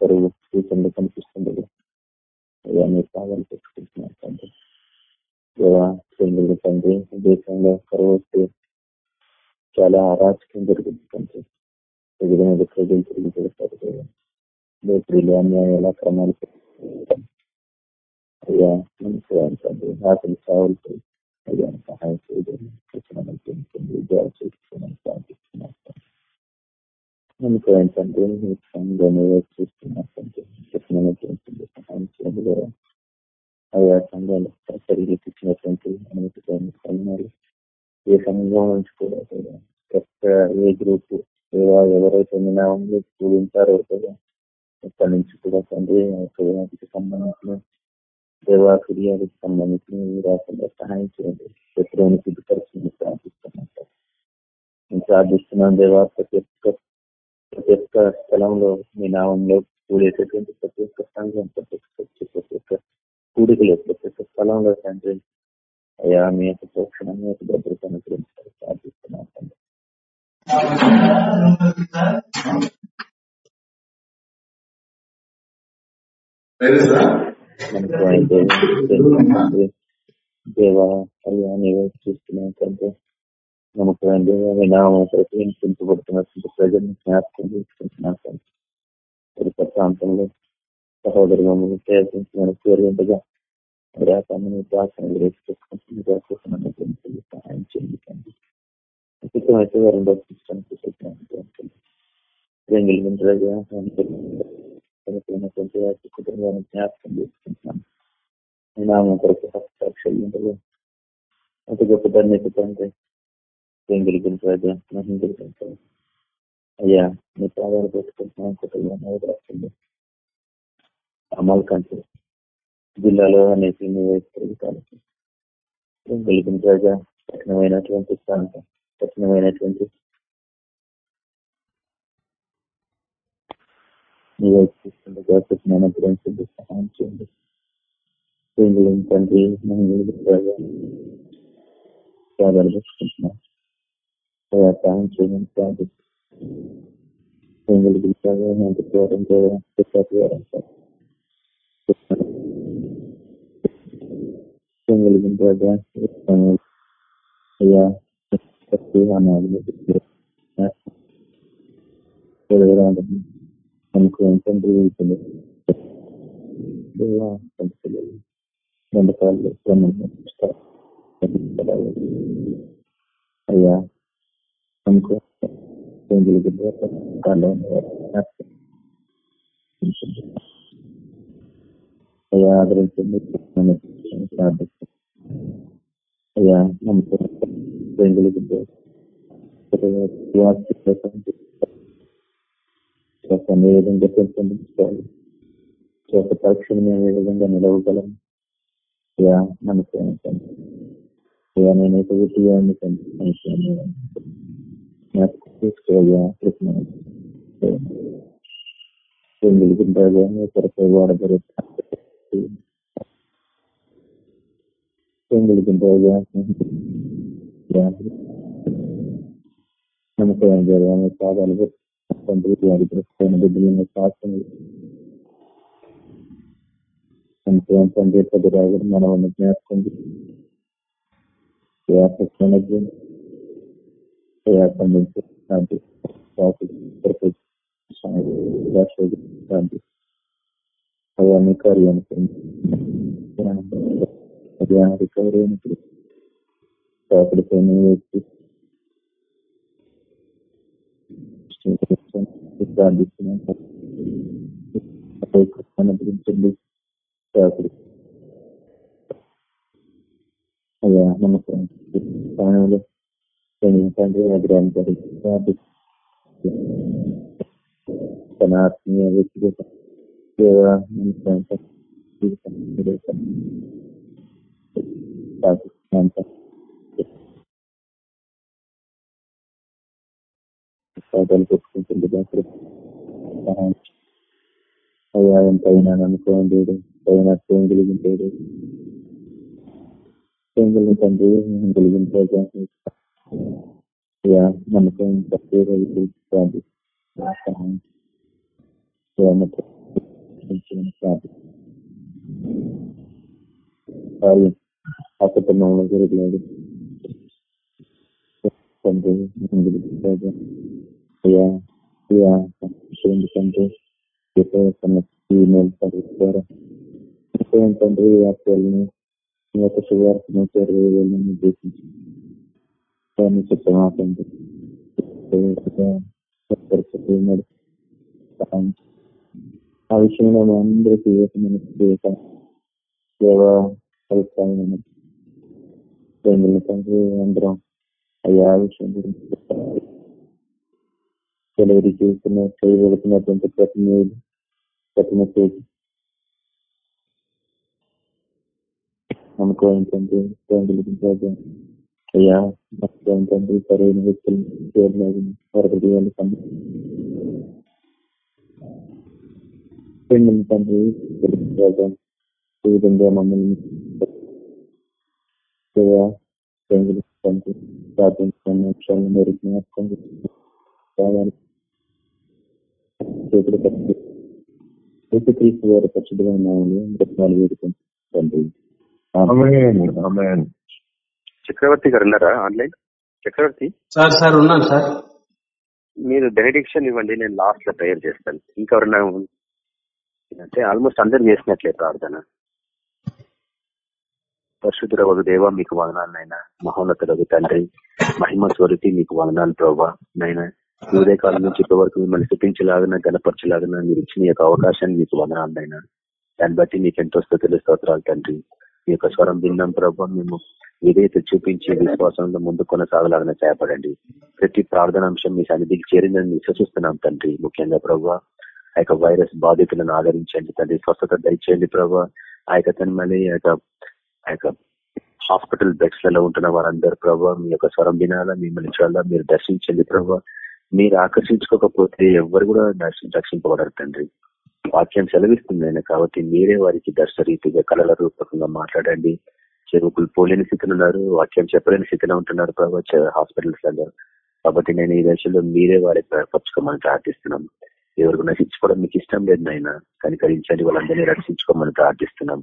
[SPEAKER 10] కరువు సూచనలు కనిపిస్తుంది అయ్యా మీరు పెట్టుకుంటున్నారు తండ్రి తండ్రి దేశంలో కరువు వస్తే చాలా అరాచకం జరుగుతుంది తండ్రి. ప్రజల ప్రజలు తిరిగి పెడతారు బేకరీలు అన్యాయాల క్రమాలు అయ్యా మంచి తండ్రి ఆకలి సాగులు అయ్యా సహాయం చేయడం విజయాలు చేస్తున్నాను ప్రార్థిస్తున్నాను నమ్మకం తండ్రి సంఘంలో చూస్తున్నారు తండ్రి చెప్పినటువంటి సహాయం చేయండి అయ్యా సంఘాలు సరిగ్గా ఇచ్చినటువంటి అనుమతి సమయాలు ఏ సంఘం నుంచి కూడా ఎక్కడ ఏ గ్రూప్ ఎవరైతే నినామంలో కూడించారో కదా ఇక్కడి నుంచి కూడా తండ్రి వాటికి సంబంధించిన దేవా ఫిర్యాదుకు సంబంధించిన రాకుండా సహాయం చేయండి. శత్రువుని సిద్ధపరచండి ప్రార్థిస్తున్నాం నేను ప్రార్థిస్తున్నాను దేవా ప్రతి ఒక్క ప్రతి ఒక్క స్థలంలో మీ నామంలో కూడేటటువంటి ప్రతి ఒక్క సంఘం ప్రతి ఒక్క ప్రతి ఒక్క కూడికలు ప్రతి ఒక్క స్థలంలో తండ్రి అయ్యా మీ యొక్క పోషణ మీ యొక్క భద్రతను గురించి ప్రార్థిస్తున్నాం తండ్రి. దేవా అయ్యా నీవే చూస్తున్నాం తండ్రి నమ్మకం ప్రతిబడుతున్నటువంటి ప్రజల్ని జ్ఞాపకం చేసుకుంటున్నాం తండ్రి ప్రాంతంలో సహోదరు మమ్మల్ని ప్రయత్నించిన కోరికగా రాసాన్ని ప్రార్థన వేసుకుంటున్నాను సహాయం చేయండి చనిపోయినటువంటి వారి కుటుంబాన్ని జ్ఞాపకం చేసుకుంటున్నాను నామం కొరకు హస్తాక్షలు అతి గొప్ప ధన్యత తండ్రి వెంగిలిగిన రాజా మహింగిలిగిన అయ్యా మీ పాదాలు పెట్టుకుంటున్నాం కుటుంబాన్ని రాస్తుంది అమలు కంటే జిల్లాలో అనేక తిరుగుతాను వెంగిలిగిన రాజా కఠినమైనటువంటి ప్రాంతం కఠినమైనటువంటి నీవే చూస్తుండగా కఠినమైన గురించి సహాయం చేయండి తండ్రి సహాయం చేయమని ప్రార్థిస్తున్నాం అయ్యా మనకు తండ్రి వంటకాలు అయ్యా మనకు అయ్యా ఆదరించండి. ప్రార్థిస్తాం అయ్యా నమ్మకం ఏ విధంగా పెంపొందించుకోవాలి చేత పరీక్షను మేము ఏ విధంగా నిలవగలం? యా నమ్మకం అయ్యా నేనైతే ఉట్టిగాన్ని తీసుకోవాలా. వెలుగుంటాగా కొరకై వాడబడు వెలుగుంటాగా నమ్మకం పాదాలు తండ్రి వారి ప్రస్తుతమైన బిడ్డలను శాసన తండ్రి పది రాగడం మనం జ్ఞాపకం అయ్యా మీ కార్యానికి అయ్యా రికవరీ అయినప్పుడు కాకుడిపోయిన వ్యక్తి ప్రార్థిస్తున్నాను కాకడి అయ్యా నమస్కారం స్థానంలో తండ్రి అగ్రానికి తన ఆత్మీయ వ్యక్తిగత సేవ పాదాలు పెట్టుకుంటుంది అయ్యా ఎంతైనా నమ్మకం లేదు పైన సేమ్ కలిగించాడు సేమ్ కలిగించండి కలిగించాడు అయ్యా నమ్మకం తక్కువ కలిగించాలి కార్యం అసతమంలో జరగలేదు తండ్రి అయ్యా అయ్యా ఎందుకంటే ద్వారా. తండ్రి మీ యొక్క శుభార్తను దాన్ని చెప్పమాకండి ఆ విషయంలో మా అందరికీ ఏకమైన తండ్రి అందరం అయ్యా ఆ విషయం గురించి డెలివరీ చేస్తున్న చేయబడుతున్నటువంటి ప్రతి మేలు ప్రతి నమ్మకం ఏంటంటే అయ్యా నమ్మకం ఏంటంటే సరైన వ్యక్తులు వరకటి వాళ్ళు తండ్రి ఈ విధంగా మమ్మల్ని తండ్రి ప్రార్థించుకున్న విషయాలను మీరు జ్ఞాపకం కావాలి చేతులు కట్టి యేసుక్రీస్తు వారి పరిశుద్ధంగా ఉన్నామని రత్నాలు వేడుకుంటుంది
[SPEAKER 2] చక్రవర్తి గారు ఉన్నారా ఆన్లైన్? చక్రవర్తి?
[SPEAKER 3] సార్ సార్ ఉన్నాను సార్.
[SPEAKER 2] మీరు బెనడిక్షన్ ఇవ్వండి నేను లాస్ట్లో ప్రేయర్ చేస్తాను. ఇంకెవరన్నా అంటే ఆల్మోస్ట్ అందరు చేసినట్లే ప్రార్థన. పరిశుద్ధ వగు దేవ మీకు వదనాలు నాయన. మహోన్నతులకు తండ్రి. మహిమ స్వరూపి మీకు వదనాలు ప్రభావ నైనా ఉదయ కాలం నుంచి ఇప్పటి వరకు మిమ్మల్ని చూపించలాగిన గణపరచలాగిన మీరు ఇచ్చిన యొక్క అవకాశాన్ని మీకు వదనాలు దాన్ని బట్టి మీకు ఎంతో స్థుతులు స్తోత్రాలు తండ్రి. మీ యొక్క స్వరం విన్నాం ప్రభావ మేము విధేయత చూపించి విశ్వాసంలో ముందు కొనసాగలాగిన చేపడండి ప్రతి ప్రార్థనాంశం మీ సన్నిధికి చేరిందని విశ్వసిస్తున్నాం తండ్రి. ముఖ్యంగా ప్రభావ ఆ యొక్క వైరస్ బాధితులను ఆదరించండి తండ్రి. స్వస్థత దయచేయండి ప్రభావ ఆ యొక్క తన మళ్ళీ ఆ యొక్క హాస్పిటల్ బెడ్స్లలో ఉంటున్న వారందరూ ప్రభావ మీ యొక్క స్వరం వినాలా మిమ్మల్ని చూడాలా మీరు దర్శించండి ప్రభావ మీరు ఆకర్షించుకోకపోతే ఎవరు కూడా రక్షింపబడరు తండ్రి. వాక్యం సెలవిస్తుంది ఆయన కాబట్టి మీరే వారికి దర్శరీతిగా కళల రూపకంగా మాట్లాడండి. చెరుకులు పోలేని స్థితిలో ఉన్నారు వాక్యం చెప్పలేని స్థితిలో ఉంటున్నారు ప్రభావ హాస్పిటల్స్లలో. కాబట్టి నేను ఈ దశలో మీరే వారికి పరచుకోమని ప్రార్థిస్తున్నాం. ఎవరికి నశించుకోవడం మీకు ఇష్టం లేదు నాయన. కనికరించండి వాళ్ళందరినీ రక్షించుకోమని ప్రార్థిస్తున్నాం.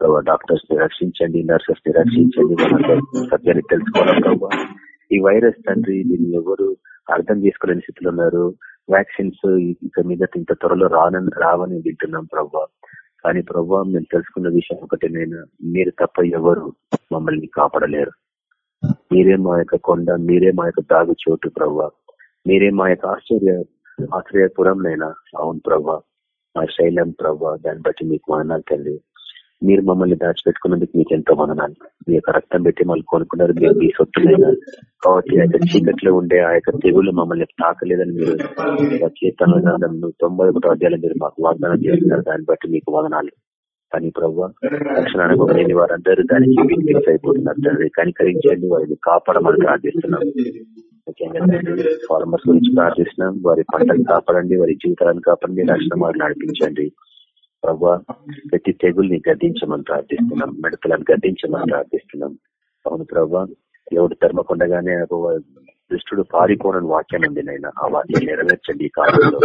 [SPEAKER 2] ప్రభావ డాక్టర్స్ని రక్షించండి నర్సెస్ని రక్షించండి వాళ్ళందరూ సత్యాన్ని తెలుసుకోవాలి ప్రభావ ఈ వైరస్ తండ్రి దీన్ని ఎవరు అర్థం చేసుకోలేని స్థితిలో ఉన్నారు. వ్యాక్సిన్స్ ఇక మీద ఇంత త్వరలో రానని రావని వింటున్నాం ప్రభావ కానీ ప్రభావ మేము తెలుసుకున్న విషయం ఒకటి నేను మీరు తప్ప ఎవరు మమ్మల్ని కాపాడలేరు. మీరే మా యొక్క కొండ మీరే మా యొక్క దాగు చోటు ప్రభా మీరే మా యొక్క ఆశ్చర్య ఆశ్చర్యపురం నైనా అవును ప్రభా మా శైలం ప్రభా దాన్ని బట్టి మీకు వదనాలు తెలియదు మీరు మమ్మల్ని దాచిపెట్టుకున్నందుకు మీకు ఎంతో వదనాలు. మీ యొక్క రక్తం పెట్టి మళ్ళీ కొనుక్కున్నారు మీరు మీ సొత్తులైనా కాబట్టి ఆ యొక్క చీకట్లో ఉండే ఆ యొక్క తెగులు మమ్మల్ని తాకలేదని మీరు కీర్తనలు తొంభై ఒకటో అధ్యాయులు మీరు మాకు వాగ్దానం చేస్తున్నారు. దాన్ని బట్టి మీకు వదనాలు. కానీ ప్రభు రక్షణ లేని వారందరూ దానికి వినిపిక్స్ అయిపోతున్నారు. తండ్రి కనికరించండి. వారిని కాపాడమని ప్రార్థిస్తున్నాం. ముఖ్యంగా ఫార్మర్స్ గురించి ప్రార్థిస్తున్నాం. వారి పంటను కాపాడండి. వారి జీవితాలను కాపాడండి. రక్షణ వారిని నడిపించండి. ప్రభా ప్రతి తెగుల్ని గద్దించమని ప్రార్థిస్తున్నాం మిడతలను గద్దించమని ప్రార్థిస్తున్నాం. అవును ప్రభా ఎవడు ధర్మకుండగానే దుష్టుడు పారిపోనని వాక్యం ఉంది నైనా ఆ వాక్యం నెరవేర్చండి ఈ కాలంలో.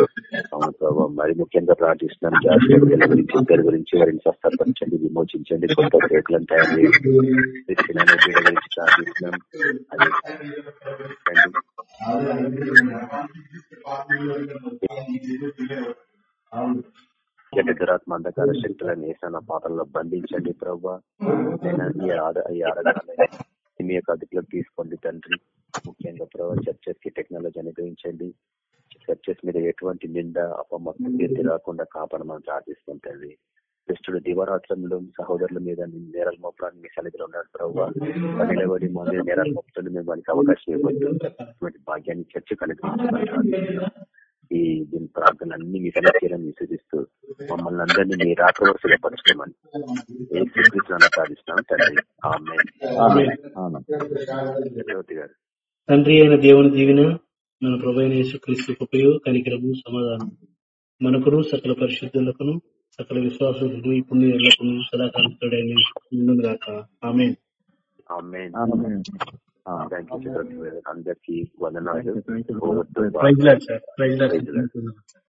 [SPEAKER 2] అవును ప్రభావ మరి ముఖ్యంగా ప్రార్థిస్తున్నాం జాగ్రత్త గురించి ఇద్దరి గురించి వారిని స్వస్థపరచండి విమోచించండి కొత్త రేట్లను తయారు చేయండి. గురించి ప్రార్థిస్తున్నాం. చెడ్డ దురాత్మ అంధకార శక్తులను వేసిన పాత్రలో బంధించండి ప్రభావ మీ యొక్క అదుపులోకి తీసుకోండి తండ్రి. ముఖ్యంగా ప్రభావ చర్చెస్కి టెక్నాలజీ అనుగ్రహించండి. చర్చెస్ మీద ఎటువంటి నింద అపమత్తు రాకుండా కాపాడమని ప్రార్థిస్తాం తండ్రి. దుష్టుడు దివరాత్రంలో సహోదరుల మీద నేరాలు మోపడానికి మీ సన్నిధిలో ఉన్నాడు ప్రభావ నిలబడి మా మీద నేరాలు మోపుతుంది మేము వానికి అవకాశం ఇవ్వద్దు. అటువంటి భాగ్యాన్ని చర్చ కనుగొంటున్నాం ఈ దీని ప్రార్థనలు అన్ని మీ సన్నిధిని విశ్వసిస్తూ మమ్మల్ని అందరినీ మీ రాకవరుసగా పరచుకోమని ఏ శ్రీకృష్ణ ప్రార్థిస్తున్నాం తండ్రి. ఆమె చక్రవర్తి గారు.
[SPEAKER 3] తండ్రి అయిన దేవుని దీవెన మన ప్రభు అయిన యేసుక్రీస్తు కృపయు కనికరము సమాధానం మనకును సకల పరిశుద్ధులకును సకల విశ్వాసులకు ఇప్పుడు ఎల్లకును సదాకాలం తోడైన గాక ఆమె
[SPEAKER 2] అందరికీ వందనాలు